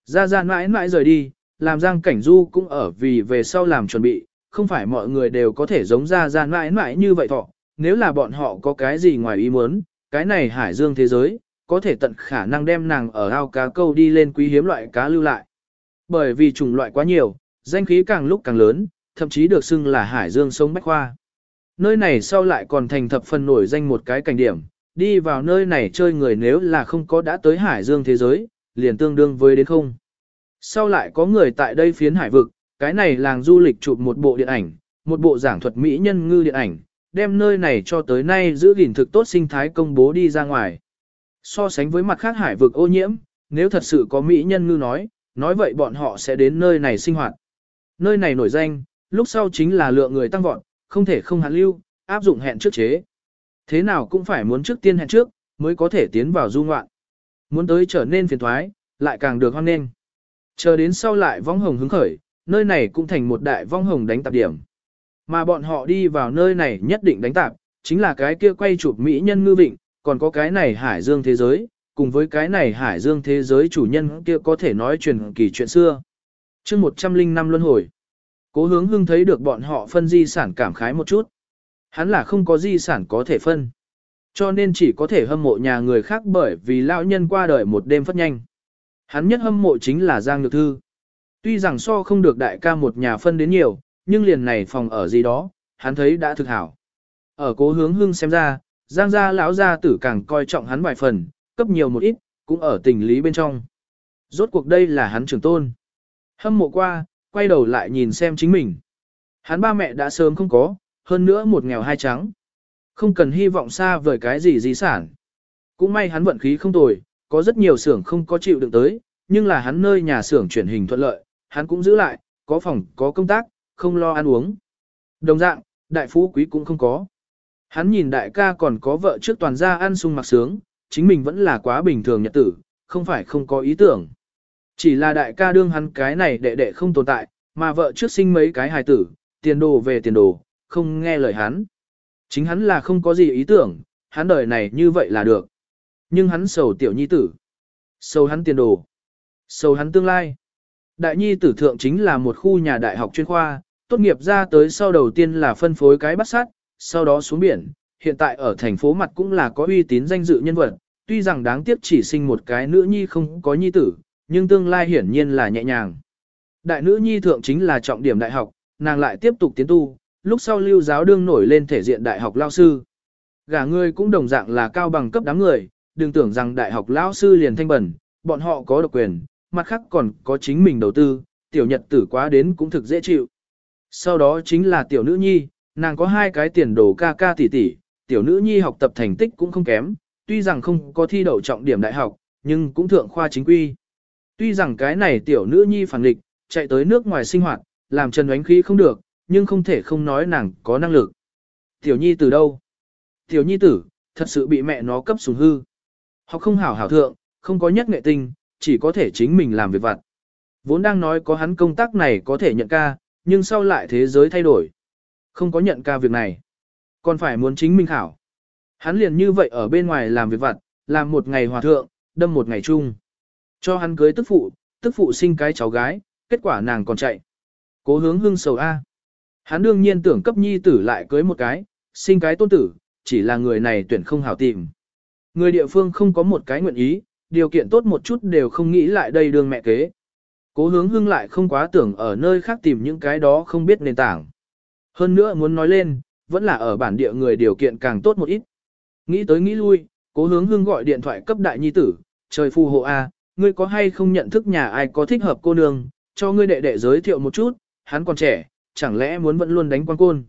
Ra ra mãi mãi rời đi, làm Giang Cảnh Du cũng ở vì về sau làm chuẩn bị, không phải mọi người đều có thể giống ra ra mãi mãi như vậy thọ, nếu là bọn họ có cái gì ngoài ý muốn, cái này hải dương thế giới, có thể tận khả năng đem nàng ở ao cá câu đi lên quý hiếm loại cá lưu lại. Bởi vì chủng loại quá nhiều, danh khí càng lúc càng lớn, thậm chí được xưng là hải dương sông Bách Khoa. Nơi này sau lại còn thành thập phần nổi danh một cái cảnh điểm, đi vào nơi này chơi người nếu là không có đã tới hải dương thế giới, liền tương đương với đến không. Sau lại có người tại đây phiến hải vực, cái này làng du lịch chụp một bộ điện ảnh, một bộ giảng thuật mỹ nhân ngư điện ảnh, đem nơi này cho tới nay giữ gìn thực tốt sinh thái công bố đi ra ngoài. So sánh với mặt khác hải vực ô nhiễm, nếu thật sự có mỹ nhân ngư nói, nói vậy bọn họ sẽ đến nơi này sinh hoạt. Nơi này nổi danh, lúc sau chính là lượng người tăng vọt, không thể không hạn lưu, áp dụng hẹn trước chế. Thế nào cũng phải muốn trước tiên hẹn trước, mới có thể tiến vào du ngoạn. Muốn tới trở nên phiền thoái, lại càng được hoan nghênh. Chờ đến sau lại vong hồng hứng khởi, nơi này cũng thành một đại vong hồng đánh tạp điểm. Mà bọn họ đi vào nơi này nhất định đánh tạp, chính là cái kia quay chụp mỹ nhân ngư vịnh, còn có cái này hải dương thế giới, cùng với cái này hải dương thế giới chủ nhân kia có thể nói truyền kỳ chuyện xưa. chương 105 luân hồi, cố hướng hưng thấy được bọn họ phân di sản cảm khái một chút. Hắn là không có di sản có thể phân. Cho nên chỉ có thể hâm mộ nhà người khác bởi vì lão nhân qua đời một đêm phất nhanh. Hắn nhất hâm mộ chính là Giang Nhược Thư. Tuy rằng so không được đại ca một nhà phân đến nhiều, nhưng liền này phòng ở gì đó, hắn thấy đã thực hảo. Ở cố hướng hưng xem ra, Giang gia lão gia tử càng coi trọng hắn vài phần, cấp nhiều một ít, cũng ở tình lý bên trong. Rốt cuộc đây là hắn trưởng tôn. Hâm mộ qua, quay đầu lại nhìn xem chính mình. Hắn ba mẹ đã sớm không có, hơn nữa một nghèo hai trắng. Không cần hy vọng xa vời cái gì di sản. Cũng may hắn vận khí không tồi, có rất nhiều xưởng không có chịu đựng tới, nhưng là hắn nơi nhà xưởng chuyển hình thuận lợi, hắn cũng giữ lại, có phòng, có công tác, không lo ăn uống. Đồng dạng, đại phú quý cũng không có. Hắn nhìn đại ca còn có vợ trước toàn gia ăn sung mặc sướng, chính mình vẫn là quá bình thường nhật tử, không phải không có ý tưởng. Chỉ là đại ca đương hắn cái này đệ đệ không tồn tại, mà vợ trước sinh mấy cái hài tử, tiền đồ về tiền đồ, không nghe lời hắn. Chính hắn là không có gì ý tưởng, hắn đời này như vậy là được. Nhưng hắn sầu tiểu nhi tử. Sầu hắn tiền đồ. Sầu hắn tương lai. Đại nhi tử thượng chính là một khu nhà đại học chuyên khoa, tốt nghiệp ra tới sau đầu tiên là phân phối cái bắt sát, sau đó xuống biển, hiện tại ở thành phố mặt cũng là có uy tín danh dự nhân vật, tuy rằng đáng tiếc chỉ sinh một cái nữ nhi không có nhi tử, nhưng tương lai hiển nhiên là nhẹ nhàng. Đại nữ nhi thượng chính là trọng điểm đại học, nàng lại tiếp tục tiến tu, lúc sau lưu giáo đương nổi lên thể diện đại học lao sư. Gả người cũng đồng dạng là cao bằng cấp đám người, đừng tưởng rằng đại học lao sư liền thanh bẩn, bọn họ có độc quyền, mặt khác còn có chính mình đầu tư, tiểu nhật tử quá đến cũng thực dễ chịu. Sau đó chính là tiểu nữ nhi, nàng có hai cái tiền đồ ca ca tỷ tỷ, tiểu nữ nhi học tập thành tích cũng không kém, tuy rằng không có thi đậu trọng điểm đại học, nhưng cũng thượng khoa chính quy. Tuy rằng cái này tiểu nữ nhi phản nghịch, chạy tới nước ngoài sinh hoạt, làm Trần Oánh Khí không được, nhưng không thể không nói nàng có năng lực. Tiểu nhi từ đâu? Tiểu nhi tử, thật sự bị mẹ nó cấp sủng hư. Học không hảo hảo thượng, không có nhất nghệ tinh, chỉ có thể chính mình làm việc vặt. Vốn đang nói có hắn công tác này có thể nhận ca, nhưng sau lại thế giới thay đổi. Không có nhận ca việc này. Còn phải muốn chính mình khảo. Hắn liền như vậy ở bên ngoài làm việc vặt, làm một ngày hòa thượng, đâm một ngày chung. Cho hắn cưới tức phụ, tức phụ sinh cái cháu gái, kết quả nàng còn chạy. Cố hướng hưng sầu A. Hắn đương nhiên tưởng cấp nhi tử lại cưới một cái, sinh cái tôn tử, chỉ là người này tuyển không hảo tìm. Người địa phương không có một cái nguyện ý, điều kiện tốt một chút đều không nghĩ lại đây đương mẹ kế. Cố hướng hưng lại không quá tưởng ở nơi khác tìm những cái đó không biết nền tảng. Hơn nữa muốn nói lên, vẫn là ở bản địa người điều kiện càng tốt một ít. Nghĩ tới nghĩ lui, cố hướng hưng gọi điện thoại cấp đại nhi tử, trời phù hộ A, ngươi có hay không nhận thức nhà ai có thích hợp cô nương, cho ngươi đệ đệ giới thiệu một chút, hắn còn trẻ, chẳng lẽ muốn vẫn luôn đánh quan côn.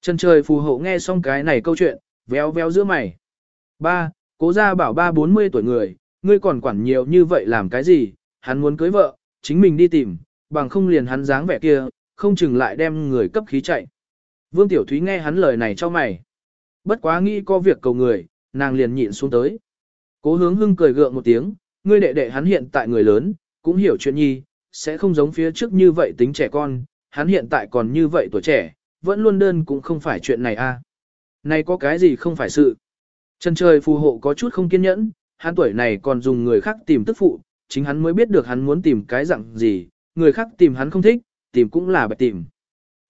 Chân trời phù hộ nghe xong cái này câu chuyện, véo véo giữa mày. Ba, cố ra bảo ba bốn mươi tuổi người, ngươi còn quản nhiều như vậy làm cái gì, hắn muốn cưới vợ, chính mình đi tìm, bằng không liền hắn dáng vẻ kia, không chừng lại đem người cấp khí chạy. Vương Tiểu Thúy nghe hắn lời này cho mày. Bất quá nghĩ có việc cầu người, nàng liền nhịn xuống tới. Cố hướng hưng cười gượng một tiếng, ngươi đệ đệ hắn hiện tại người lớn, cũng hiểu chuyện nhi, sẽ không giống phía trước như vậy tính trẻ con, hắn hiện tại còn như vậy tuổi trẻ, vẫn luôn đơn cũng không phải chuyện này a. À. Này có cái gì không phải sự. Chân trời phù hộ có chút không kiên nhẫn, hắn tuổi này còn dùng người khác tìm tức phụ, chính hắn mới biết được hắn muốn tìm cái dạng gì, người khác tìm hắn không thích, tìm cũng là bạch tìm.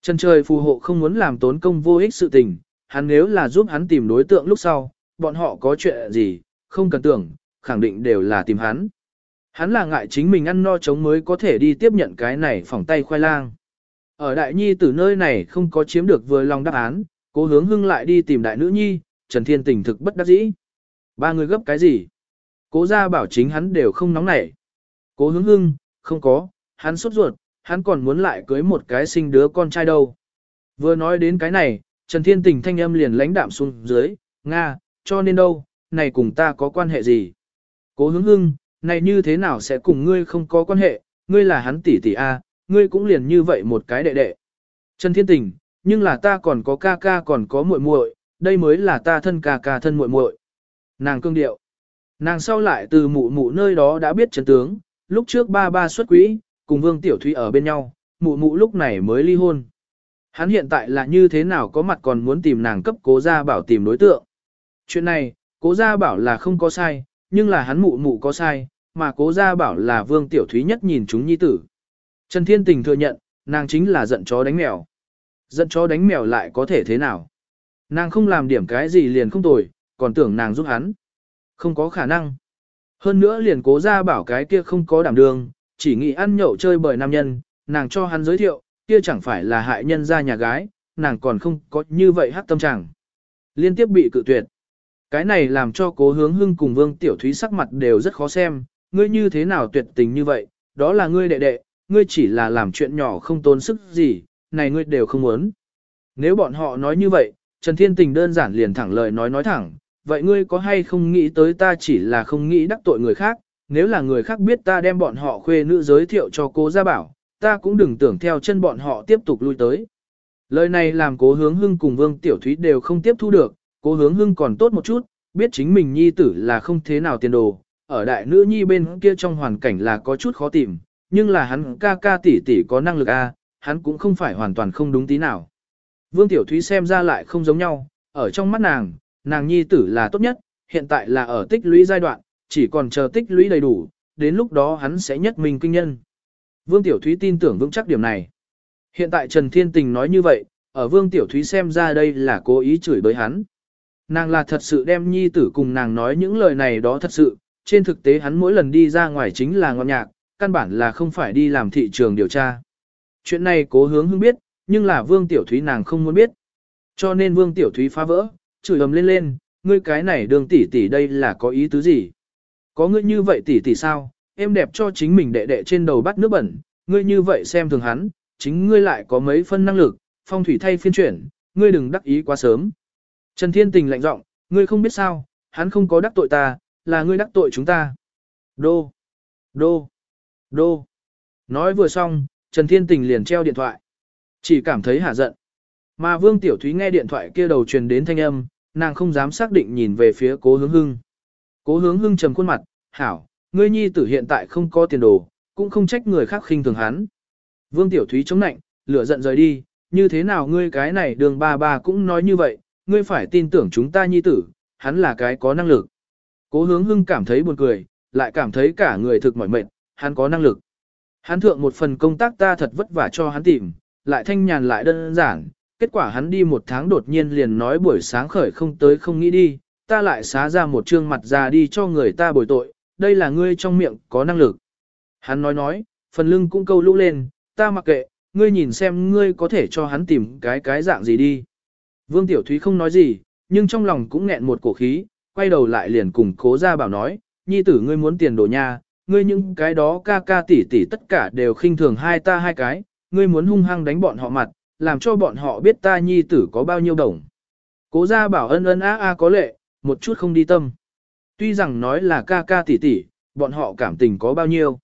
Chân trời phù hộ không muốn làm tốn công vô ích sự tình, hắn nếu là giúp hắn tìm đối tượng lúc sau, bọn họ có chuyện gì, không cần tưởng, khẳng định đều là tìm hắn. Hắn là ngại chính mình ăn no chống mới có thể đi tiếp nhận cái này phỏng tay khoai lang. Ở đại nhi từ nơi này không có chiếm được vừa lòng đáp án, cố hướng hưng lại đi tìm đại nữ nhi, Trần Thiên tình thực bất đắc dĩ. Ba người gấp cái gì? Cố gia bảo chính hắn đều không nóng nảy. Cố hướng hưng, không có, hắn sốt ruột, hắn còn muốn lại cưới một cái sinh đứa con trai đâu. Vừa nói đến cái này, Trần Thiên tình thanh âm liền lãnh đạm xuống dưới, Nga, cho nên đâu, này cùng ta có quan hệ gì? Cố hướng hưng, này như thế nào sẽ cùng ngươi không có quan hệ, ngươi là hắn tỷ tỷ A, ngươi cũng liền như vậy một cái đệ đệ. Trần Thiên Tình, nhưng là ta còn có ca ca còn có muội muội, đây mới là ta thân ca ca thân muội muội. Nàng cương điệu. Nàng sau lại từ mụ mụ nơi đó đã biết chân tướng, lúc trước ba ba xuất quỹ, cùng Vương Tiểu Thúy ở bên nhau, mụ mụ lúc này mới ly hôn. Hắn hiện tại là như thế nào có mặt còn muốn tìm nàng cấp cố gia bảo tìm đối tượng. Chuyện này, cố gia bảo là không có sai, nhưng là hắn mụ mụ có sai, mà cố gia bảo là Vương Tiểu Thúy nhất nhìn chúng nhi tử. Trần Thiên Tình thừa nhận, nàng chính là giận chó đánh mèo. Giận chó đánh mèo lại có thể thế nào? Nàng không làm điểm cái gì liền không tồi, còn tưởng nàng giúp hắn. Không có khả năng. Hơn nữa liền cố ra bảo cái kia không có đảm đường, chỉ nghĩ ăn nhậu chơi bởi nam nhân, nàng cho hắn giới thiệu, kia chẳng phải là hại nhân ra nhà gái, nàng còn không có như vậy hát tâm trạng. Liên tiếp bị cự tuyệt. Cái này làm cho cố hướng hưng cùng vương tiểu thúy sắc mặt đều rất khó xem, ngươi như thế nào tuyệt tình như vậy, đó là ngươi đệ đệ, ngươi chỉ là làm chuyện nhỏ không tốn sức gì, này ngươi đều không muốn. Nếu bọn họ nói như vậy, Trần Thiên Tình đơn giản liền thẳng lời nói nói thẳng, vậy ngươi có hay không nghĩ tới ta chỉ là không nghĩ đắc tội người khác, nếu là người khác biết ta đem bọn họ khuê nữ giới thiệu cho cô gia bảo, ta cũng đừng tưởng theo chân bọn họ tiếp tục lui tới. Lời này làm cố hướng hưng cùng vương tiểu thúy đều không tiếp thu được, cố hướng hưng còn tốt một chút, biết chính mình nhi tử là không thế nào tiền đồ, ở đại nữ nhi bên kia trong hoàn cảnh là có chút khó tìm, nhưng là hắn ca ca tỷ tỷ có năng lực a, hắn cũng không phải hoàn toàn không đúng tí nào. Vương Tiểu Thúy xem ra lại không giống nhau, ở trong mắt nàng, nàng nhi tử là tốt nhất, hiện tại là ở tích lũy giai đoạn, chỉ còn chờ tích lũy đầy đủ, đến lúc đó hắn sẽ nhất mình kinh nhân. Vương Tiểu Thúy tin tưởng vững chắc điểm này. Hiện tại Trần Thiên Tình nói như vậy, ở Vương Tiểu Thúy xem ra đây là cố ý chửi bới hắn. Nàng là thật sự đem nhi tử cùng nàng nói những lời này đó thật sự, trên thực tế hắn mỗi lần đi ra ngoài chính là ngọn nhạc, căn bản là không phải đi làm thị trường điều tra. Chuyện này cố hướng hưng biết, nhưng là Vương Tiểu Thúy nàng không muốn biết. Cho nên Vương Tiểu Thúy phá vỡ, chửi ầm lên lên, ngươi cái này đường tỷ tỷ đây là có ý tứ gì? Có ngươi như vậy tỷ tỷ sao? Em đẹp cho chính mình đệ đệ trên đầu bắt nước bẩn, ngươi như vậy xem thường hắn, chính ngươi lại có mấy phân năng lực, phong thủy thay phiên chuyển, ngươi đừng đắc ý quá sớm. Trần Thiên Tình lạnh giọng, ngươi không biết sao, hắn không có đắc tội ta, là ngươi đắc tội chúng ta. Đô, đô, đô. Nói vừa xong, Trần Thiên Tình liền treo điện thoại. Chỉ cảm thấy hả giận. Mà Vương Tiểu Thúy nghe điện thoại kia đầu truyền đến thanh âm, nàng không dám xác định nhìn về phía cố hướng hưng. Cố hướng hưng trầm khuôn mặt, hảo, ngươi nhi tử hiện tại không có tiền đồ, cũng không trách người khác khinh thường hắn. Vương Tiểu Thúy chống nạnh, lửa giận rời đi, như thế nào ngươi cái này đường ba ba cũng nói như vậy, ngươi phải tin tưởng chúng ta nhi tử, hắn là cái có năng lực. Cố hướng hưng cảm thấy buồn cười, lại cảm thấy cả người thực mỏi mệt, hắn có năng lực. Hắn thượng một phần công tác ta thật vất vả cho hắn tìm, lại thanh nhàn lại đơn giản, kết quả hắn đi một tháng đột nhiên liền nói buổi sáng khởi không tới không nghĩ đi, ta lại xá ra một trương mặt già đi cho người ta bồi tội, đây là ngươi trong miệng có năng lực. Hắn nói nói, phần lưng cũng câu lũ lên, ta mặc kệ, ngươi nhìn xem ngươi có thể cho hắn tìm cái cái dạng gì đi. Vương Tiểu Thúy không nói gì, nhưng trong lòng cũng nghẹn một cổ khí, quay đầu lại liền cùng cố ra bảo nói, nhi tử ngươi muốn tiền đồ nha, ngươi những cái đó ca ca tỷ tỷ tất cả đều khinh thường hai ta hai cái, ngươi muốn hung hăng đánh bọn họ mặt, làm cho bọn họ biết ta nhi tử có bao nhiêu đồng. Cố gia bảo ân ân a a có lệ, một chút không đi tâm. Tuy rằng nói là ca ca tỷ tỷ, bọn họ cảm tình có bao nhiêu.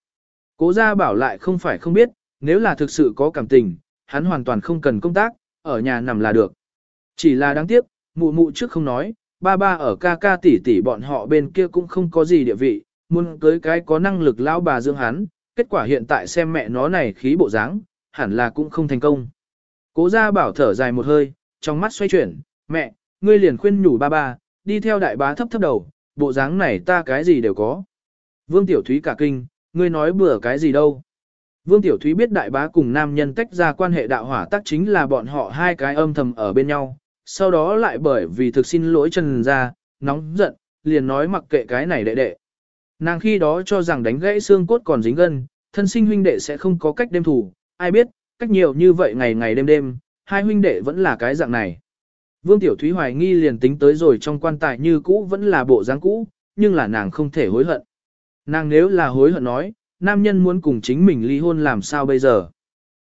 Cố gia bảo lại không phải không biết, nếu là thực sự có cảm tình, hắn hoàn toàn không cần công tác, ở nhà nằm là được. Chỉ là đáng tiếc, mụ mụ trước không nói, ba ba ở ca ca tỷ tỷ bọn họ bên kia cũng không có gì địa vị, muốn cưới cái có năng lực lão bà dưỡng hắn, kết quả hiện tại xem mẹ nó này khí bộ dáng, hẳn là cũng không thành công. Cố gia bảo thở dài một hơi, trong mắt xoay chuyển, mẹ, ngươi liền khuyên nhủ ba ba, đi theo đại bá thấp thấp đầu, bộ dáng này ta cái gì đều có. Vương Tiểu Thúy cả kinh, ngươi nói bừa cái gì đâu. Vương Tiểu Thúy biết đại bá cùng nam nhân tách ra quan hệ đạo hỏa tác chính là bọn họ hai cái âm thầm ở bên nhau, sau đó lại bởi vì thực xin lỗi chân ra, nóng giận, liền nói mặc kệ cái này đệ đệ. Nàng khi đó cho rằng đánh gãy xương cốt còn dính gân, thân sinh huynh đệ sẽ không có cách đêm thủ, ai biết, cách nhiều như vậy ngày ngày đêm đêm, hai huynh đệ vẫn là cái dạng này. Vương Tiểu Thúy hoài nghi liền tính tới rồi trong quan tài như cũ vẫn là bộ dáng cũ, nhưng là nàng không thể hối hận. Nàng nếu là hối hận nói, nam nhân muốn cùng chính mình ly hôn làm sao bây giờ.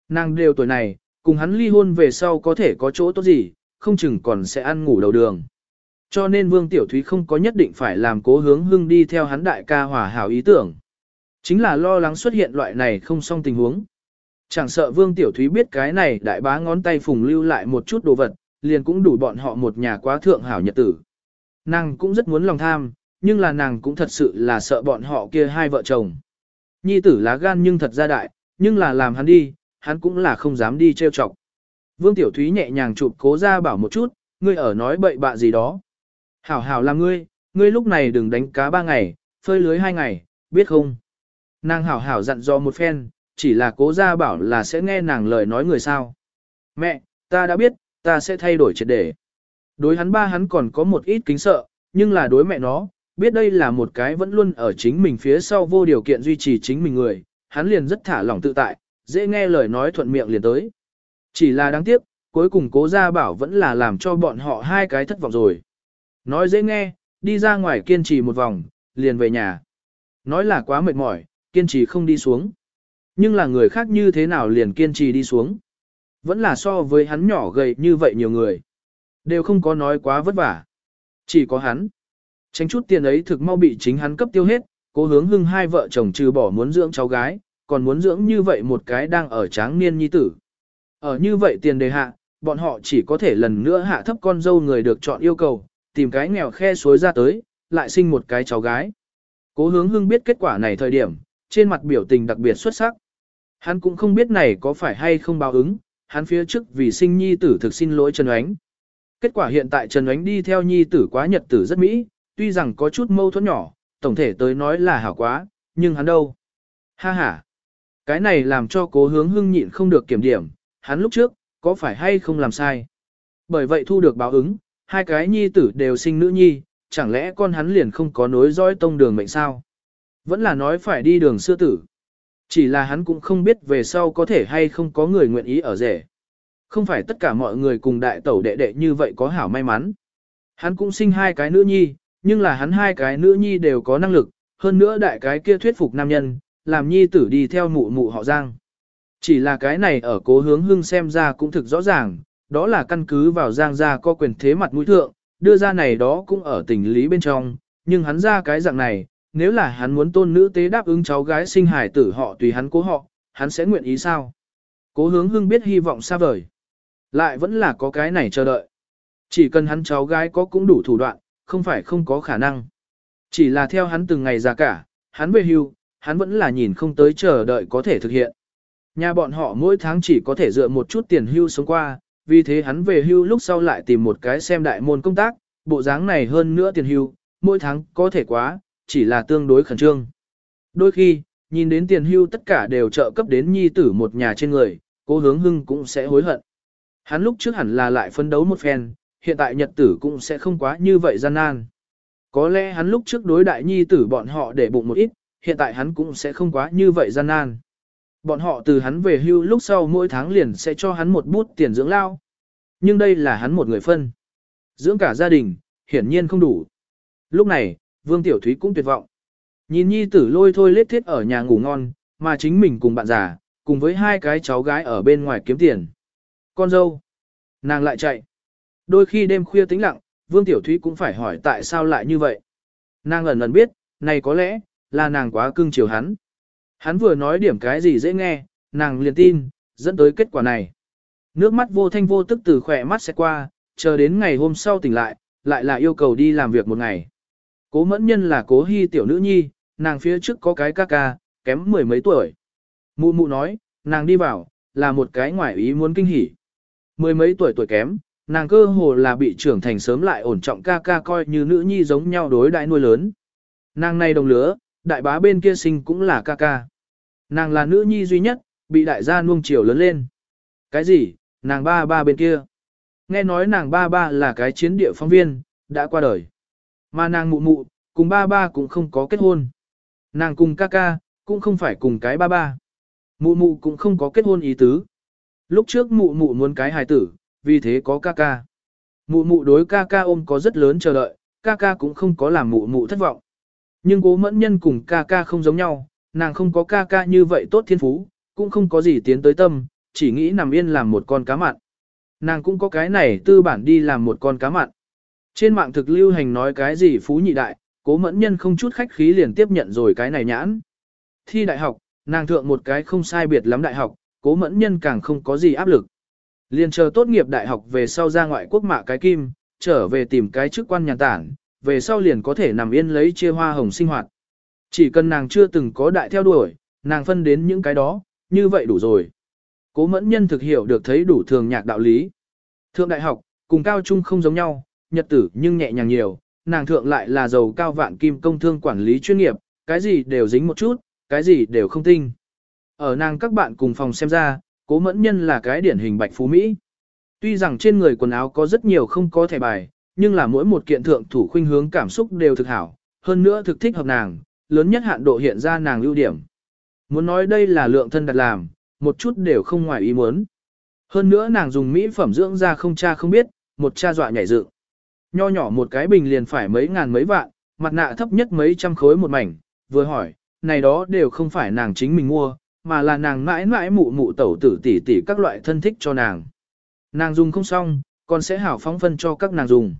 Nàng đều tuổi này, cùng hắn ly hôn về sau có thể có chỗ tốt gì, không chừng còn sẽ ăn ngủ đầu đường. Cho nên Vương Tiểu Thúy không có nhất định phải làm cố hướng hưng đi theo hắn đại ca hòa hảo ý tưởng. Chính là lo lắng xuất hiện loại này không xong tình huống. Chẳng sợ Vương Tiểu Thúy biết cái này đại bá ngón tay phùng lưu lại một chút đồ vật, liền cũng đủ bọn họ một nhà quá thượng hảo nhật tử. Nàng cũng rất muốn lòng tham, nhưng là nàng cũng thật sự là sợ bọn họ kia hai vợ chồng. Nhi tử lá gan nhưng thật ra đại, nhưng là làm hắn đi, hắn cũng là không dám đi trêu chọc. Vương Tiểu Thúy nhẹ nhàng chụp cố ra bảo một chút, ngươi ở nói bậy bạ gì đó. Hảo hảo làm ngươi, ngươi lúc này đừng đánh cá ba ngày, phơi lưới hai ngày, biết không? Nàng hảo hảo dặn dò một phen, chỉ là cố gia bảo là sẽ nghe nàng lời nói người sao. Mẹ, ta đã biết, ta sẽ thay đổi triệt để. Đối hắn ba hắn còn có một ít kính sợ, nhưng là đối mẹ nó, biết đây là một cái vẫn luôn ở chính mình phía sau vô điều kiện duy trì chính mình người, hắn liền rất thả lỏng tự tại, dễ nghe lời nói thuận miệng liền tới. Chỉ là đáng tiếc, cuối cùng cố gia bảo vẫn là làm cho bọn họ hai cái thất vọng rồi. Nói dễ nghe, đi ra ngoài kiên trì một vòng, liền về nhà. Nói là quá mệt mỏi, kiên trì không đi xuống. Nhưng là người khác như thế nào liền kiên trì đi xuống. Vẫn là so với hắn nhỏ gầy như vậy nhiều người. Đều không có nói quá vất vả. Chỉ có hắn. Tránh chút tiền ấy thực mau bị chính hắn cấp tiêu hết, cố hướng hưng hai vợ chồng trừ bỏ muốn dưỡng cháu gái, còn muốn dưỡng như vậy một cái đang ở tráng niên nhi tử. Ở như vậy tiền đề hạ, bọn họ chỉ có thể lần nữa hạ thấp con dâu người được chọn yêu cầu, tìm cái nghèo khe suối ra tới, lại sinh một cái cháu gái. Cố hướng hưng biết kết quả này thời điểm, trên mặt biểu tình đặc biệt xuất sắc. Hắn cũng không biết này có phải hay không báo ứng, hắn phía trước vì sinh nhi tử thực xin lỗi Trần Ánh. Kết quả hiện tại Trần Ánh đi theo nhi tử quá nhật tử rất mỹ, tuy rằng có chút mâu thuẫn nhỏ, tổng thể tới nói là hảo quá, nhưng hắn đâu? Ha ha! Cái này làm cho cố hướng hưng nhịn không được kiểm điểm, hắn lúc trước, có phải hay không làm sai? Bởi vậy thu được báo ứng, hai cái nhi tử đều sinh nữ nhi, chẳng lẽ con hắn liền không có nối dõi tông đường mệnh sao? Vẫn là nói phải đi đường xưa tử. Chỉ là hắn cũng không biết về sau có thể hay không có người nguyện ý ở rể. Không phải tất cả mọi người cùng đại tẩu đệ đệ như vậy có hảo may mắn. Hắn cũng sinh hai cái nữ nhi, nhưng là hắn hai cái nữ nhi đều có năng lực, hơn nữa đại cái kia thuyết phục nam nhân, làm nhi tử đi theo mụ mụ họ Giang. Chỉ là cái này ở cố hướng hưng xem ra cũng thực rõ ràng, đó là căn cứ vào Giang gia có quyền thế mặt mũi thượng, đưa ra này đó cũng ở tình lý bên trong, nhưng hắn ra cái dạng này, nếu là hắn muốn tôn nữ tế đáp ứng cháu gái sinh hải tử họ tùy hắn cố họ, hắn sẽ nguyện ý sao? Cố hướng hưng biết hy vọng xa vời. Lại vẫn là có cái này chờ đợi. Chỉ cần hắn cháu gái có cũng đủ thủ đoạn, không phải không có khả năng. Chỉ là theo hắn từng ngày già cả, hắn về hưu, hắn vẫn là nhìn không tới chờ đợi có thể thực hiện. Nhà bọn họ mỗi tháng chỉ có thể dựa một chút tiền hưu sống qua, vì thế hắn về hưu lúc sau lại tìm một cái xem đại môn công tác, bộ dáng này hơn nữa tiền hưu, mỗi tháng có thể quá, chỉ là tương đối khẩn trương. Đôi khi, nhìn đến tiền hưu tất cả đều trợ cấp đến nhi tử một nhà trên người, cố hướng hưng cũng sẽ hối hận. Hắn lúc trước hẳn là lại phấn đấu một phen, hiện tại nhật tử cũng sẽ không quá như vậy gian nan. Có lẽ hắn lúc trước đối đại nhi tử bọn họ để bụng một ít, hiện tại hắn cũng sẽ không quá như vậy gian nan. Bọn họ từ hắn về hưu lúc sau mỗi tháng liền sẽ cho hắn một bút tiền dưỡng lao. Nhưng đây là hắn một người phân. Dưỡng cả gia đình, hiển nhiên không đủ. Lúc này, Vương Tiểu Thúy cũng tuyệt vọng. Nhìn nhi tử lôi thôi lết thiết ở nhà ngủ ngon, mà chính mình cùng bạn già, cùng với hai cái cháu gái ở bên ngoài kiếm tiền. Con dâu. Nàng lại chạy. Đôi khi đêm khuya tĩnh lặng, Vương Tiểu Thúy cũng phải hỏi tại sao lại như vậy. Nàng ẩn ẩn biết, này có lẽ, là nàng quá cưng chiều hắn. Hắn vừa nói điểm cái gì dễ nghe, nàng liền tin, dẫn tới kết quả này. Nước mắt vô thanh vô tức từ khỏe mắt sẽ qua, chờ đến ngày hôm sau tỉnh lại, lại là yêu cầu đi làm việc một ngày. Cố mẫn nhân là cố hy tiểu nữ nhi, nàng phía trước có cái ca ca, kém mười mấy tuổi. Mụ mụ nói, nàng đi vào, là một cái ngoại ý muốn kinh hỉ. Mười mấy tuổi tuổi kém, nàng cơ hồ là bị trưởng thành sớm lại ổn trọng ca ca coi như nữ nhi giống nhau đối đại nuôi lớn. Nàng này đồng lứa, đại bá bên kia sinh cũng là ca ca. Nàng là nữ nhi duy nhất, bị đại gia nuông chiều lớn lên. Cái gì, nàng ba ba bên kia. Nghe nói nàng ba ba là cái chiến địa phóng viên, đã qua đời. Mà nàng mụ mụ, cùng ba ba cũng không có kết hôn. Nàng cùng ca ca, cũng không phải cùng cái ba ba. Mụ mụ cũng không có kết hôn ý tứ. Lúc trước mụ mụ muốn cái hài tử, vì thế có ca ca. Mụ mụ đối ca ca ôm có rất lớn chờ đợi, ca ca cũng không có làm mụ mụ thất vọng. Nhưng cố mẫn nhân cùng ca ca không giống nhau, nàng không có ca ca như vậy tốt thiên phú, cũng không có gì tiến tới tâm, chỉ nghĩ nằm yên làm một con cá mặn. Nàng cũng có cái này tư bản đi làm một con cá mặn. Trên mạng thực lưu hành nói cái gì phú nhị đại, cố mẫn nhân không chút khách khí liền tiếp nhận rồi cái này nhãn. Thi đại học, nàng thượng một cái không sai biệt lắm đại học, cố mẫn nhân càng không có gì áp lực. Liền chờ tốt nghiệp đại học về sau ra ngoại quốc mạ cái kim, trở về tìm cái chức quan nhàn tản, về sau liền có thể nằm yên lấy chia hoa hồng sinh hoạt. Chỉ cần nàng chưa từng có đại theo đuổi, nàng phân đến những cái đó, như vậy đủ rồi. Cố mẫn nhân thực hiểu được thấy đủ thường nhạc đạo lý. Thượng đại học, cùng cao trung không giống nhau, nhật tử nhưng nhẹ nhàng nhiều, nàng thượng lại là giàu cao vạn kim công thương quản lý chuyên nghiệp, cái gì đều dính một chút, cái gì đều không tinh. Ở nàng các bạn cùng phòng xem ra, cố mẫn nhân là cái điển hình bạch phú Mỹ. Tuy rằng trên người quần áo có rất nhiều không có thẻ bài, nhưng là mỗi một kiện thượng thủ khuynh hướng cảm xúc đều thực hảo, hơn nữa thực thích hợp nàng, lớn nhất hạn độ hiện ra nàng ưu điểm. Muốn nói đây là lượng thân đặt làm, một chút đều không ngoài ý muốn. Hơn nữa nàng dùng mỹ phẩm dưỡng da không cha không biết, một cha dọa nhảy dựng. Nho nhỏ một cái bình liền phải mấy ngàn mấy vạn, mặt nạ thấp nhất mấy trăm khối một mảnh, vừa hỏi, này đó đều không phải nàng chính mình mua, mà là nàng mãi mãi mụ mụ tẩu tử tỷ tỷ các loại thân thích cho nàng. Nàng dùng không xong, còn sẽ hảo phóng phân cho các nàng dùng.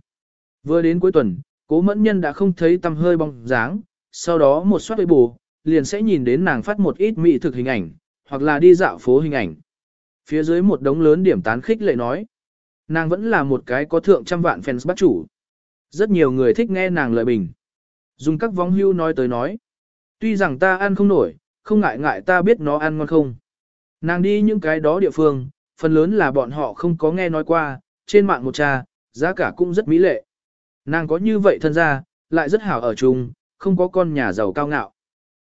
Vừa đến cuối tuần, cố mẫn nhân đã không thấy tâm hơi bóng dáng, sau đó một soát với bù, liền sẽ nhìn đến nàng phát một ít mỹ thực hình ảnh, hoặc là đi dạo phố hình ảnh. Phía dưới một đống lớn điểm tán khích lệ nói. Nàng vẫn là một cái có thượng trăm vạn fans bắt chủ. Rất nhiều người thích nghe nàng lời bình. Dùng các vong hưu nói tới nói. Tuy rằng ta ăn không nổi, không ngại ngại ta biết nó ăn ngon không. Nàng đi những cái đó địa phương, phần lớn là bọn họ không có nghe nói qua, trên mạng một trà, giá cả cũng rất mỹ lệ. Nàng có như vậy thân ra, lại rất hảo ở chung, không có con nhà giàu cao ngạo.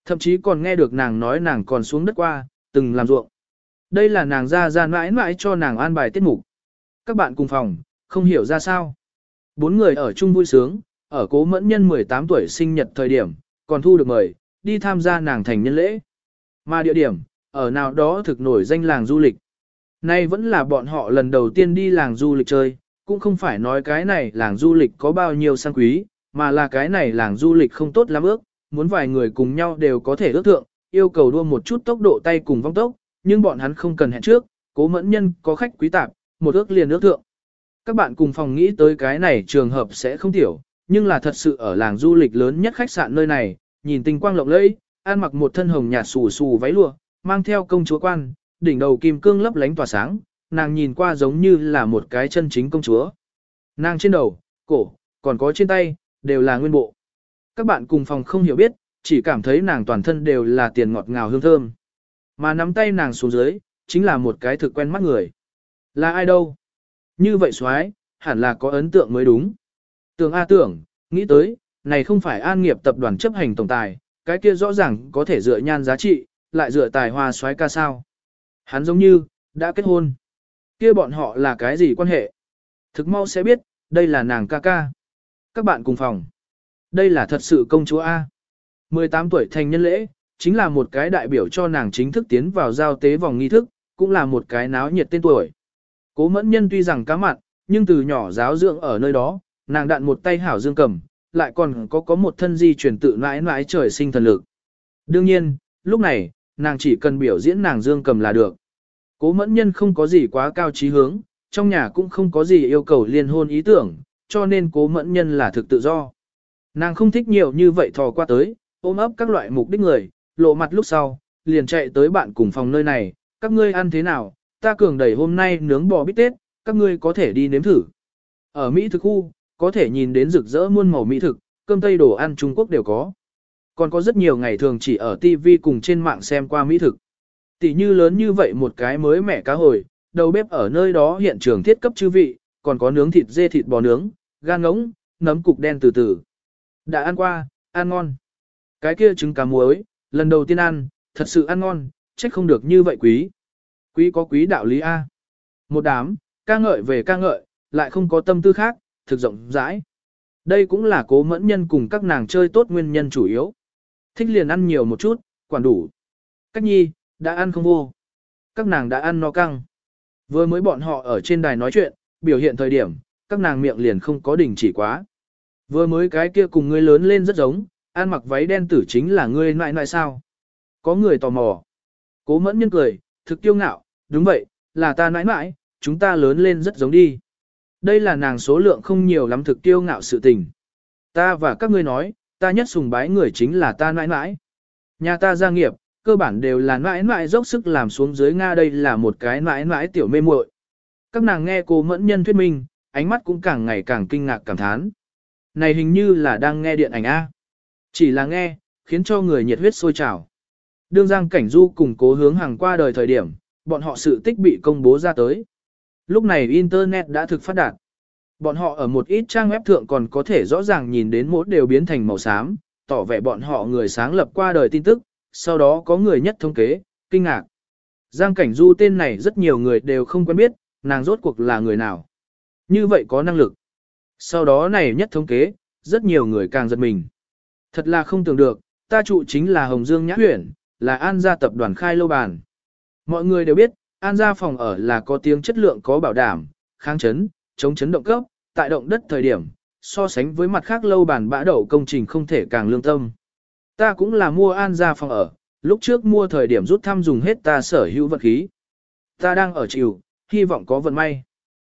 Thậm chí còn nghe được nàng nói nàng còn xuống đất qua, từng làm ruộng. Đây là nàng ra ra mãi mãi cho nàng an bài tiết mục. Các bạn cùng phòng, không hiểu ra sao. Bốn người ở chung vui sướng, ở cố mẫn nhân 18 tuổi sinh nhật thời điểm, còn thu được mời, đi tham gia nàng thành nhân lễ. Mà địa điểm, ở nào đó thực nổi danh làng du lịch. Nay vẫn là bọn họ lần đầu tiên đi làng du lịch chơi, cũng không phải nói cái này làng du lịch có bao nhiêu sang quý, mà là cái này làng du lịch không tốt lắm ước, muốn vài người cùng nhau đều có thể ước thượng, yêu cầu đua một chút tốc độ tay cùng vong tốc, nhưng bọn hắn không cần hẹn trước, cố mẫn nhân có khách quý tạp, một ước liền ước thượng. Các bạn cùng phòng nghĩ tới cái này trường hợp sẽ không tiểu, nhưng là thật sự ở làng du lịch lớn nhất khách sạn nơi này, nhìn tinh quang lộng lẫy, ăn mặc một thân hồng nhạt xù xù váy lụa, mang theo công chúa quan, đỉnh đầu kim cương lấp lánh tỏa sáng, nàng nhìn qua giống như là một cái chân chính công chúa. Nàng trên đầu, cổ, còn có trên tay, đều là nguyên bộ. Các bạn cùng phòng không hiểu biết, chỉ cảm thấy nàng toàn thân đều là tiền ngọt ngào hương thơm. Mà nắm tay nàng xuống dưới, chính là một cái thực quen mắt người. Là ai đâu? Như vậy xoái, hẳn là có ấn tượng mới đúng. Tưởng A tưởng, nghĩ tới, này không phải an nghiệp tập đoàn chấp hành tổng tài, cái kia rõ ràng có thể dựa nhan giá trị, lại dựa tài hoa xoái ca sao. Hắn giống như, đã kết hôn. Kia bọn họ là cái gì quan hệ? Thực mau sẽ biết, đây là nàng ca ca. Các bạn cùng phòng. Đây là thật sự công chúa A. 18 tuổi thành nhân lễ, chính là một cái đại biểu cho nàng chính thức tiến vào giao tế vòng nghi thức, cũng là một cái náo nhiệt tên tuổi. Cố mẫn nhân tuy rằng cá mặn, nhưng từ nhỏ giáo dưỡng ở nơi đó, nàng đạn một tay hảo dương cầm, lại còn có có một thân di truyền tự mãi mãi trời sinh thần lực. Đương nhiên, lúc này, nàng chỉ cần biểu diễn nàng dương cầm là được. Cố mẫn nhân không có gì quá cao trí hướng, trong nhà cũng không có gì yêu cầu liên hôn ý tưởng, cho nên cố mẫn nhân là thực tự do. Nàng không thích nhiều như vậy thò qua tới, ôm ấp các loại mục đích người, lộ mặt lúc sau, liền chạy tới bạn cùng phòng nơi này, các ngươi ăn thế nào, ta cường đẩy hôm nay nướng bò bít tết, các ngươi có thể đi nếm thử. Ở Mỹ thực khu, có thể nhìn đến rực rỡ muôn màu mỹ thực, cơm tây đồ ăn Trung Quốc đều có. Còn có rất nhiều ngày thường chỉ ở TV cùng trên mạng xem qua mỹ thực. Tỷ như lớn như vậy một cái mới mẻ cá hồi, đầu bếp ở nơi đó hiện trường thiết cấp chư vị, còn có nướng thịt dê thịt bò nướng, gan ngỗng, nấm cục đen từ từ. Đã ăn qua, ăn ngon. Cái kia trứng cá muối, lần đầu tiên ăn, thật sự ăn ngon, trách không được như vậy quý. Quý có quý đạo lý A. Một đám, ca ngợi về ca ngợi, lại không có tâm tư khác, thực rộng rãi. Đây cũng là cố mẫn nhân cùng các nàng chơi tốt nguyên nhân chủ yếu. Thích liền ăn nhiều một chút, quản đủ. Cách nhi, đã ăn không vô. Các nàng đã ăn no căng. Vừa mới bọn họ ở trên đài nói chuyện, biểu hiện thời điểm, các nàng miệng liền không có đỉnh chỉ quá. Vừa mới cái kia cùng ngươi lớn lên rất giống, ăn mặc váy đen tử chính là ngươi nại nại sao. Có người tò mò. Cố mẫn nhân cười, thực tiêu ngạo, đúng vậy, là ta nãi nãi, chúng ta lớn lên rất giống đi. Đây là nàng số lượng không nhiều lắm thực tiêu ngạo sự tình. Ta và các ngươi nói, ta nhất sùng bái người chính là ta nãi nãi. Nhà ta gia nghiệp, cơ bản đều là nãi nãi dốc sức làm xuống dưới Nga đây là một cái nãi nãi tiểu mê muội. Các nàng nghe cô mẫn nhân thuyết minh, ánh mắt cũng càng ngày càng kinh ngạc cảm thán. Này hình như là đang nghe điện ảnh A. Chỉ là nghe, khiến cho người nhiệt huyết sôi trào. Đương Giang Cảnh Du cùng cố hướng hàng qua đời thời điểm, bọn họ sự tích bị công bố ra tới. Lúc này Internet đã thực phát đạt. Bọn họ ở một ít trang web thượng còn có thể rõ ràng nhìn đến mỗi đều biến thành màu xám, tỏ vẻ bọn họ người sáng lập qua đời tin tức, sau đó có người nhất thống kế, kinh ngạc. Giang Cảnh Du tên này rất nhiều người đều không quen biết, nàng rốt cuộc là người nào. Như vậy có năng lực. Sau đó này nhất thống kế, rất nhiều người càng giật mình. Thật là không tưởng được, ta trụ chính là Hồng Dương Nhã Huyển, là An gia tập đoàn khai lâu bàn. Mọi người đều biết, An gia phòng ở là có tiếng chất lượng có bảo đảm, kháng chấn, chống chấn động cấp, tại động đất thời điểm, so sánh với mặt khác lâu bàn bã đậu công trình không thể càng lương tâm. Ta cũng là mua An gia phòng ở, lúc trước mua thời điểm rút thăm dùng hết ta sở hữu vật khí. Ta đang ở chịu, hy vọng có vận may.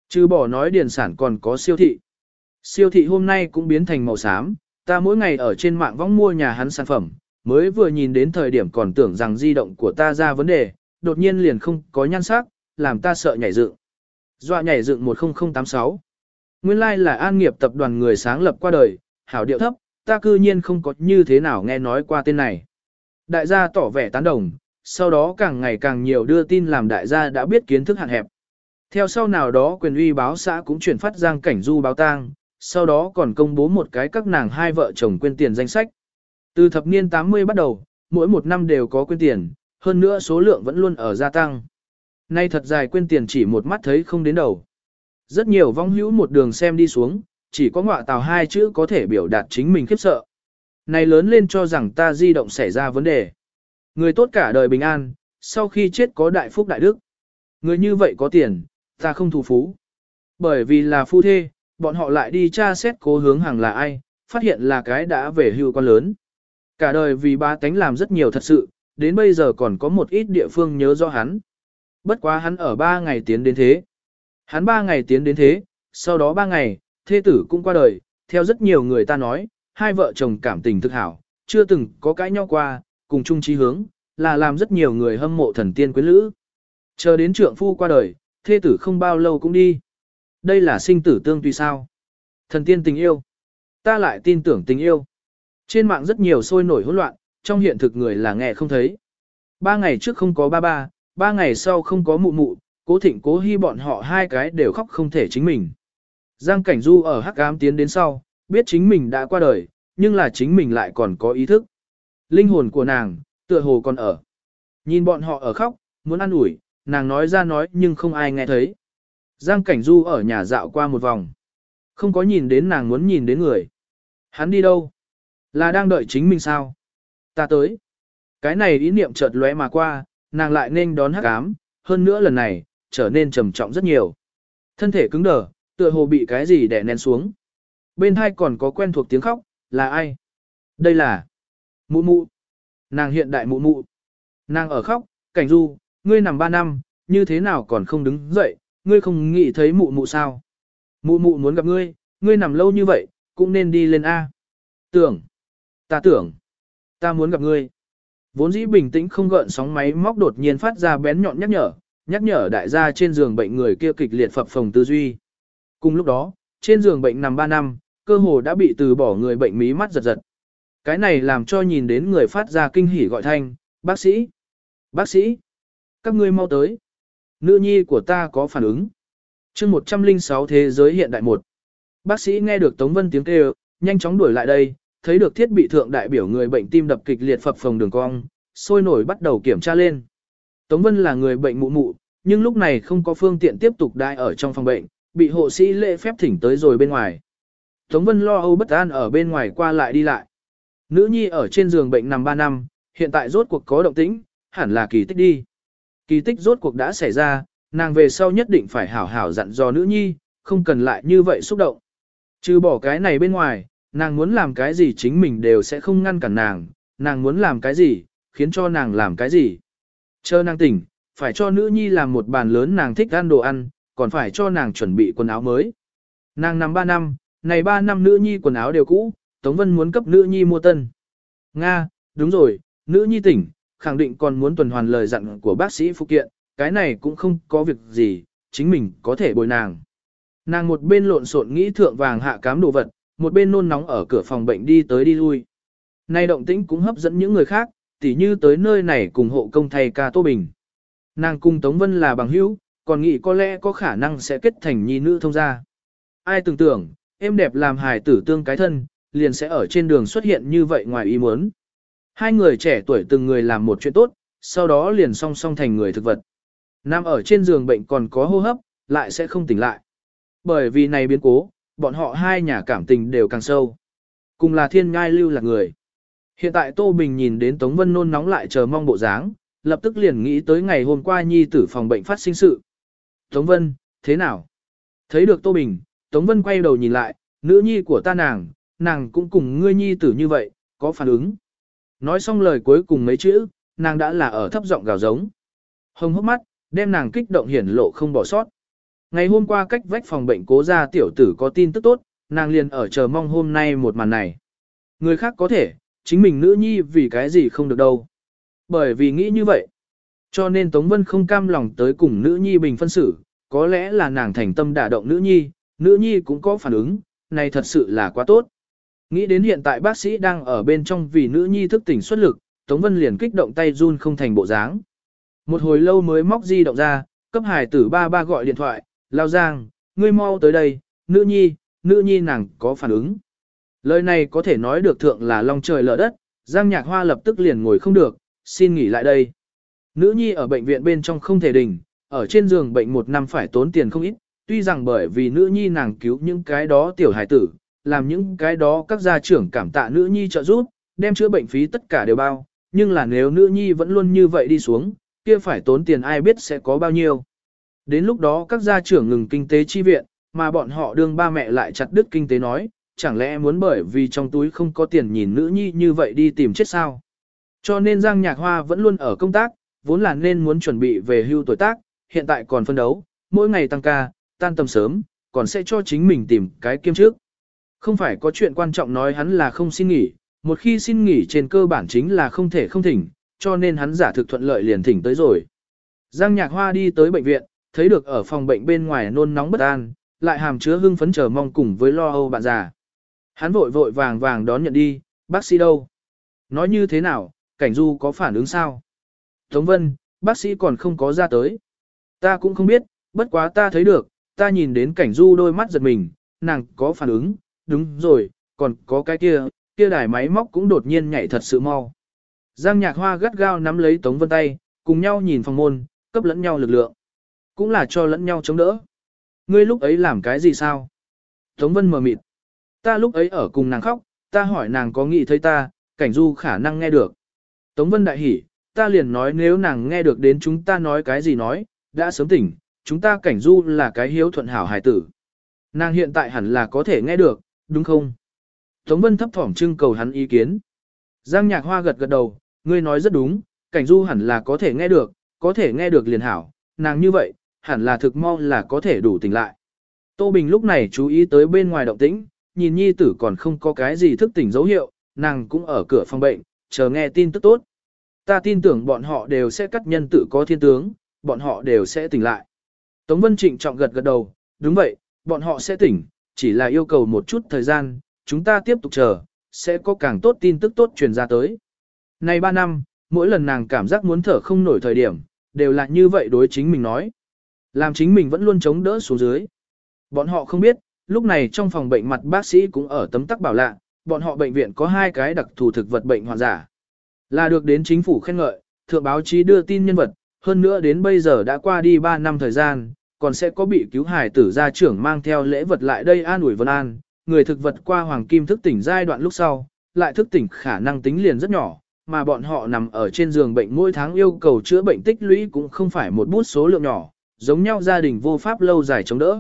Chứ bỏ nói điền sản còn có siêu thị. Siêu thị hôm nay cũng biến thành màu xám, ta mỗi ngày ở trên mạng vong mua nhà hắn sản phẩm, mới vừa nhìn đến thời điểm còn tưởng rằng di động của ta ra vấn đề, đột nhiên liền không có nhan sắc, làm ta sợ nhảy dựng. Dọa nhảy dựng 10086. Nguyên lai like là an nghiệp tập đoàn người sáng lập qua đời, hảo điệu thấp, ta cư nhiên không có như thế nào nghe nói qua tên này. Đại gia tỏ vẻ tán đồng, sau đó càng ngày càng nhiều đưa tin làm đại gia đã biết kiến thức hạn hẹp. Theo sau nào đó quyền uy báo xã cũng chuyển phát giang cảnh du báo tang, sau đó còn công bố một cái các nàng hai vợ chồng quên tiền danh sách. Từ thập niên 80 bắt đầu, mỗi một năm đều có quên tiền, hơn nữa số lượng vẫn luôn ở gia tăng. Nay thật dài quên tiền chỉ một mắt thấy không đến đầu. Rất nhiều vong hữu một đường xem đi xuống, chỉ có ngọa tào hai chữ có thể biểu đạt chính mình khiếp sợ. Này lớn lên cho rằng ta di động xảy ra vấn đề. Người tốt cả đời bình an, sau khi chết có đại phúc đại đức. Người như vậy có tiền, ta không thù phú. Bởi vì là phu thê, bọn họ lại đi tra xét cố hướng hàng là ai, phát hiện là cái đã về hưu con lớn. Cả đời vì ba tánh làm rất nhiều thật sự, đến bây giờ còn có một ít địa phương nhớ rõ hắn. Bất quá hắn ở ba ngày tiến đến thế. Hắn ba ngày tiến đến thế, sau đó ba ngày, thê tử cũng qua đời, theo rất nhiều người ta nói, hai vợ chồng cảm tình thực hảo, chưa từng có cãi nhau qua, cùng chung chí hướng, là làm rất nhiều người hâm mộ thần tiên quyến lữ. Chờ đến trượng phu qua đời, thê tử không bao lâu cũng đi. Đây là sinh tử tương tùy sao. Thần tiên tình yêu. Ta lại tin tưởng tình yêu. Trên mạng rất nhiều sôi nổi hỗn loạn, trong hiện thực người là nghe không thấy. Ba ngày trước không có ba ba, ba ngày sau không có mụ mụ, cố thịnh cố hy bọn họ hai cái đều khóc không thể chính mình. Giang Cảnh Du ở hắc ám tiến đến sau, biết chính mình đã qua đời, nhưng là chính mình lại còn có ý thức. Linh hồn của nàng, tựa hồ còn ở. Nhìn bọn họ ở khóc, muốn ăn ủi, nàng nói ra nói nhưng không ai nghe thấy. Giang Cảnh Du ở nhà dạo qua một vòng. Không có nhìn đến nàng muốn nhìn đến người. Hắn đi đâu? Là đang đợi chính mình sao? Ta tới. Cái này ý niệm chợt lóe mà qua, nàng lại nên đón hắc ám, hơn nữa lần này, trở nên trầm trọng rất nhiều. Thân thể cứng đờ, tựa hồ bị cái gì đè nén xuống. Bên hai còn có quen thuộc tiếng khóc, là ai? Đây là mụ mụ. Nàng hiện đại mụ mụ. Nàng ở khóc, cảnh du, ngươi nằm ba năm, như thế nào còn không đứng dậy, ngươi không nghĩ thấy mụ mụ sao? Mụ mụ muốn gặp ngươi, ngươi nằm lâu như vậy, cũng nên đi lên A. Tưởng, ta tưởng, ta muốn gặp ngươi. Vốn dĩ bình tĩnh không gợn sóng máy móc đột nhiên phát ra bén nhọn nhắc nhở, nhắc nhở đại gia trên giường bệnh người kia kịch liệt phập phồng tư duy. Cùng lúc đó, trên giường bệnh nằm 3 năm, cơ hồ đã bị từ bỏ người bệnh mí mắt giật giật. Cái này làm cho nhìn đến người phát ra kinh hỉ gọi thanh, bác sĩ, bác sĩ, các ngươi mau tới. Nữ nhi của ta có phản ứng. chương 106 thế giới hiện đại một. Bác sĩ nghe được Tống Vân tiếng kêu, nhanh chóng đuổi lại đây, thấy được thiết bị thượng đại biểu người bệnh tim đập kịch liệt phập phồng đường cong, sôi nổi bắt đầu kiểm tra lên. Tống Vân là người bệnh mụ mụ, nhưng lúc này không có phương tiện tiếp tục đai ở trong phòng bệnh, bị hộ sĩ lễ phép thỉnh tới rồi bên ngoài. Tống Vân lo âu bất an ở bên ngoài qua lại đi lại. Nữ nhi ở trên giường bệnh nằm 3 năm, hiện tại rốt cuộc có động tĩnh, hẳn là kỳ tích đi. Kỳ tích rốt cuộc đã xảy ra, nàng về sau nhất định phải hảo hảo dặn dò nữ nhi, không cần lại như vậy xúc động. Trừ bỏ cái này bên ngoài, nàng muốn làm cái gì chính mình đều sẽ không ngăn cản nàng, nàng muốn làm cái gì, khiến cho nàng làm cái gì. Chờ nàng tỉnh, phải cho nữ nhi làm một bàn lớn nàng thích ăn đồ ăn, còn phải cho nàng chuẩn bị quần áo mới. Nàng nằm 3 năm, này 3 năm nữ nhi quần áo đều cũ, Tống Vân muốn cấp nữ nhi mua tân. Nga, đúng rồi, nữ nhi tỉnh, khẳng định còn muốn tuần hoàn lời dặn của bác sĩ phụ kiện, cái này cũng không có việc gì, chính mình có thể bồi nàng. Nàng một bên lộn xộn nghĩ thượng vàng hạ cám đồ vật, một bên nôn nóng ở cửa phòng bệnh đi tới đi lui. Nay động tĩnh cũng hấp dẫn những người khác, tỉ như tới nơi này cùng hộ công thầy ca Tô Bình. Nàng cùng Tống Vân là bằng hữu, còn nghĩ có lẽ có khả năng sẽ kết thành nhi nữ thông gia. Ai tưởng tưởng, em đẹp làm hài tử tương cái thân, liền sẽ ở trên đường xuất hiện như vậy ngoài ý muốn. Hai người trẻ tuổi từng người làm một chuyện tốt, sau đó liền song song thành người thực vật. Nam ở trên giường bệnh còn có hô hấp, lại sẽ không tỉnh lại. Bởi vì này biến cố, bọn họ hai nhà cảm tình đều càng sâu. Cùng là thiên ngai lưu là người. Hiện tại Tô Bình nhìn đến Tống Vân nôn nóng lại chờ mong bộ dáng, lập tức liền nghĩ tới ngày hôm qua nhi tử phòng bệnh phát sinh sự. Tống Vân, thế nào? Thấy được Tô Bình, Tống Vân quay đầu nhìn lại, nữ nhi của ta nàng, nàng cũng cùng ngươi nhi tử như vậy, có phản ứng. Nói xong lời cuối cùng mấy chữ, nàng đã là ở thấp giọng gào giống. Hồng hốc mắt, đem nàng kích động hiển lộ không bỏ sót. Ngày hôm qua cách vách phòng bệnh cố ra tiểu tử có tin tức tốt, nàng liền ở chờ mong hôm nay một màn này. Người khác có thể, chính mình nữ nhi vì cái gì không được đâu. Bởi vì nghĩ như vậy. Cho nên Tống Vân không cam lòng tới cùng nữ nhi bình phân xử, có lẽ là nàng thành tâm đả động nữ nhi, nữ nhi cũng có phản ứng, này thật sự là quá tốt. Nghĩ đến hiện tại bác sĩ đang ở bên trong vì nữ nhi thức tỉnh xuất lực, Tống Vân liền kích động tay run không thành bộ dáng. Một hồi lâu mới móc di động ra, cấp hải tử ba ba gọi điện thoại, lao giang, ngươi mau tới đây, nữ nhi, nữ nhi nàng có phản ứng. Lời này có thể nói được thượng là long trời lở đất, giang nhạc hoa lập tức liền ngồi không được, xin nghỉ lại đây. Nữ nhi ở bệnh viện bên trong không thể đình, ở trên giường bệnh một năm phải tốn tiền không ít, tuy rằng bởi vì nữ nhi nàng cứu những cái đó tiểu hải tử, làm những cái đó các gia trưởng cảm tạ nữ nhi trợ giúp, đem chữa bệnh phí tất cả đều bao, nhưng là nếu nữ nhi vẫn luôn như vậy đi xuống, kia phải tốn tiền ai biết sẽ có bao nhiêu. Đến lúc đó các gia trưởng ngừng kinh tế chi viện, mà bọn họ đương ba mẹ lại chặt đứt kinh tế nói, chẳng lẽ muốn bởi vì trong túi không có tiền nhìn nữ nhi như vậy đi tìm chết sao. Cho nên Giang Nhạc Hoa vẫn luôn ở công tác, vốn là nên muốn chuẩn bị về hưu tuổi tác, hiện tại còn phân đấu, mỗi ngày tăng ca, tan tầm sớm, còn sẽ cho chính mình tìm cái kiêm trước. Không phải có chuyện quan trọng nói hắn là không xin nghỉ, một khi xin nghỉ trên cơ bản chính là không thể không thỉnh, cho nên hắn giả thực thuận lợi liền thỉnh tới rồi. Giang Nhạc Hoa đi tới bệnh viện, thấy được ở phòng bệnh bên ngoài nôn nóng bất an, lại hàm chứa hưng phấn chờ mong cùng với lo âu bạn già. Hắn vội vội vàng vàng đón nhận đi, bác sĩ đâu? Nói như thế nào, cảnh du có phản ứng sao? Tống Vân, bác sĩ còn không có ra tới. Ta cũng không biết, bất quá ta thấy được, ta nhìn đến cảnh du đôi mắt giật mình, nàng có phản ứng, đúng rồi, còn có cái kia, kia đài máy móc cũng đột nhiên nhảy thật sự mau. Giang Nhạc Hoa gắt gao nắm lấy Tống Vân tay, cùng nhau nhìn phòng môn, cấp lẫn nhau lực lượng. Cũng là cho lẫn nhau chống đỡ. Ngươi lúc ấy làm cái gì sao? Tống Vân mờ mịt. Ta lúc ấy ở cùng nàng khóc, ta hỏi nàng có nghĩ thấy ta, cảnh du khả năng nghe được. Tống Vân đại hỉ, ta liền nói nếu nàng nghe được đến chúng ta nói cái gì nói, đã sớm tỉnh, chúng ta cảnh du là cái hiếu thuận hảo hài tử. Nàng hiện tại hẳn là có thể nghe được, đúng không? Tống Vân thấp thỏm trưng cầu hắn ý kiến. Giang Nhạc Hoa gật gật đầu, ngươi nói rất đúng, cảnh du hẳn là có thể nghe được, có thể nghe được liền hảo, nàng như vậy, hẳn là thực mau là có thể đủ tỉnh lại. Tô Bình lúc này chú ý tới bên ngoài động tĩnh, nhìn nhi tử còn không có cái gì thức tỉnh dấu hiệu, nàng cũng ở cửa phòng bệnh, chờ nghe tin tức tốt. Ta tin tưởng bọn họ đều sẽ cắt nhân tử có thiên tướng, bọn họ đều sẽ tỉnh lại. Tống Vân Trịnh trọng gật gật đầu, đúng vậy, bọn họ sẽ tỉnh, chỉ là yêu cầu một chút thời gian, chúng ta tiếp tục chờ, sẽ có càng tốt tin tức tốt truyền ra tới. Này 3 năm, mỗi lần nàng cảm giác muốn thở không nổi thời điểm, đều là như vậy đối chính mình nói. Làm chính mình vẫn luôn chống đỡ xuống dưới. Bọn họ không biết, lúc này trong phòng bệnh mặt bác sĩ cũng ở tấm tắc bảo lạ, bọn họ bệnh viện có hai cái đặc thù thực vật bệnh hoàn giả. Là được đến chính phủ khen ngợi, thượng báo chí đưa tin nhân vật, hơn nữa đến bây giờ đã qua đi 3 năm thời gian, còn sẽ có bị cứu hải tử gia trưởng mang theo lễ vật lại đây an ủi Vân An, người thực vật qua hoàng kim thức tỉnh giai đoạn lúc sau, lại thức tỉnh khả năng tính liền rất nhỏ, mà bọn họ nằm ở trên giường bệnh mỗi tháng yêu cầu chữa bệnh tích lũy cũng không phải một bút số lượng nhỏ, giống nhau gia đình vô pháp lâu dài chống đỡ.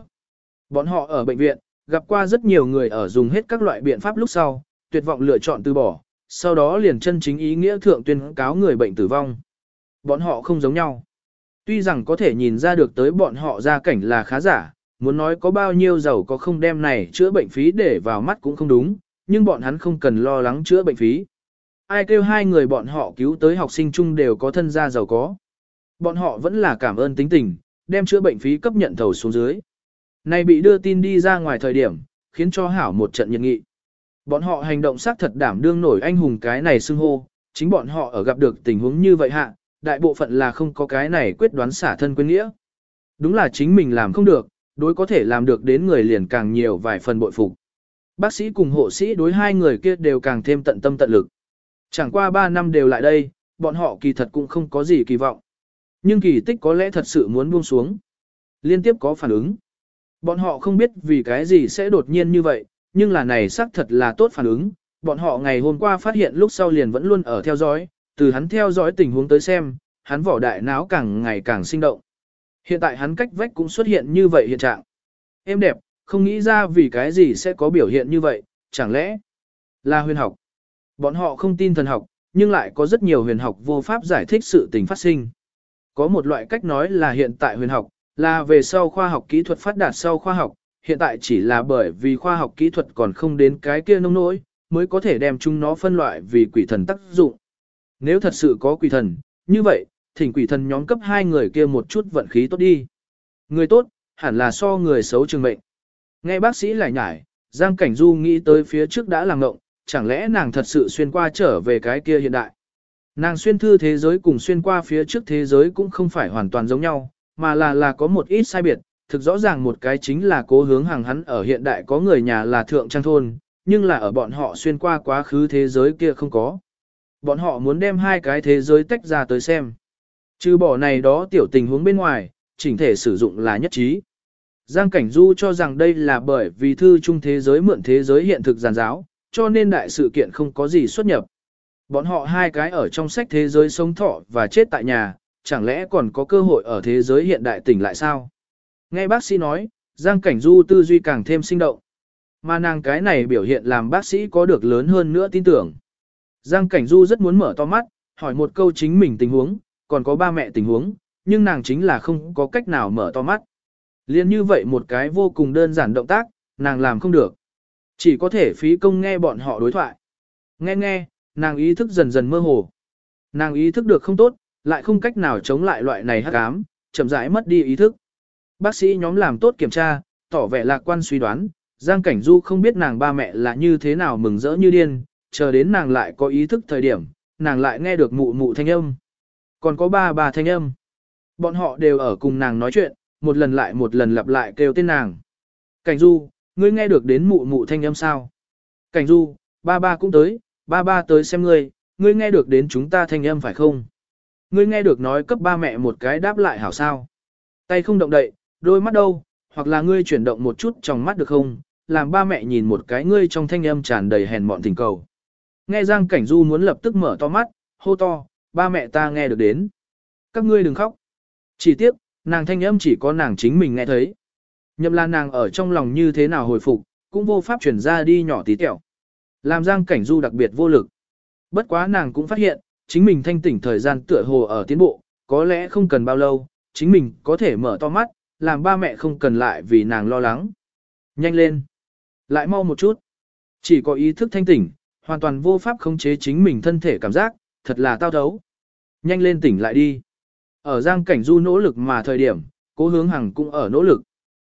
Bọn họ ở bệnh viện, gặp qua rất nhiều người ở dùng hết các loại biện pháp lúc sau, tuyệt vọng lựa chọn từ bỏ, sau đó liền chân chính ý nghĩa thượng tuyên cáo người bệnh tử vong. Bọn họ không giống nhau. Tuy rằng có thể nhìn ra được tới bọn họ gia cảnh là khá giả, muốn nói có bao nhiêu giàu có không đem này chữa bệnh phí để vào mắt cũng không đúng, nhưng bọn hắn không cần lo lắng chữa bệnh phí. Ai kêu hai người bọn họ cứu tới học sinh chung đều có thân gia giàu có. Bọn họ vẫn là cảm ơn tính tình, đem chữa bệnh phí cấp nhận thầu xuống dưới. Này bị đưa tin đi ra ngoài thời điểm, khiến cho hảo một trận nhiệt nghị. Bọn họ hành động xác thật đảm đương nổi anh hùng cái này xưng hô, chính bọn họ ở gặp được tình huống như vậy hạ, đại bộ phận là không có cái này quyết đoán xả thân quên nghĩa. Đúng là chính mình làm không được, đối có thể làm được đến người liền càng nhiều vài phần bội phục. Bác sĩ cùng hộ sĩ đối hai người kia đều càng thêm tận tâm tận lực. Chẳng qua 3 năm đều lại đây, bọn họ kỳ thật cũng không có gì kỳ vọng. Nhưng kỳ tích có lẽ thật sự muốn buông xuống. Liên tiếp có phản ứng. Bọn họ không biết vì cái gì sẽ đột nhiên như vậy, nhưng là này xác thật là tốt phản ứng. Bọn họ ngày hôm qua phát hiện lúc sau liền vẫn luôn ở theo dõi, từ hắn theo dõi tình huống tới xem, hắn vỏ đại não càng ngày càng sinh động. Hiện tại hắn cách vách cũng xuất hiện như vậy hiện trạng. Em đẹp, không nghĩ ra vì cái gì sẽ có biểu hiện như vậy, chẳng lẽ là huyền học. Bọn họ không tin thần học, nhưng lại có rất nhiều huyền học vô pháp giải thích sự tình phát sinh. Có một loại cách nói là hiện tại huyền học, là về sau khoa học kỹ thuật phát đạt sau khoa học, hiện tại chỉ là bởi vì khoa học kỹ thuật còn không đến cái kia nông nỗi, mới có thể đem chúng nó phân loại vì quỷ thần tác dụng. Nếu thật sự có quỷ thần, như vậy, thỉnh quỷ thần nhóm cấp hai người kia một chút vận khí tốt đi. Người tốt, hẳn là so người xấu trường mệnh. Nghe bác sĩ lại nhải, Giang Cảnh Du nghĩ tới phía trước đã làm ngộng, chẳng lẽ nàng thật sự xuyên qua trở về cái kia hiện đại. Nàng xuyên thư thế giới cùng xuyên qua phía trước thế giới cũng không phải hoàn toàn giống nhau, mà là là có một ít sai biệt, thực rõ ràng một cái chính là cố hướng hàng hắn ở hiện đại có người nhà là thượng trang thôn, nhưng là ở bọn họ xuyên qua quá khứ thế giới kia không có. Bọn họ muốn đem hai cái thế giới tách ra tới xem. Trừ bỏ này đó tiểu tình huống bên ngoài, chỉnh thể sử dụng là nhất trí. Giang Cảnh Du cho rằng đây là bởi vì thư trung thế giới mượn thế giới hiện thực giàn giáo, cho nên đại sự kiện không có gì xuất nhập. Bọn họ hai cái ở trong sách thế giới sống thọ và chết tại nhà, chẳng lẽ còn có cơ hội ở thế giới hiện đại tỉnh lại sao? Nghe bác sĩ nói, Giang Cảnh Du tư duy càng thêm sinh động. Mà nàng cái này biểu hiện làm bác sĩ có được lớn hơn nữa tin tưởng. Giang Cảnh Du rất muốn mở to mắt, hỏi một câu chính mình tình huống, còn có ba mẹ tình huống, nhưng nàng chính là không có cách nào mở to mắt. Liên như vậy một cái vô cùng đơn giản động tác, nàng làm không được. Chỉ có thể phí công nghe bọn họ đối thoại. Nghe nghe, nàng ý thức dần dần mơ hồ. Nàng ý thức được không tốt, lại không cách nào chống lại loại này hắc ám, chậm rãi mất đi ý thức. Bác sĩ nhóm làm tốt kiểm tra, tỏ vẻ lạc quan suy đoán, Giang Cảnh Du không biết nàng ba mẹ là như thế nào mừng rỡ như điên, chờ đến nàng lại có ý thức thời điểm, nàng lại nghe được mụ mụ thanh âm. Còn có ba bà thanh âm. Bọn họ đều ở cùng nàng nói chuyện, một lần lại một lần lặp lại kêu tên nàng. Cảnh Du, ngươi nghe được đến mụ mụ thanh âm sao? Cảnh Du, ba ba cũng tới, ba ba tới xem ngươi, ngươi nghe được đến chúng ta thanh âm phải không? Ngươi nghe được nói cấp ba mẹ một cái đáp lại hảo sao? Tay không động đậy, đôi mắt đâu, hoặc là ngươi chuyển động một chút trong mắt được không? Làm ba mẹ nhìn một cái ngươi trong thanh âm tràn đầy hèn mọn tình cầu. Nghe Giang Cảnh Du muốn lập tức mở to mắt, hô to, ba mẹ ta nghe được đến. Các ngươi đừng khóc. Chỉ tiếc, nàng thanh âm chỉ có nàng chính mình nghe thấy. Nhậm là nàng ở trong lòng như thế nào hồi phục, cũng vô pháp chuyển ra đi nhỏ tí tẹo. Làm Giang Cảnh Du đặc biệt vô lực. Bất quá nàng cũng phát hiện, chính mình thanh tỉnh thời gian tựa hồ ở tiến bộ, có lẽ không cần bao lâu, chính mình có thể mở to mắt, làm ba mẹ không cần lại vì nàng lo lắng. Nhanh lên. Lại mau một chút. Chỉ có ý thức thanh tỉnh, hoàn toàn vô pháp khống chế chính mình thân thể cảm giác, thật là tao thấu. Nhanh lên tỉnh lại đi. Ở Giang Cảnh Du nỗ lực mà thời điểm, cố hướng hằng cũng ở nỗ lực.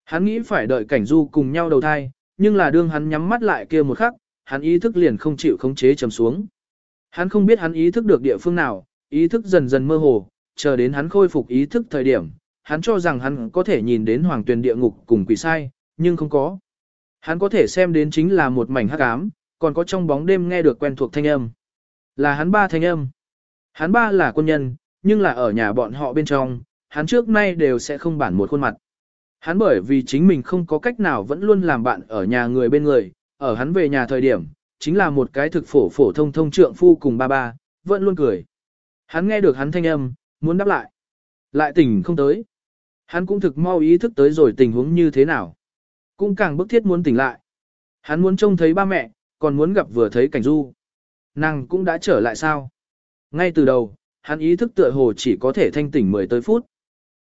Hắn nghĩ phải đợi Cảnh Du cùng nhau đầu thai, nhưng là đương hắn nhắm mắt lại kia một khắc, hắn ý thức liền không chịu khống chế trầm xuống. Hắn không biết hắn ý thức được địa phương nào, ý thức dần dần mơ hồ, chờ đến hắn khôi phục ý thức thời điểm, hắn cho rằng hắn có thể nhìn đến hoàng tuyền địa ngục cùng quỷ sai, nhưng không có. Hắn có thể xem đến chính là một mảnh hắc ám, còn có trong bóng đêm nghe được quen thuộc thanh âm. Là hắn ba thanh âm. Hắn ba là quân nhân, nhưng là ở nhà bọn họ bên trong, hắn trước nay đều sẽ không bản một khuôn mặt. Hắn bởi vì chính mình không có cách nào vẫn luôn làm bạn ở nhà người bên người, ở hắn về nhà thời điểm, chính là một cái thực phổ phổ thông thông trượng phu cùng ba ba, vẫn luôn cười. Hắn nghe được hắn thanh âm, muốn đáp lại. Lại tỉnh không tới. Hắn cũng thực mau ý thức tới rồi tình huống như thế nào. Cũng càng bức thiết muốn tỉnh lại. Hắn muốn trông thấy ba mẹ, còn muốn gặp vừa thấy cảnh du. Nàng cũng đã trở lại sao? Ngay từ đầu, hắn ý thức tựa hồ chỉ có thể thanh tỉnh 10 tới phút.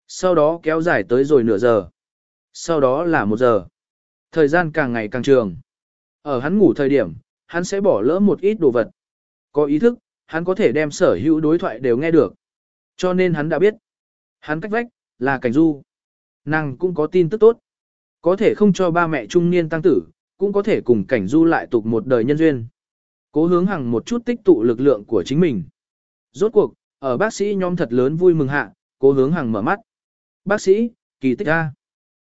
Sau đó kéo dài tới rồi nửa giờ. Sau đó là một giờ. Thời gian càng ngày càng trường. Ở hắn ngủ thời điểm, hắn sẽ bỏ lỡ một ít đồ vật. Có ý thức, hắn có thể đem sở hữu đối thoại đều nghe được. Cho nên hắn đã biết. Hắn cách vách, là cảnh du. Nàng cũng có tin tức tốt. Có thể không cho ba mẹ trung niên tăng tử, cũng có thể cùng cảnh du lại tục một đời nhân duyên. Cố hướng hằng một chút tích tụ lực lượng của chính mình. Rốt cuộc, ở bác sĩ nhóm thật lớn vui mừng hạ, cố hướng hằng mở mắt. Bác sĩ, kỳ tích A.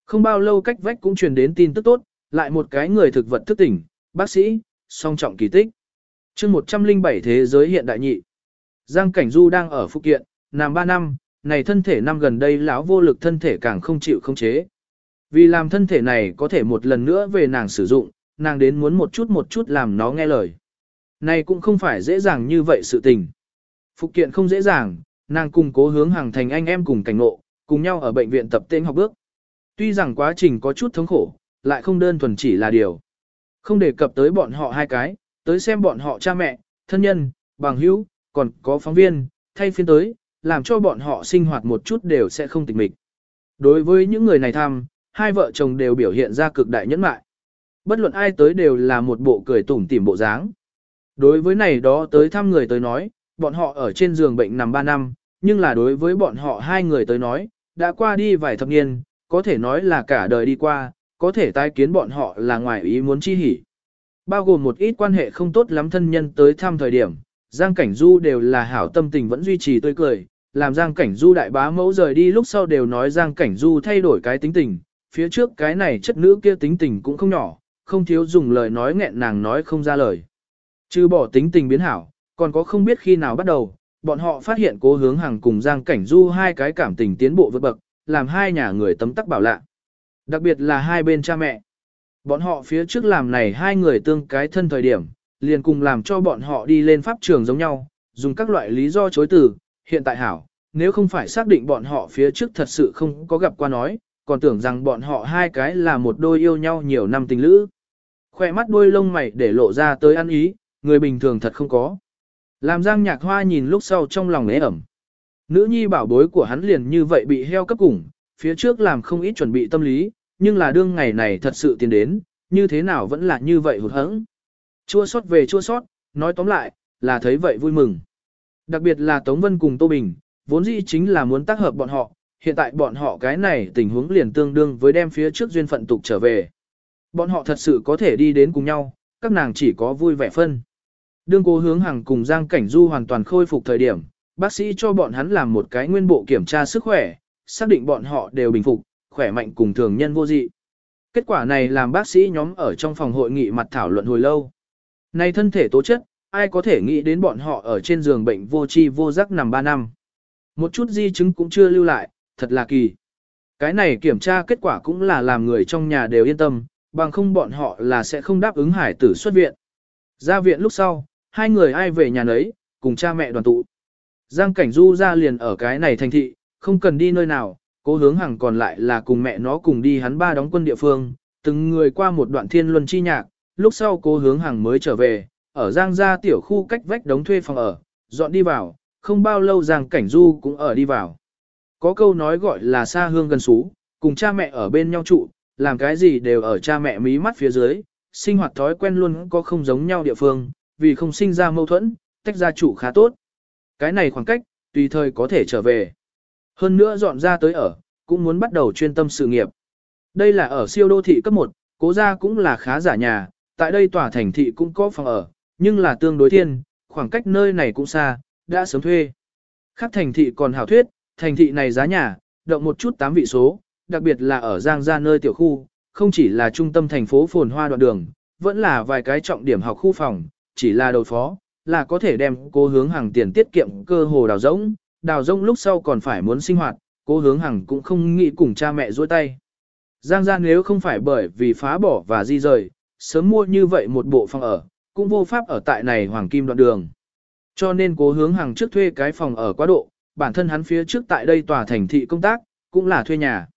Không bao lâu cách vách cũng truyền đến tin tức tốt, lại một cái người thực vật thức tỉnh, bác sĩ, song trọng kỳ tích. chương 107 thế giới hiện đại nhị. Giang Cảnh Du đang ở phụ kiện, nằm 3 năm, này thân thể năm gần đây lão vô lực thân thể càng không chịu không chế. Vì làm thân thể này có thể một lần nữa về nàng sử dụng, nàng đến muốn một chút một chút làm nó nghe lời. Này cũng không phải dễ dàng như vậy sự tình. Phục kiện không dễ dàng, nàng cùng cố hướng hàng thành anh em cùng cảnh ngộ, cùng nhau ở bệnh viện tập tên học bước. Tuy rằng quá trình có chút thống khổ, lại không đơn thuần chỉ là điều. Không đề cập tới bọn họ hai cái, tới xem bọn họ cha mẹ, thân nhân, bằng hữu, còn có phóng viên, thay phiên tới, làm cho bọn họ sinh hoạt một chút đều sẽ không tịch mịch. Đối với những người này tham, hai vợ chồng đều biểu hiện ra cực đại nhẫn mại. Bất luận ai tới đều là một bộ cười tủm tỉm bộ dáng. Đối với này đó tới thăm người tới nói, bọn họ ở trên giường bệnh nằm 3 năm, nhưng là đối với bọn họ hai người tới nói, đã qua đi vài thập niên, có thể nói là cả đời đi qua, có thể tái kiến bọn họ là ngoài ý muốn chi hỉ. Bao gồm một ít quan hệ không tốt lắm thân nhân tới thăm thời điểm, Giang Cảnh Du đều là hảo tâm tình vẫn duy trì tươi cười, làm Giang Cảnh Du đại bá mẫu rời đi lúc sau đều nói Giang Cảnh Du thay đổi cái tính tình, phía trước cái này chất nữ kia tính tình cũng không nhỏ, không thiếu dùng lời nói nghẹn nàng nói không ra lời. Chứ bỏ tính tình biến hảo, còn có không biết khi nào bắt đầu, bọn họ phát hiện cố hướng hàng cùng Giang Cảnh Du hai cái cảm tình tiến bộ vượt bậc, làm hai nhà người tấm tắc bảo lạ. Đặc biệt là hai bên cha mẹ. Bọn họ phía trước làm này hai người tương cái thân thời điểm, liền cùng làm cho bọn họ đi lên pháp trường giống nhau, dùng các loại lý do chối từ, hiện tại hảo, nếu không phải xác định bọn họ phía trước thật sự không có gặp qua nói, còn tưởng rằng bọn họ hai cái là một đôi yêu nhau nhiều năm tình lữ. Khoe mắt đôi lông mày để lộ ra tới ăn ý, người bình thường thật không có. Làm giang nhạc hoa nhìn lúc sau trong lòng ế ẩm. Nữ nhi bảo bối của hắn liền như vậy bị heo cấp củng, phía trước làm không ít chuẩn bị tâm lý, nhưng là đương ngày này thật sự tiến đến, như thế nào vẫn là như vậy hụt hẫng. Chua sót về chua sót, nói tóm lại, là thấy vậy vui mừng. Đặc biệt là Tống Vân cùng Tô Bình, vốn dĩ chính là muốn tác hợp bọn họ, hiện tại bọn họ cái này tình huống liền tương đương với đem phía trước duyên phận tục trở về. Bọn họ thật sự có thể đi đến cùng nhau, các nàng chỉ có vui vẻ phân. Đương cố hướng hàng cùng Giang Cảnh Du hoàn toàn khôi phục thời điểm, bác sĩ cho bọn hắn làm một cái nguyên bộ kiểm tra sức khỏe, xác định bọn họ đều bình phục, khỏe mạnh cùng thường nhân vô dị. Kết quả này làm bác sĩ nhóm ở trong phòng hội nghị mặt thảo luận hồi lâu. Này thân thể tố chất, ai có thể nghĩ đến bọn họ ở trên giường bệnh vô tri vô giác nằm 3 năm. Một chút di chứng cũng chưa lưu lại, thật là kỳ. Cái này kiểm tra kết quả cũng là làm người trong nhà đều yên tâm, bằng không bọn họ là sẽ không đáp ứng hải tử xuất viện. Ra viện lúc sau, hai người ai về nhà nấy, cùng cha mẹ đoàn tụ. Giang Cảnh Du ra liền ở cái này thành thị, không cần đi nơi nào, cố hướng hàng còn lại là cùng mẹ nó cùng đi hắn ba đóng quân địa phương, từng người qua một đoạn thiên luân chi nhạc, lúc sau cố hướng hàng mới trở về, ở Giang gia tiểu khu cách vách đóng thuê phòng ở, dọn đi vào, không bao lâu Giang Cảnh Du cũng ở đi vào. Có câu nói gọi là xa hương gần xú, cùng cha mẹ ở bên nhau trụ, làm cái gì đều ở cha mẹ mí mắt phía dưới, sinh hoạt thói quen luôn có không giống nhau địa phương, vì không sinh ra mâu thuẫn, tách ra trụ khá tốt. Cái này khoảng cách, tùy thời có thể trở về. Hơn nữa dọn ra tới ở, cũng muốn bắt đầu chuyên tâm sự nghiệp. Đây là ở siêu đô thị cấp 1, cố gia cũng là khá giả nhà, tại đây tòa thành thị cũng có phòng ở, nhưng là tương đối thiên, khoảng cách nơi này cũng xa, đã sớm thuê. Khác thành thị còn hảo thuyết, thành thị này giá nhà, động một chút tám vị số, đặc biệt là ở Giang Gia nơi tiểu khu, không chỉ là trung tâm thành phố phồn hoa đoạn đường, vẫn là vài cái trọng điểm học khu phòng, chỉ là đầu phó, là có thể đem cố hướng hàng tiền tiết kiệm cơ hồ đào rỗng, đào rông lúc sau còn phải muốn sinh hoạt, cố hướng Hằng cũng không nghĩ cùng cha mẹ dối tay. Giang ra nếu không phải bởi vì phá bỏ và di rời, sớm mua như vậy một bộ phòng ở, cũng vô pháp ở tại này hoàng kim đoạn đường. Cho nên cố hướng hàng trước thuê cái phòng ở quá độ, bản thân hắn phía trước tại đây tòa thành thị công tác, cũng là thuê nhà.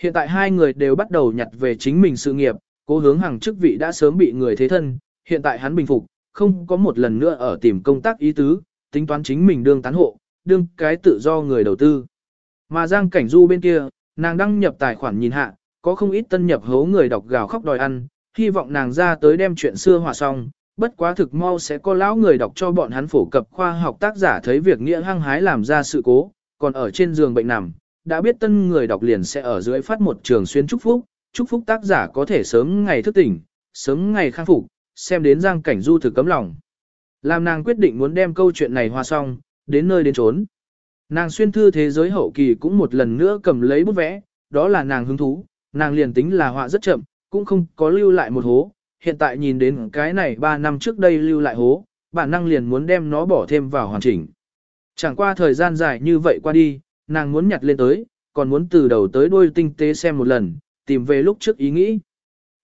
Hiện tại hai người đều bắt đầu nhặt về chính mình sự nghiệp, cố hướng hàng chức vị đã sớm bị người thế thân, hiện tại hắn bình phục, không có một lần nữa ở tìm công tác ý tứ, tính toán chính mình đương tán hộ, đương cái tự do người đầu tư. Mà Giang Cảnh Du bên kia, nàng đăng nhập tài khoản nhìn hạ, có không ít tân nhập hố người đọc gào khóc đòi ăn, hy vọng nàng ra tới đem chuyện xưa hòa xong, bất quá thực mau sẽ có lão người đọc cho bọn hắn phổ cập khoa học tác giả thấy việc nghĩa hăng hái làm ra sự cố, còn ở trên giường bệnh nằm, đã biết tân người đọc liền sẽ ở dưới phát một trường xuyên chúc phúc, chúc phúc tác giả có thể sớm ngày thức tỉnh, sớm ngày khang phục, xem đến giang cảnh du thực cấm lòng. Làm nàng quyết định muốn đem câu chuyện này hòa xong, đến nơi đến trốn. Nàng xuyên thư thế giới hậu kỳ cũng một lần nữa cầm lấy bút vẽ, đó là nàng hứng thú, nàng liền tính là họa rất chậm, cũng không có lưu lại một hố, hiện tại nhìn đến cái này 3 năm trước đây lưu lại hố, bản năng liền muốn đem nó bỏ thêm vào hoàn chỉnh. Chẳng qua thời gian dài như vậy qua đi, nàng muốn nhặt lên tới, còn muốn từ đầu tới đuôi tinh tế xem một lần, tìm về lúc trước ý nghĩ.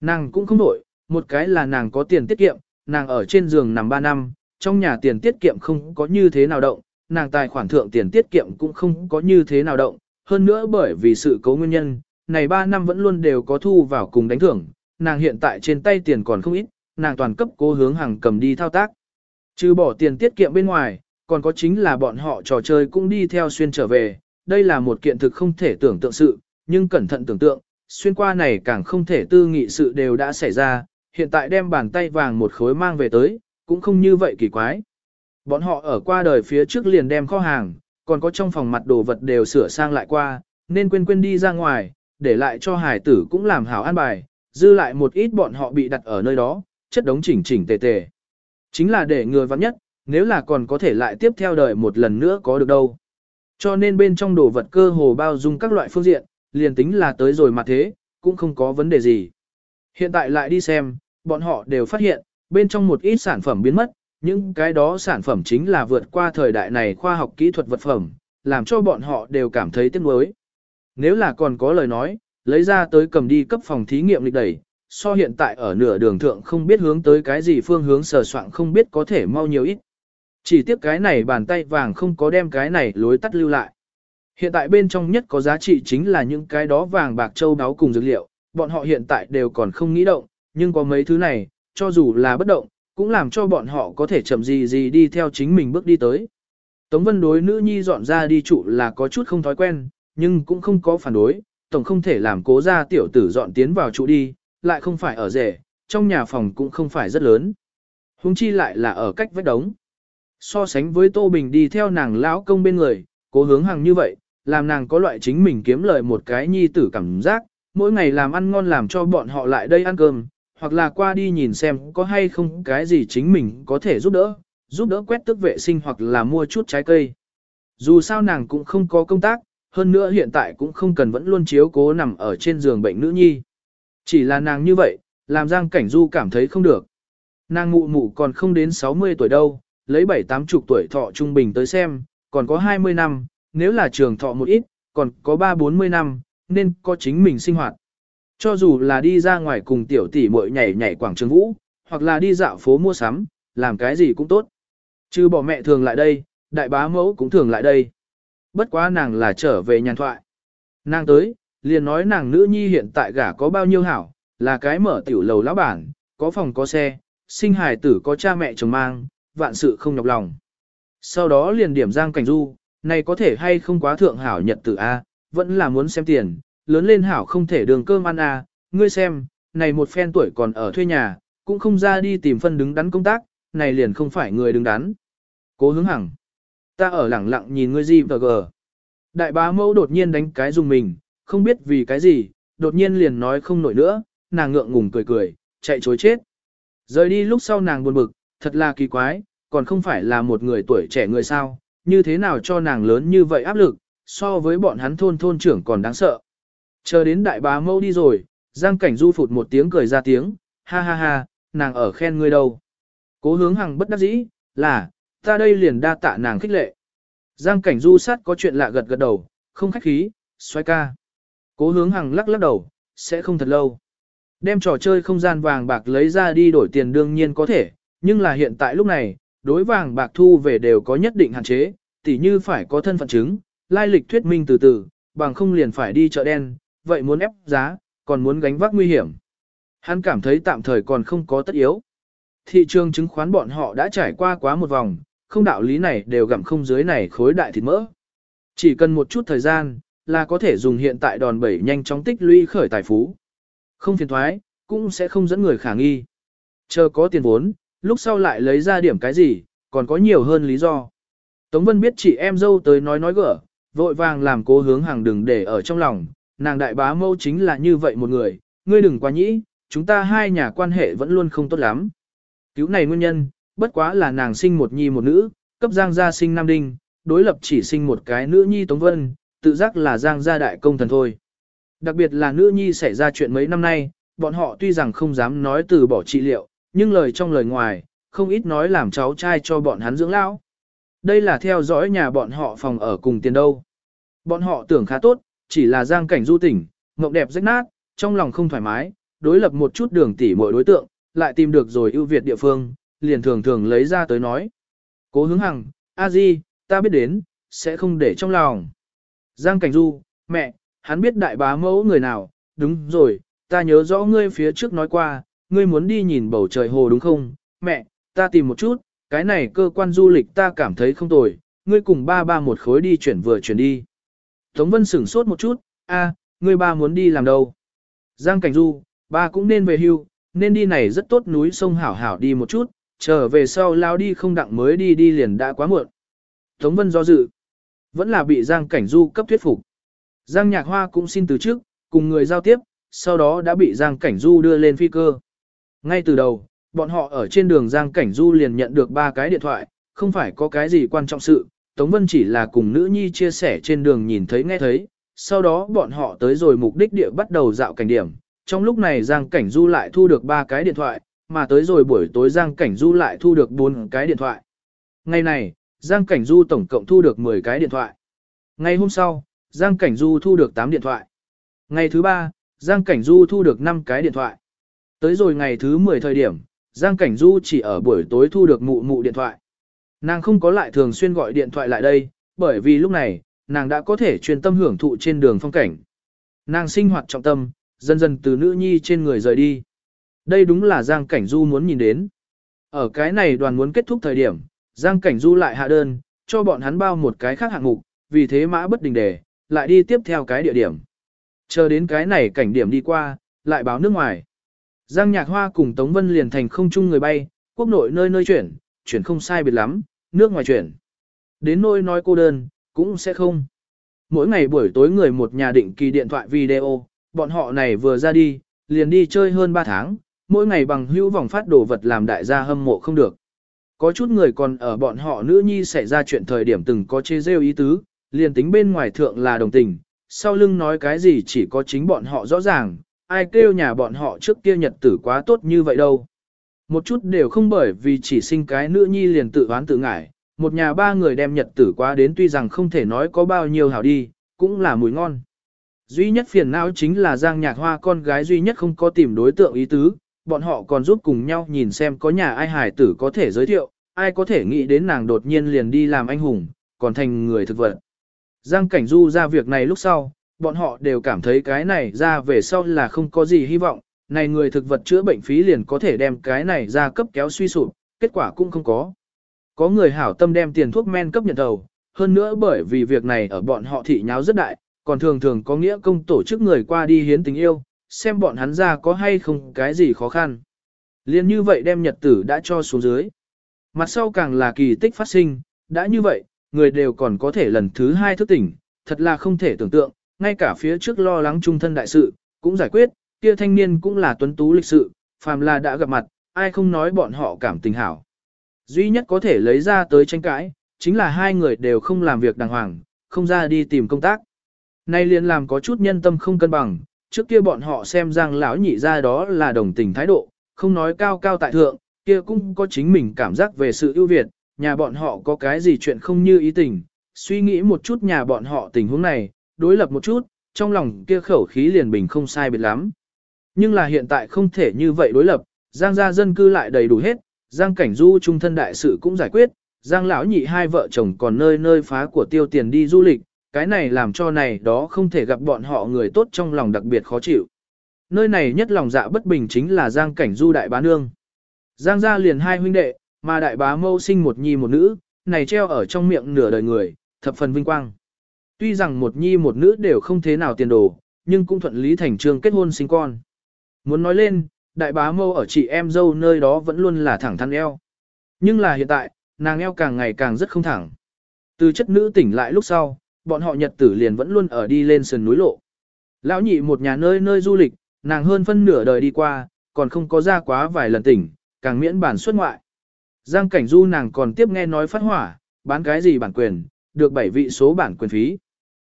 Nàng cũng không đổi, một cái là nàng có tiền tiết kiệm, nàng ở trên giường nằm 3 năm, trong nhà tiền tiết kiệm không có như thế nào động, nàng tài khoản thượng tiền tiết kiệm cũng không có như thế nào động, hơn nữa bởi vì sự cố nguyên nhân, này 3 năm vẫn luôn đều có thu vào cùng đánh thưởng, nàng hiện tại trên tay tiền còn không ít, nàng toàn cấp cố hướng hàng cầm đi thao tác. Trừ bỏ tiền tiết kiệm bên ngoài, còn có chính là bọn họ trò chơi cũng đi theo xuyên trở về, đây là một kiện thực không thể tưởng tượng sự, nhưng cẩn thận tưởng tượng, xuyên qua này càng không thể tư nghị sự đều đã xảy ra, hiện tại đem bàn tay vàng một khối mang về tới, cũng không như vậy kỳ quái. Bọn họ ở qua đời phía trước liền đem kho hàng, còn có trong phòng mặt đồ vật đều sửa sang lại qua, nên quên quên đi ra ngoài, để lại cho hải tử cũng làm hảo an bài, dư lại một ít bọn họ bị đặt ở nơi đó, chất đống chỉnh chỉnh tề tề. Chính là để người vắng nhất, nếu là còn có thể lại tiếp theo đời một lần nữa có được đâu. Cho nên bên trong đồ vật cơ hồ bao dung các loại phương diện, liền tính là tới rồi mà thế, cũng không có vấn đề gì. Hiện tại lại đi xem, bọn họ đều phát hiện, bên trong một ít sản phẩm biến mất, những cái đó sản phẩm chính là vượt qua thời đại này khoa học kỹ thuật vật phẩm, làm cho bọn họ đều cảm thấy tiếc nuối. Nếu là còn có lời nói, lấy ra tới cầm đi cấp phòng thí nghiệm lịch đẩy, so hiện tại ở nửa đường thượng không biết hướng tới cái gì phương hướng sờ soạn không biết có thể mau nhiều ít. Chỉ tiếc cái này bàn tay vàng không có đem cái này lối tắt lưu lại. Hiện tại bên trong nhất có giá trị chính là những cái đó vàng bạc châu đáo cùng dược liệu, bọn họ hiện tại đều còn không nghĩ động, nhưng có mấy thứ này, cho dù là bất động, cũng làm cho bọn họ có thể chậm gì gì đi theo chính mình bước đi tới. Tống Vân đối nữ nhi dọn ra đi trụ là có chút không thói quen, nhưng cũng không có phản đối, tổng không thể làm cố ra tiểu tử dọn tiến vào trụ đi, lại không phải ở rể, trong nhà phòng cũng không phải rất lớn. Hùng chi lại là ở cách vách đống. So sánh với Tô Bình đi theo nàng lão công bên người, cố hướng hàng như vậy, làm nàng có loại chính mình kiếm lời một cái nhi tử cảm giác, mỗi ngày làm ăn ngon làm cho bọn họ lại đây ăn cơm, hoặc là qua đi nhìn xem có hay không cái gì chính mình có thể giúp đỡ, giúp đỡ quét tước vệ sinh hoặc là mua chút trái cây. Dù sao nàng cũng không có công tác, hơn nữa hiện tại cũng không cần vẫn luôn chiếu cố nằm ở trên giường bệnh nữ nhi. Chỉ là nàng như vậy, làm Giang Cảnh Du cảm thấy không được. Nàng mụ mụ còn không đến 60 tuổi đâu, lấy 7-8 chục tuổi thọ trung bình tới xem, còn có 20 năm, nếu là trường thọ một ít, còn có 3-40 năm, nên có chính mình sinh hoạt. Cho dù là đi ra ngoài cùng tiểu tỷ muội nhảy nhảy quảng trường vũ, hoặc là đi dạo phố mua sắm, làm cái gì cũng tốt. Chứ bỏ mẹ thường lại đây, đại bá mẫu cũng thường lại đây. Bất quá nàng là trở về nhàn thoại. Nàng tới, liền nói nàng nữ nhi hiện tại gả có bao nhiêu hảo, là cái mở tiểu lầu lão bản, có phòng có xe, sinh hài tử có cha mẹ chồng mang, vạn sự không nhọc lòng. Sau đó liền điểm giang cảnh du, này có thể hay không quá thượng hảo nhật tử A, vẫn là muốn xem tiền, lớn lên hảo không thể đường cơm ăn à? ngươi xem, này một phen tuổi còn ở thuê nhà, cũng không ra đi tìm phân đứng đắn công tác, này liền không phải người đứng đắn. Cố hướng hằng, ta ở lẳng lặng nhìn ngươi gì và gờ. Đại bá mẫu đột nhiên đánh cái dùng mình, không biết vì cái gì, đột nhiên liền nói không nổi nữa, nàng ngượng ngùng cười cười, chạy chối chết. Rời đi lúc sau nàng buồn bực, thật là kỳ quái, còn không phải là một người tuổi trẻ người sao, như thế nào cho nàng lớn như vậy áp lực, so với bọn hắn thôn thôn trưởng còn đáng sợ. Chờ đến đại bá mâu đi rồi, Giang Cảnh Du phụt một tiếng cười ra tiếng, ha ha ha, nàng ở khen ngươi đâu. Cố hướng hằng bất đắc dĩ, là, ta đây liền đa tạ nàng khích lệ. Giang Cảnh Du sát có chuyện lạ gật gật đầu, không khách khí, xoay ca. Cố hướng hằng lắc lắc đầu, sẽ không thật lâu. Đem trò chơi không gian vàng bạc lấy ra đi đổi tiền đương nhiên có thể, nhưng là hiện tại lúc này, đối vàng bạc thu về đều có nhất định hạn chế, tỉ như phải có thân phận chứng, lai lịch thuyết minh từ từ, bằng không liền phải đi chợ đen, vậy muốn ép giá, còn muốn gánh vác nguy hiểm. Hắn cảm thấy tạm thời còn không có tất yếu. Thị trường chứng khoán bọn họ đã trải qua quá một vòng, không đạo lý này đều gặm không dưới này khối đại thịt mỡ. Chỉ cần một chút thời gian, là có thể dùng hiện tại đòn bẩy nhanh chóng tích lũy khởi tài phú. Không phiền thoái, cũng sẽ không dẫn người khả nghi. Chờ có tiền vốn, lúc sau lại lấy ra điểm cái gì, còn có nhiều hơn lý do. Tống Vân biết chị em dâu tới nói nói gỡ, vội vàng làm cố hướng hàng đừng để ở trong lòng, nàng đại bá mâu chính là như vậy một người, ngươi đừng quá nhĩ, chúng ta hai nhà quan hệ vẫn luôn không tốt lắm. Cứu này nguyên nhân, bất quá là nàng sinh một nhi một nữ, cấp giang gia sinh nam đinh, đối lập chỉ sinh một cái nữ nhi Tống Vân, tự giác là giang gia đại công thần thôi. Đặc biệt là nữ nhi xảy ra chuyện mấy năm nay, bọn họ tuy rằng không dám nói từ bỏ trị liệu, nhưng lời trong lời ngoài, không ít nói làm cháu trai cho bọn hắn dưỡng lão. Đây là theo dõi nhà bọn họ phòng ở cùng tiền đâu. Bọn họ tưởng khá tốt, chỉ là giang cảnh du tỉnh, mộng đẹp rách nát, trong lòng không thoải mái, đối lập một chút đường tỉ mọi đối tượng, lại tìm được rồi ưu việt địa phương, liền thường thường lấy ra tới nói. Cố hướng hằng, a di, ta biết đến, sẽ không để trong lòng. Giang cảnh du, mẹ, hắn biết đại bá mẫu người nào, đúng rồi, ta nhớ rõ ngươi phía trước nói qua, ngươi muốn đi nhìn bầu trời hồ đúng không? Mẹ, ta tìm một chút, cái này cơ quan du lịch ta cảm thấy không tồi, ngươi cùng ba ba một khối đi chuyển vừa chuyển đi. Tống Vân sửng sốt một chút, a, người ba muốn đi làm đâu? Giang Cảnh Du, ba cũng nên về hưu, nên đi này rất tốt núi sông hảo hảo đi một chút, trở về sau lao đi không đặng mới đi đi liền đã quá muộn. Tống Vân do dự, vẫn là bị Giang Cảnh Du cấp thuyết phục. Giang Nhạc Hoa cũng xin từ trước, cùng người giao tiếp, sau đó đã bị Giang Cảnh Du đưa lên phi cơ. Ngay từ đầu, bọn họ ở trên đường Giang Cảnh Du liền nhận được ba cái điện thoại, không phải có cái gì quan trọng sự, Tống Vân chỉ là cùng nữ nhi chia sẻ trên đường nhìn thấy nghe thấy, sau đó bọn họ tới rồi mục đích địa bắt đầu dạo cảnh điểm. Trong lúc này Giang Cảnh Du lại thu được ba cái điện thoại, mà tới rồi buổi tối Giang Cảnh Du lại thu được bốn cái điện thoại. Ngày này, Giang Cảnh Du tổng cộng thu được 10 cái điện thoại. Ngày hôm sau, Giang Cảnh Du thu được 8 điện thoại. Ngày thứ ba, Giang Cảnh Du thu được 5 cái điện thoại. Tới rồi ngày thứ 10 thời điểm, Giang Cảnh Du chỉ ở buổi tối thu được mụ mụ điện thoại. Nàng không có lại thường xuyên gọi điện thoại lại đây, bởi vì lúc này, nàng đã có thể truyền tâm hưởng thụ trên đường phong cảnh. Nàng sinh hoạt trọng tâm, dần dần từ nữ nhi trên người rời đi. Đây đúng là Giang Cảnh Du muốn nhìn đến. Ở cái này đoàn muốn kết thúc thời điểm, Giang Cảnh Du lại hạ đơn, cho bọn hắn bao một cái khác hạng mục, vì thế mã bất đình đề, lại đi tiếp theo cái địa điểm. Chờ đến cái này cảnh điểm đi qua, lại báo nước ngoài. Giang Nhạc Hoa cùng Tống Vân liền thành không chung người bay, quốc nội nơi nơi chuyển, chuyển không sai biệt lắm, nước ngoài chuyển. Đến nỗi nói cô đơn, cũng sẽ không. Mỗi ngày buổi tối người một nhà định kỳ điện thoại video, bọn họ này vừa ra đi, liền đi chơi hơn 3 tháng, mỗi ngày bằng hữu vòng phát đồ vật làm đại gia hâm mộ không được. Có chút người còn ở bọn họ nữ nhi xảy ra chuyện thời điểm từng có chê rêu ý tứ, liền tính bên ngoài thượng là đồng tình, sau lưng nói cái gì chỉ có chính bọn họ rõ ràng, ai kêu nhà bọn họ trước kia nhật tử quá tốt như vậy đâu. Một chút đều không bởi vì chỉ sinh cái nữ nhi liền tự oán tự ngải một nhà ba người đem nhật tử quá đến tuy rằng không thể nói có bao nhiêu hảo đi, cũng là mùi ngon. Duy nhất phiền não chính là Giang Nhạc Hoa con gái duy nhất không có tìm đối tượng ý tứ, bọn họ còn giúp cùng nhau nhìn xem có nhà ai hải tử có thể giới thiệu, ai có thể nghĩ đến nàng đột nhiên liền đi làm anh hùng, còn thành người thực vật. Giang Cảnh Du ra việc này lúc sau, bọn họ đều cảm thấy cái này ra về sau là không có gì hy vọng, này người thực vật chữa bệnh phí liền có thể đem cái này ra cấp kéo suy sụp, kết quả cũng không có. Có người hảo tâm đem tiền thuốc men cấp nhận đầu, hơn nữa bởi vì việc này ở bọn họ thị nháo rất đại, còn thường thường có nghĩa công tổ chức người qua đi hiến tình yêu, xem bọn hắn ra có hay không cái gì khó khăn. Liên như vậy đem nhật tử đã cho xuống dưới. Mặt sau càng là kỳ tích phát sinh, đã như vậy, người đều còn có thể lần thứ hai thức tỉnh, thật là không thể tưởng tượng, ngay cả phía trước lo lắng trung thân đại sự, cũng giải quyết, kia thanh niên cũng là tuấn tú lịch sự, phàm là đã gặp mặt, ai không nói bọn họ cảm tình hảo. Duy nhất có thể lấy ra tới tranh cãi, chính là hai người đều không làm việc đàng hoàng, không ra đi tìm công tác. Nay liền làm có chút nhân tâm không cân bằng, trước kia bọn họ xem rằng lão nhị ra đó là đồng tình thái độ, không nói cao cao tại thượng, kia cũng có chính mình cảm giác về sự ưu việt, nhà bọn họ có cái gì chuyện không như ý tình, suy nghĩ một chút nhà bọn họ tình huống này, đối lập một chút, trong lòng kia khẩu khí liền bình không sai biệt lắm. Nhưng là hiện tại không thể như vậy đối lập, Giang gia dân cư lại đầy đủ hết, Giang cảnh du trung thân đại sự cũng giải quyết, Giang lão nhị hai vợ chồng còn nơi nơi phá của tiêu tiền đi du lịch, cái này làm cho này đó không thể gặp bọn họ người tốt trong lòng đặc biệt khó chịu. Nơi này nhất lòng dạ bất bình chính là Giang cảnh du đại bá nương. Giang gia liền hai huynh đệ, mà đại bá mâu sinh một nhi một nữ, này treo ở trong miệng nửa đời người, thập phần vinh quang. Tuy rằng một nhi một nữ đều không thế nào tiền đồ, nhưng cũng thuận lý thành trương kết hôn sinh con. Muốn nói lên, đại bá mâu ở chị em dâu nơi đó vẫn luôn là thẳng thắn eo. Nhưng là hiện tại, nàng eo càng ngày càng rất không thẳng. Từ chất nữ tỉnh lại lúc sau, bọn họ nhật tử liền vẫn luôn ở đi lên sườn núi lộ. Lão nhị một nhà nơi nơi du lịch, nàng hơn phân nửa đời đi qua, còn không có ra quá vài lần tỉnh, càng miễn bản xuất ngoại. Giang cảnh du nàng còn tiếp nghe nói phát hỏa, bán cái gì bản quyền, được bảy vị số bản quyền phí.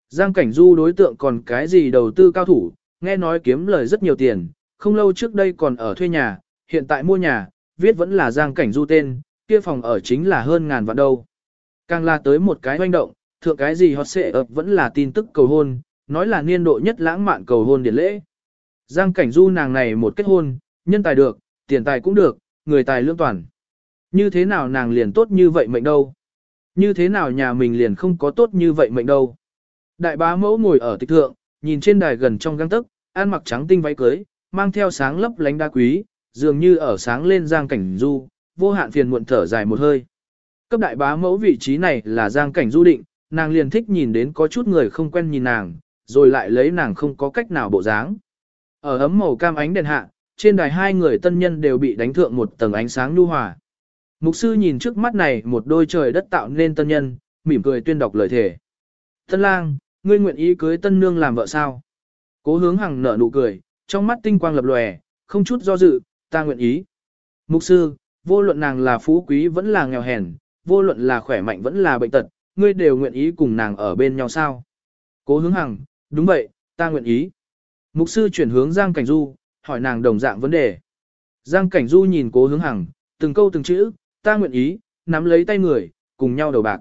Giang cảnh du đối tượng còn cái gì đầu tư cao thủ, nghe nói kiếm lời rất nhiều tiền, không lâu trước đây còn ở thuê nhà, hiện tại mua nhà, viết vẫn là Giang cảnh du tên, kia phòng ở chính là hơn ngàn vạn đâu. Càng là tới một cái hoành động, thượng cái gì hot xệ ập vẫn là tin tức cầu hôn, nói là niên độ nhất lãng mạn cầu hôn điển lễ. Giang cảnh du nàng này một kết hôn, nhân tài được, tiền tài cũng được, người tài lương toàn. Như thế nào nàng liền tốt như vậy mệnh đâu? Như thế nào nhà mình liền không có tốt như vậy mệnh đâu? Đại bá mẫu ngồi ở tịch thượng, nhìn trên đài gần trong găng tức, ăn mặc trắng tinh váy cưới, mang theo sáng lấp lánh đá quý, dường như ở sáng lên giang cảnh du, vô hạn phiền muộn thở dài một hơi. Cấp đại bá mẫu vị trí này là giang cảnh du định, nàng liền thích nhìn đến có chút người không quen nhìn nàng, rồi lại lấy nàng không có cách nào bộ dáng. Ở ấm màu cam ánh đèn hạ, trên đài hai người tân nhân đều bị đánh thượng một tầng ánh sáng nhu hòa. Mục sư nhìn trước mắt này một đôi trời đất tạo nên tân nhân, mỉm cười tuyên đọc lời thể. Tân lang, ngươi nguyện ý cưới tân nương làm vợ sao? Cố hướng hằng nở nụ cười, trong mắt tinh quang lập lòe, không chút do dự, ta nguyện ý. Mục sư, vô luận nàng là phú quý vẫn là nghèo hèn, vô luận là khỏe mạnh vẫn là bệnh tật, ngươi đều nguyện ý cùng nàng ở bên nhau sao? Cố hướng hằng, đúng vậy, ta nguyện ý. Mục sư chuyển hướng Giang Cảnh Du, hỏi nàng đồng dạng vấn đề. Giang Cảnh Du nhìn cố hướng hằng, từng câu từng chữ, ta nguyện ý, nắm lấy tay người, cùng nhau đầu bạc.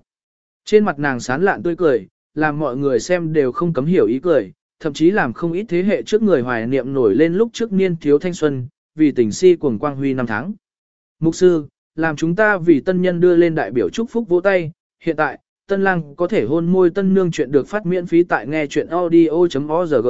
Trên mặt nàng sán lạn tươi cười, làm mọi người xem đều không cấm hiểu ý cười, thậm chí làm không ít thế hệ trước người hoài niệm nổi lên lúc trước niên thiếu thanh xuân, vì tình si cuồng quang huy năm tháng. Mục sư, làm chúng ta vì tân nhân đưa lên đại biểu chúc phúc vỗ tay, hiện tại, tân lang có thể hôn môi tân nương chuyện được phát miễn phí tại nghe chuyện audio.org.